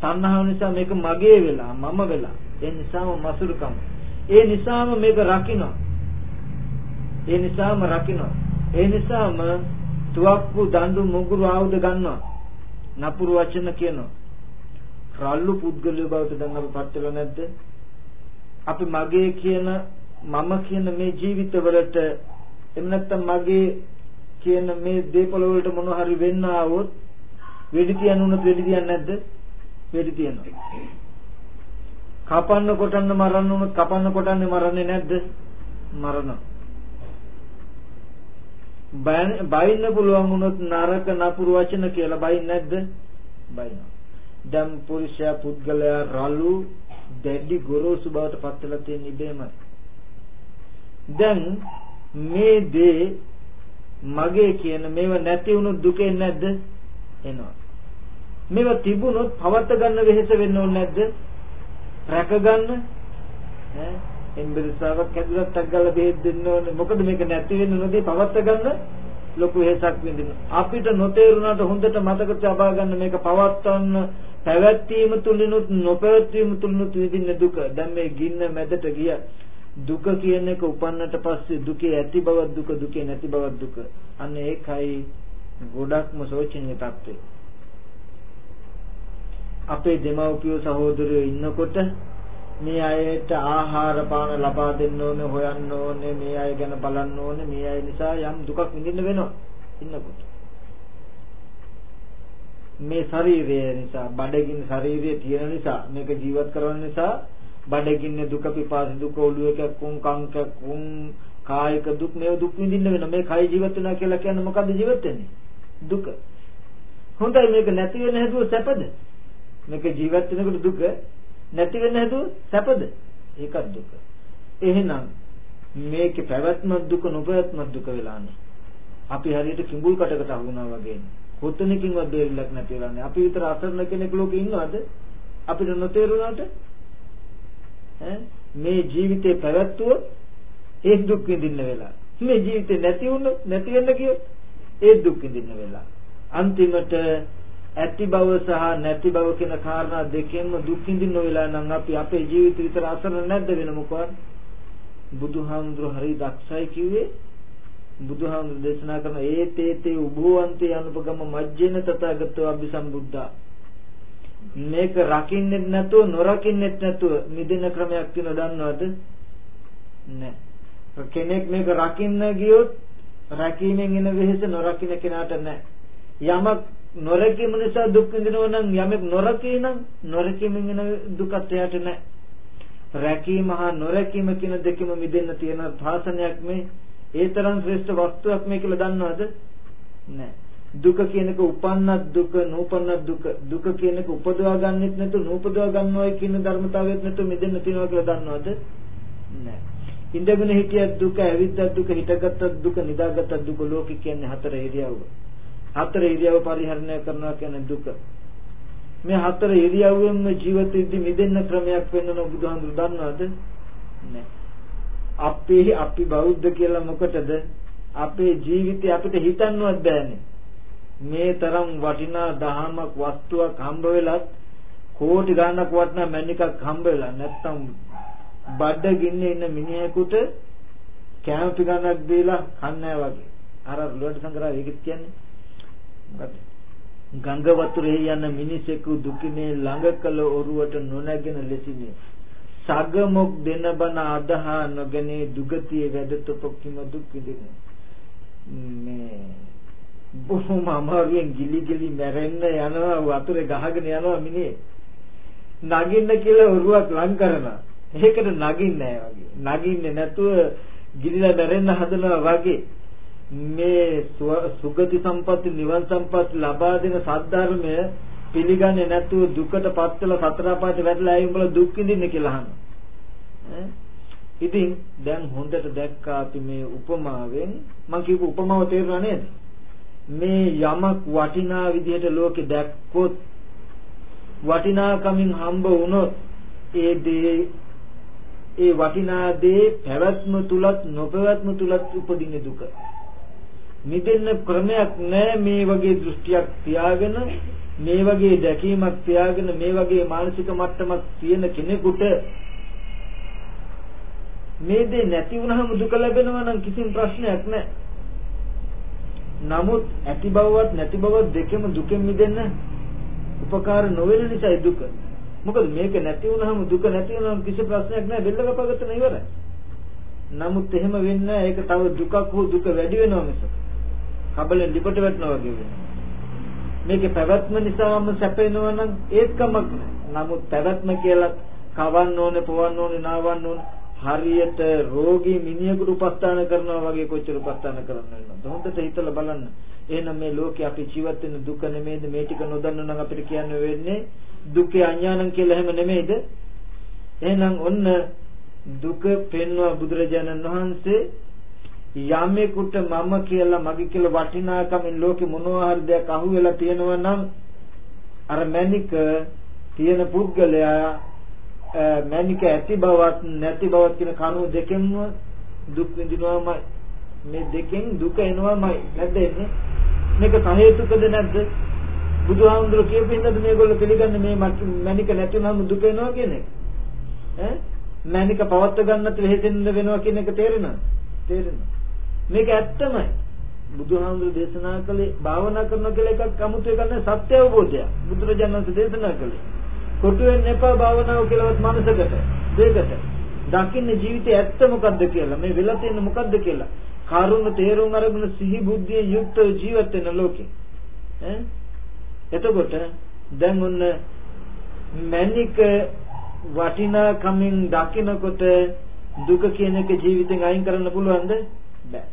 තණ්හාව නිසා මේක මගේ වෙලා මම වෙලා. ඒ නිසාම මසුරුකම. ඒ නිසාම මේක රකින්න ඒ නිසාම රකින්න ඒ නිසාම තුවක්කු දඬු මුගුරු ආයුධ ගන්නවා. නපුරු වචන කියනවා. රල්ලු පුද්ගලය බවට දැන් අපි පත් වෙලා නැද්ද? අපි මගේ කියන මම කියන මේ ජීවිතවලට එහෙම නැත්නම් මගේ කියන මේ දේපල වලට මොන හරි වෙන්න ආවොත් වෙඩි තියන්නුනොත් වෙඩි තියන්නේ නැද්ද? වෙඩි තියනවා. කපන්න කොටන්න මරන්න උනොත් කපන්න කොටන්නේ මරන්නේ නැද්ද? මරනවා. බයින්න පුළුවන් වුණොත් නරක නපුරු වචන කියලා බයින් නැද්ද? බයිනවා. දැන් පුරුෂයා පුද්ගලයා රළු දැඩි ගොරෝසු බවට පත් වෙලා තියෙන ඉබේමයි. දැන් මේ දේ මගේ කියන මේව නැති වුණු දුකේ නැද්ද? එනවා. මේවා තිබුණොත් පවත්ත ගන්න වෙහෙස වෙන්න ඕනේ නැද්ද? රැක ගන්න ඈ එම්බෙරසාවක් හැදුවත් අග්ගල බෙහෙත් දෙන්න ඕනේ. මොකද මේක නැති වෙන්න නොදී පවත්ත ගන්න ලොකු වෙහෙසක් විඳින්න. අපිට නොතේරුණාට හොඳට මතක තබා ගන්න මේක පවත්වන්න පැවැත්වීම තුලිනුත් නොපැවැත්වීම තුලිනුත් විඳින්න දුක. දැන් මේ ගින්න මැදට ගිය දුක කියන එක උපන්නට පස්සේ දුකේ ඇති බවක් දුක දුකේ නැති බවක් දුක. අන්න ඒකයි ගොඩක්ම සෝචනීය තත්ත්වය. අපේ දෙමව්පියෝ සහෝදරයෝ ඉන්නකොට මේ අයට ආහාර පාන ලබා දෙන්න ඕනේ හොයන්න ඕනේ මේ අය ගැන බලන්න ඕනේ. මේ අය නිසා යම් දුකක් විඳින්න වෙනවා ඉන්නකොට. මේ ශරීරය නිසා බඩගින්න ශරීරය තියෙන නිසා මේක ජීවත් කරන නිසා බඩගින්න දුක පිපාස දුක ඔළුව කැක්කුම් කන් කැක්කුම් කායික දුක් මේ දුක් විඳින්න වෙන මේ කය ජීවත් වෙනවා කියලා කියන්නේ මොකද්ද ජීවත් වෙන්නේ? දුක. හොඳයි මේක නැති වෙන හැදුව සැපද? මේක ජීවත් වෙනකොට දුක නැති වෙන හැදුව සැපද? ඒකත් දුක. එහෙනම් මේකේ පැවැත්ම දුක නොපැවැත්ම දුක වෙලානේ අපි හරියට කිඹුල් කටකට අහුණා වගේ. කොතනකින්වත් දෙයක් නැති වෙලානේ අපි විතර අසරණ කෙනෙක් ලෝකේ ඉන්නවද? අපිට නොතේරුණාට? ඈ? මේ ජීවිතේ පැවැත්වුවොත් ඒ දුක් විඳින්න වෙලා. මේ ජීවිතේ නැති වුණොත් නැති වෙන්න කියොත් ඒ දුක් විඳින්න වෙලා. අන්තිමට ඇති බව සහ නැති බව කියන කාරණා දෙකෙන්ම දුක් විඳින්න වෙලා නම් අපි අපේ ජීවිත විතර අසරණ නැද්ද වෙන මොකවත්? බුදුහාමුදුර හරි දක්ෂයි කිව්වේ. බුදුහාමුදුර දේශනා කරන ඒතේතේ උභවන්තේ අනුපගම මජ්ජේන තථාගතෝ අභිසම්බුද්ධා මේක රකින්නෙත් නැතුව නොරකින්නෙත් නැතුව මිදෙන ක්‍රමයක් තියෙනව දන්නවද? නැහැ කෙනෙක් මේක රකින්න ගියොත් රැකීමෙන් එන වෙහෙස නොරකින්න කෙනාට නැහැ යමක් නොරකීම නිසා දුක් විඳිනවා නම් යමෙක් නොරකී නම් නොරකීමෙන් එන දුකත් එයාට නැහැ රැකීම හා නොරැකීම කියන දෙකම මිදෙන්න තියෙන භාෂණයක් මේ. ඒ තරම් ශ්‍රේෂ්ඨ වස්තුවක් මේ කියලා දන්නවද? නැහැ දුක කියන එක උපන්නත් දුක නූපන්නත් දුක. දුක කියන එක උපදවා ගන්නෙත් නැතු නූපදවා ගන්නවයි කියන ධර්මතාවයක් නැතු මිදෙන්න තියෙනවා කියලා දන්නවද? නැහැ ඉඳගෙන හිටියත් දුක ඇවිද්දත් දුක හිටගත්තත් දුක නිදාගත්තත් දුක ලෝකෙ කියන්නේ හතර ඉරියව්ව හතර ඉරියව්ව පරිහරණය කරනවා කියන්නේ දුක. මේ හතර ඉරියව්වෙන්ම ජීවිතෙදි මිදෙන්න ක්‍රමයක් වෙන්නන බුදුහාමුදුරු දන්නවද? නැහැ අපි අපි බෞද්ධ කියලා මොකටද? අපේ ජීවිතේ අපිට හිතන්නවත් බෑනේ. මේ තරම් වටිනා දහමක් වස්තුවක් හම්බ වෙලත් කෝටි ගණනක් වටිනා මැණිකක් හම්බ වෙලා නැත්තම් බඩ ගින්නේ ඉන්න මිනිහෙකුට කැමති ගණනක් දීලා කන්නේ වගේ. අර ලුවට සංග්‍රහ ඒකත් කියන්නේ මොකද ගංග වතුරේ යන මිනිසෙකු දුකිනේ ළඟ කළ ඔරුවට නොනැගෙන ලෙසිනේ. සගමොක් දෙන බන අදහා නොගනේ දුගතිය වැඩතොපකිම දුක් විඳින මේ බොහොම අමාරුවෙන් ගිලි ගිලි මැරෙන්න යනවා වතුරේ ගහගෙන යනවා මිනිහේ. නගින්න කියලා ඔරුවක් ලං කරනවා. ඒකට නගින්නේ නැහැ වගේ. නගින්නේ නැතුව ගිලිලා මැරෙන්න හදනවා වගේ. මේ සුගති සම්පatti නිවන් සම්පatti ලබා දෙන සද්ධර්මය පිළිගන්නේ නැතුව දුකට පත් වෙලා සතර පාට වැටලා ආයි උඹලා දුක් විඳින්න කියලා අහනවා. ඉතින් දැන් හොඳට දැක්කා අපි මේ උපමාවෙන් මම කියපු උපමාව තේරුණා නේද? මේ යමක් වටිනා විදිහට ලෝකෙ දැක්කොත් වටිනාකමින් හම්බ වුණොත් ඒ දේ ඒ වටිනා දේ පැවැත්ම තුලත් නොපැවැත්ම තුලත් උපදින දුක. මිදෙන්න ක්‍රමයක් නැහැ මේ වගේ දෘෂ්ටියක් තියාගෙන මේ වගේ දැකීමක් තියාගෙන මේ වගේ මානසික මට්ටමක් තියෙන කෙනෙකුට මේ දේ නැති වුනහම දුක ලැබෙනවා නම් කිසිම ප්‍රශ්නයක් නැහැ. නමුත් ඇති බවවත් නැති බවවත් දෙකම දුකෙන් මිදෙන්න උපකාර නොවන නිසා දුක. මොකද මේක නැති වුනහම දුක නැති වුනහම කිසි ප්‍රශ්නයක් නැහැ බෙල්ල කපාගත්ත ඉවරයි. නමුත් එහෙම වෙන්නේ ඒක තව දුකක් හෝ දුක වැඩි වෙනවා මිසක. කබලෙන් ලිපට වැටෙනවා වගේ වෙනවා. මේකේ පැවැත්ම නිසාම සැපෙනවා නම් ඒත් කමක් නමුත් පැවැත්ම කියලා කවන්න ඕනේ, පොවන්න ඕනේ, නාවන්න ඕනේ. හරියට රෝගී මිනිහෙකුට උපස්ථාන කරනවා වගේ කොච්චර උපස්ථාන කරන්න වෙනවද? හොඳට හිතලා බලන්න. එහෙනම් මේ ලෝකේ අපි ජීවත් වෙන දුක නෙමෙයිද මේ ටික නොදන්න නම් අපිට කියන්න වෙන්නේ දුකේ අඥානං කියලා එහෙම නෙමෙයිද? එහෙනම් ඔන්න දුක පෙන්වන බුදුරජාණන් වහන්සේ යමෙකුට මම කියලා මගේ කියලා වටිනාකමින් ලෝකෙ මොනවා හරි දෙයක් අහුවෙලා තියෙනවා නම් අර මැනික තියෙන පුද්ගලයා මැනික ඇති බවත් නැති බවත් කියන කරුණු දෙකෙන්ම දුක් විඳිනවාමයි. මේ දෙකෙන් දුක එනවාමයි. නැද්ද එන්නේ? මේක සහේතුකද නැද්ද? බුදුහාමුදුරුවෝ කියපු හින්දාද මේගොල්ලෝ පිළිගන්නේ මේ මැනික නැති වුනහම දුක එනවා කියන එක? ඈ? මැනික පවත්ව ගන්නත් වෙහෙසෙන්න වෙනවා කියන එක තේරෙනවද? තේරෙනවා. මේක ඇත්තමයි. බුදුහාමුදුරු දේශනා කළේ භාවනා කරන කියලා එකක් 아무තු එකක් නෑ සත්‍ය අවබෝධය. බුදුරජාණන් වහන්සේ දේශනා කළේ. කොටු වෙන්න එපා භාවනාව කියලාවත් මනසකට. දෙකට. දකින්න ජීවිතේ ඇත්ත මොකද්ද කියලා මේ වෙලා තියෙන මොකද්ද කියලා කරුණ තේරුම් අරගෙන සිහි බුද්ධිය යුක්තව ජීවත් වෙන ලෝකේ ඈ එතකොට දැන් ඔන්න මැනික වටිනාකමින් දකිනකොට දුක කියන එක ජීවිතෙන් අයින් කරන්න පුළුවන්ද බෑ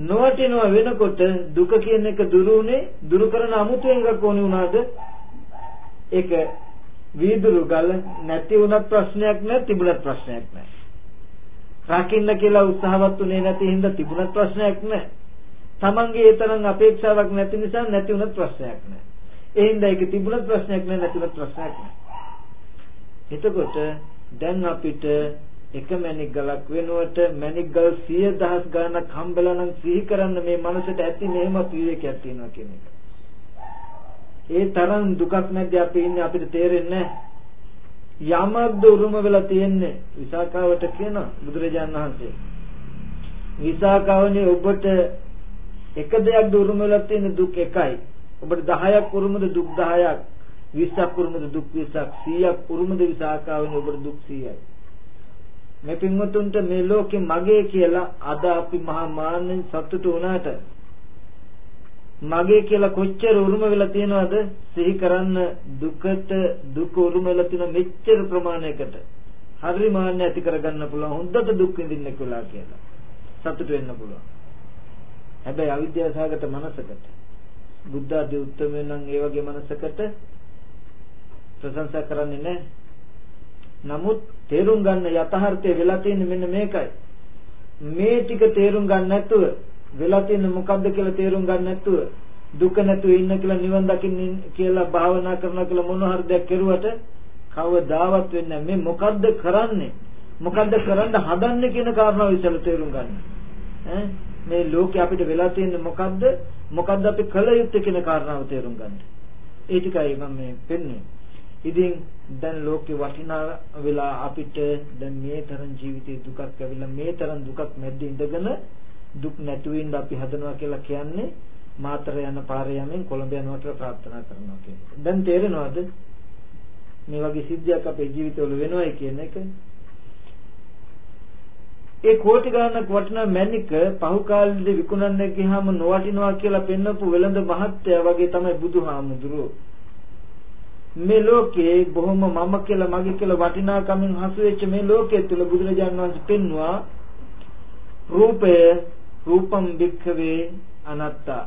නොවටිනව වෙනකොට දුක කියන එක දුරුුනේ දුරු කරන අමුතු එකක් ඕනේ වුණාද ඒක වීදුරු ගල නැති වුණත් ප්‍රශ්නයක් නැහැ තිබුණත් ප්‍රශ්නයක් නැහැ. රකින්න කියලා උත්සාහවත් උනේ නැති හින්දා තිබුණත් ප්‍රශ්නයක් නැහැ. Tamange ඒ තරම් අපේක්ෂාවක් නැති නිසා නැති වුණත් ප්‍රශ්නයක් නැහැ. ඒ හින්දා ඒක තිබුණත් ප්‍රශ්නයක් නැහැ නැති වුණත් ප්‍රශ්නයක් නැහැ. එතකොට දැන් අපිට එක මැණික් ගලක් වෙනුවට මැණික් ගල් 10000 ගණනක් හම්බෙලා නම් සිහි කරන්න මේ මනසට ඇති මෙහෙම විවේකයක් තියෙනවා කියන එක. ඒ තරම් දුකක් නැද්ද අපි ඉන්නේ අපිට තේරෙන්නේ යමක්ද උරුම වෙලා තියෙන්නේ? විසාකාවට කියන බුදුරජාණන් වහන්සේ. විසාකාවනේ ඔබට එක දෙයක්ද උරුම වෙලා තියෙන දුක් එකයි. ඔබට 10ක් උරුමද දුක් 10ක් 20ක් උරුමද දුක් 20ක් 100ක් උරුමද විසාකාවනේ ඔබට දුක් 100යි මේ පින්වතුන්ට මේ ලෝකේ මගේ කියලා අද අපි මහා මාන්නෙන් සතුටු වුණාට මගේ කියලා කොච්චර උරුම වෙලා තියෙනවද? සිහි කරන්න දුකට දුක උරුම වෙලා තියෙන මෙච්චර ප්‍රමාණයකට. හරි මාන්න ඇති කරගන්න පුළුවන් හොඳට දුක් විඳින්න කියලා කියලා. සතුට වෙන්න පුළුවන්. හැබැයි අවිද්‍යාව සහගත මනසකට බුද්ධ ආදී උත්තරමයන් නම් ඒ වගේ මනසකට ප්‍රශංසා කරන්නේ නැහැ. නමුත් තේරුම් ගන්න යථාර්ථය වෙලා තියෙන්නේ මෙන්න මේකයි. මේ ටික තේරුම් ගන්න නැතුව වෙලා තියෙන මොකද්ද කියලා තේරුම් ගන්න නැතුව දුක නැතුව ඉන්න කියලා නිවන් දකින්න කියලා භාවනා කරනවා කියලා මොන හරි දෙයක් කෙරුවට කවදාවත් වෙන්නේ මේ මොකද්ද කරන්නේ? මොකද්ද කරන්න හදන්නේ කියන කාරණාව ඉස්සෙල්ලා තේරුම් ගන්න. ඈ? මේ ලෝකේ අපිට වෙලා තියෙන්නේ මොකද්ද? මොකද්ද අපි කළ යුත්තේ කියන කාරණාව තේරුම් ගන්න. ඒ ටිකයි මම මේ පෙන්වන්නේ. ඉතින් දැන් ලෝකේ වටිනා වෙලා අපිට දැන් මේ තරම් ජීවිතේ දුකක් ඇවිල්ලා මේ තරම් දුකක් මැද්ද ඉඳගෙන දුක් නැති වෙන්න අපි හදනවා කියලා කියන්නේ මාතර යන පාරේ යමින් කොළඹ යනවට ප්‍රාර්ථනා කරනවා කියන එක. දැන් තේරෙනවද? මේ වගේ සිද්ධියක් අපේ ජීවිතවල වෙනවයි කියන එක. ඒ කෝටි ගණනක් වටිනා මැණික පහු කාලෙදී විකුණන්න ගියාම නොවටිනවා කියලා පෙන්වපු වෙළඳ මහත්තයා වගේ තමයි බුදුහාමුදුරුවෝ. මේ ලෝකේ බොහොම මම කියලා මගේ කියලා වටිනාකමින් හසු වෙච්ච මේ ලෝකයේ තුල බුදුරජාණන් වහන්සේ පෙන්වුවා රූපය රූපම් භික්ඛවේ අනත්තා.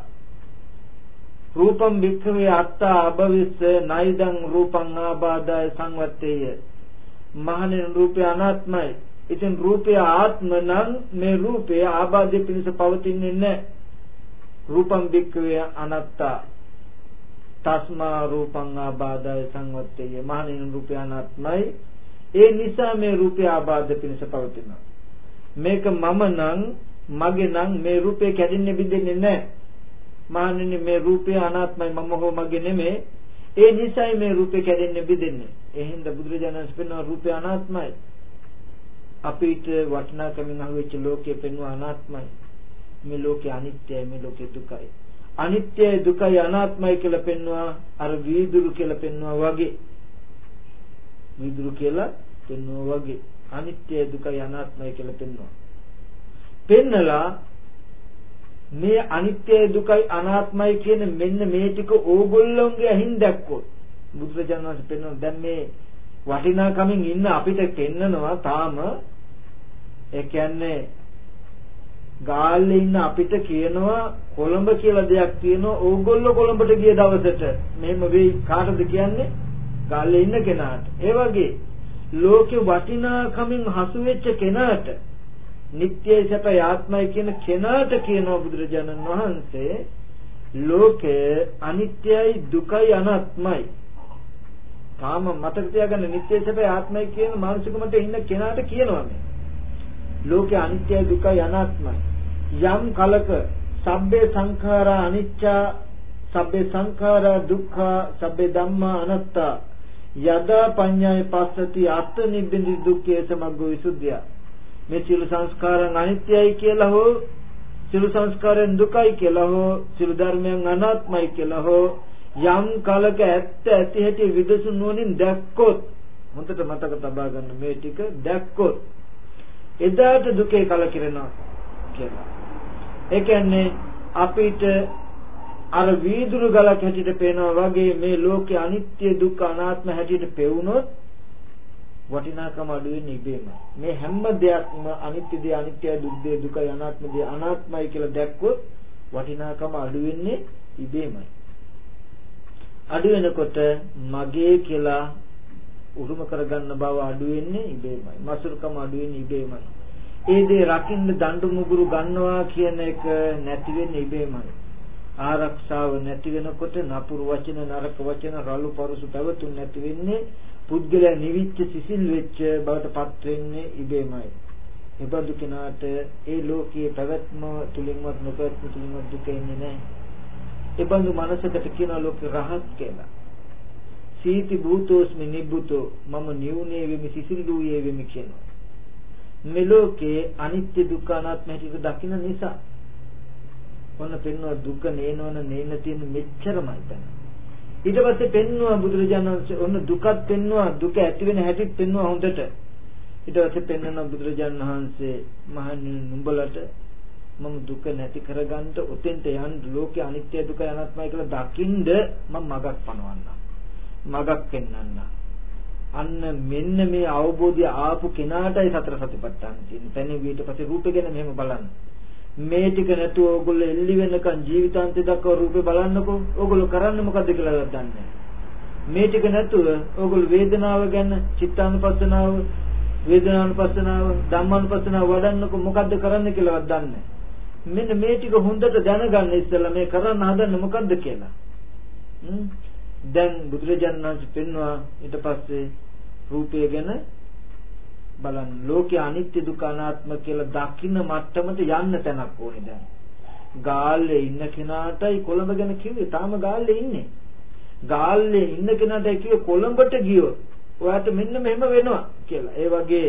රූපම් භික්ඛවේ අත්තා අභවිස්ස නයිදං රූපං ආබාදාය සංවත්තේය. මහණෙනි රූපය අනාත්මයි. ඉතින් රූපය ආත්ම නම් මේ රූපය ආබාධය පිණිස පවතින්නේ නැහැ. රූපම් භික්ඛවේ අනත්තා. තස්මා රූපං ආබාධය සංවත්තේය මහණෙනි රූපය අනාත්මයි ඒ නිසා මේ රූපය ආබාධ පිණිස පවතිනවා මේක මම නම් මගේ නම් මේ රූපේ කැඩෙන්නේ බිඳෙන්නේ නැහැ. මාන්නනේ මේ රූපය අනාත්මයි මම හෝ මගේ නෙමෙයි. ඒ නිසයි මේ රූපේ කැඩෙන්නේ බිඳෙන්නේ. එහෙනම් බුදුරජාණන් වහන්සේ පෙන්වන රූපය අනාත්මයි. අපිට වටිනාකමින් අහුවෙච්ච ලෝකයේ පෙන්වන අනාත්මයි. මේ ලෝකේ අනිත්‍යයි මේ ලෝකේ දුකයි. අනිත්‍යයි දුකයි අනාත්මයි කියලා පෙන්වුවා අර වීදුරු කියලා පෙන්වුවා වගේ. වීදුරු කියලා පෙන්වුවා වගේ. අනිත්‍යයි දුකයි අනාත්මයි කියලා පෙන්වුවා. පෙන්නලා මේ අනිත්‍යයි දුකයි අනාත්මයි කියන මෙන්න මේ ටික ඕගොල්ලොන්ගේ අහින් දැක්කොත් බුදුරජාණන් වහන්සේ පෙන්වන දැන් මේ වටිනාකමින් ඉන්න අපිට පෙන්නනවා තාම ඒ කියන්නේ ගාල්ලේ ඉන්න අපිට කියනවා කොළඹ කියලා දෙයක් තියෙනවා ඕගොල්ලෝ කොළඹට ගිය දවසට මෙහෙම වෙයි කාටද කියන්නේ ගාල්ලේ ඉන්න කෙනාට ඒ වගේ ලෝකේ වටිනාකමින් හසු වෙච්ච කෙනාට නිට්ටයයි සැපයි ආත්මයි කියන කෙනාට කියනවා බුදුරජාණන් වහන්සේ ලෝකය අනිත්‍යයි දුකයි අනාත්මයි. තාම මතක තියාගන්න නිට්ටයයි සැපයි ආත්මයි කියන මානසිකමට ඉන්න කෙනාට කියනවා මේ. ලෝකය අනිත්‍යයි දුකයි අනාත්මයි. යම් කලක සබ්බේ සංඛාරා අනිච්චා සබ්බේ සංඛාරා දුක්ඛා සබ්බේ ධම්මා අනාත්තා යදා පඤ්ඤාය පස්සති අත්ථ නිබ්බින්දි දුක්ඛේ සමග්ගෝ විසුද්ධිය මේ සියලු සංස්කාරයන් අනිත්‍යයි කියලා හෝ සියලු සංස්කාරයන් දුකයි කියලා හෝ සියලු ධර්මයන් අනාත්මයි කියලා හෝ යම් කලක ඇත්ත ඇති හැටි විදසු නුවණින් දැක්කොත් හොඳට මතක තබා ගන්න මේ ටික දැක්කොත් එදාට දුකේ කලකිරෙනවා කියලා. ඒ කියන්නේ අපිට අර වීදුරු ගලක් හැටියට පේනවා වගේ මේ ලෝකේ අනිත්‍ය දුක්ඛ අනාත්ම හැටියට පෙවුනොත් වටිනාකම අඩු වෙන්නේ ඉබේම. මේ හැම දෙයක්ම අනිත්‍ය දේ අනිත්‍යයි දුක් දේ දුකයි අනාත්ම දේ අනාත්මයි කියලා දැක්කොත් වටිනාකම අඩු වෙන්නේ ඉබේමයි. අඩු වෙනකොට මගේ කියලා උරුම කරගන්න බව අඩු වෙන්නේ ඉබේමයි. මසුරුකම අඩු වෙන්නේ ඉබේමයි. ඒ දේ රකින්න දඬු මුගුරු ගන්නවා කියන එක නැති වෙන්නේ ඉබේමයි. ආරක්ෂාව නැති වෙනකොට නපුරු වචන නරක වචන රළු පරුසු පැවතුම් නැති වෙන්නේ පුද්ගලයා නිවිච්ච සිසිල් වෙච්ච බවට පත් වෙන්නේ ඉබේමයි. එබඳු කෙනාට ඒ ලෝකයේ පැවැත්ම තුලින්වත් නොපැවැත්ම තුලින්වත් දුක එන්නේ නැහැ. එබඳු මනසකට කියන ලෝක රහත් කියලා. සීති භූතෝස්මි නිබ්බුතෝ මම නියුනේ වෙමි සිසිල්ුයේ වෙමි කියනවා. මේ ලෝකේ අනිත්‍ය දුක්ඛ අනාත්ම හැටියට දකින නිසා ඔන්න පෙන්වන දුක නේනවන නේන තියෙන මෙච්චරමයි තමයි. ඊට පස්සේ පෙන්වුවා බුදුරජාණන් වහන්සේ ඔන්න දුකත් පෙන්වුවා දුක ඇති වෙන හැටිත් පෙන්වුවා හොඳට. ඊට පස්සේ පෙන්වන බුදුරජාණන් වහන්සේ මහණෙනි නුඹලට මම දුක නැති කරගන්න උතෙන්ට යන්න ලෝකේ අනිත්‍ය දුක අනාත්මයි කියලා දකින්ද මම මගක් පනවන්නම්. මගක් පෙන්වන්නම්. අන්න මෙන්න මේ අවබෝධය ආපු කෙනාටයි සතර සතිපට්ඨාන තියෙන්නේ. තනිව ඊට පස්සේ රූපේ ගැන මෙහෙම බලන්න. මේ ටික නැතුව ඕගොල්ලෝ එල්ලි වෙනකන් ජීවිතාන්තය දක්වා රූපේ බලන්නකෝ. ඕගොල්ලෝ කරන්නේ මොකද්ද කියලා දන්නේ මේ ටික නැතුව ඕගොල්ලෝ වේදනාව ගැන චිත්තානුපස්සනාව වේදනානුපස්සනාව ධම්මානුපස්සනාව වඩන්නකෝ මොකද්ද කරන්න කියලාවත් දන්නේ මෙන්න මේ ටික හොඳට දැනගන්න ඉස්සෙල්ලා මේ කරන්න හදන්නේ මොකද්ද කියලා. දැන් බුදුරජාණන් වහන්සේ පෙන්වුවා ඊට පස්සේ රූපය ගැන බලන්න ලෝකේ අනිත්‍ය දුක අනාත්ම කියලා දකින්න මට්ටමට යන්න තැනක් ඕනේ දැන්. ගාල්ලේ ඉන්න කෙනාටයි කොළඹ ගැන කිව්වේ තාම ගාල්ලේ ඉන්නේ. ගාල්ලේ ඉන්න කෙනාටයි කිව්වේ කොළඹට ගියොත් ඔයාට මෙන්න මෙහෙම වෙනවා කියලා. ඒ වගේ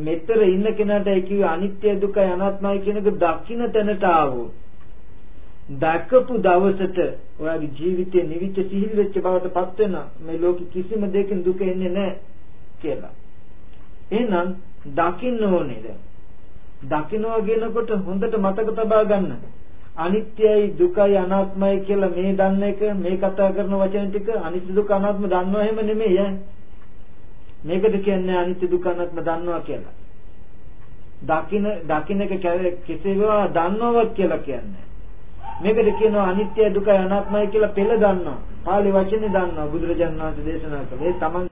මෙතර ඉන්න කෙනාටයි කිව්වේ අනිත්‍ය දුකයි අනාත්මයි කියන එක දකින්න තැනට ආවොත් දැකපු දවසට ඔයාගේ ජීවිතේ නිවිච්ච සිහිල් වෙච්ච බවට පත් වෙන මේ ලෝකෙ කිසිම දෙයකින් දුක එන්නේ නැහැ කියලා. එහෙනම් දකින්න ඕනේ දැන්. දකින්නවා කියනකොට හොඳට මතක තබා ගන්න. අනිත්‍යයි දුකයි අනාත්මයි කියලා මේ දන්න එක මේ කතා කරන වචන ටික අනිත්‍ය දුක අනාත්ම දන්නවා එහෙම නෙමෙයි ඈ. මේකද කියන්නේ අනිත්‍ය දුක අනාත්ම දන්නවා කියලා. දකින්න දකින්න එක කෙසේවා දන්නවත් කියලා කියන්නේ. මේකට කියනවා අනිත්‍ය දුකයි අනාත්මයි කියලා පෙළ දන්නවා. පාලි වචනේ දන්නවා බුදුරජාණන් වහන්සේ දේශනා කළේ. ඒ Taman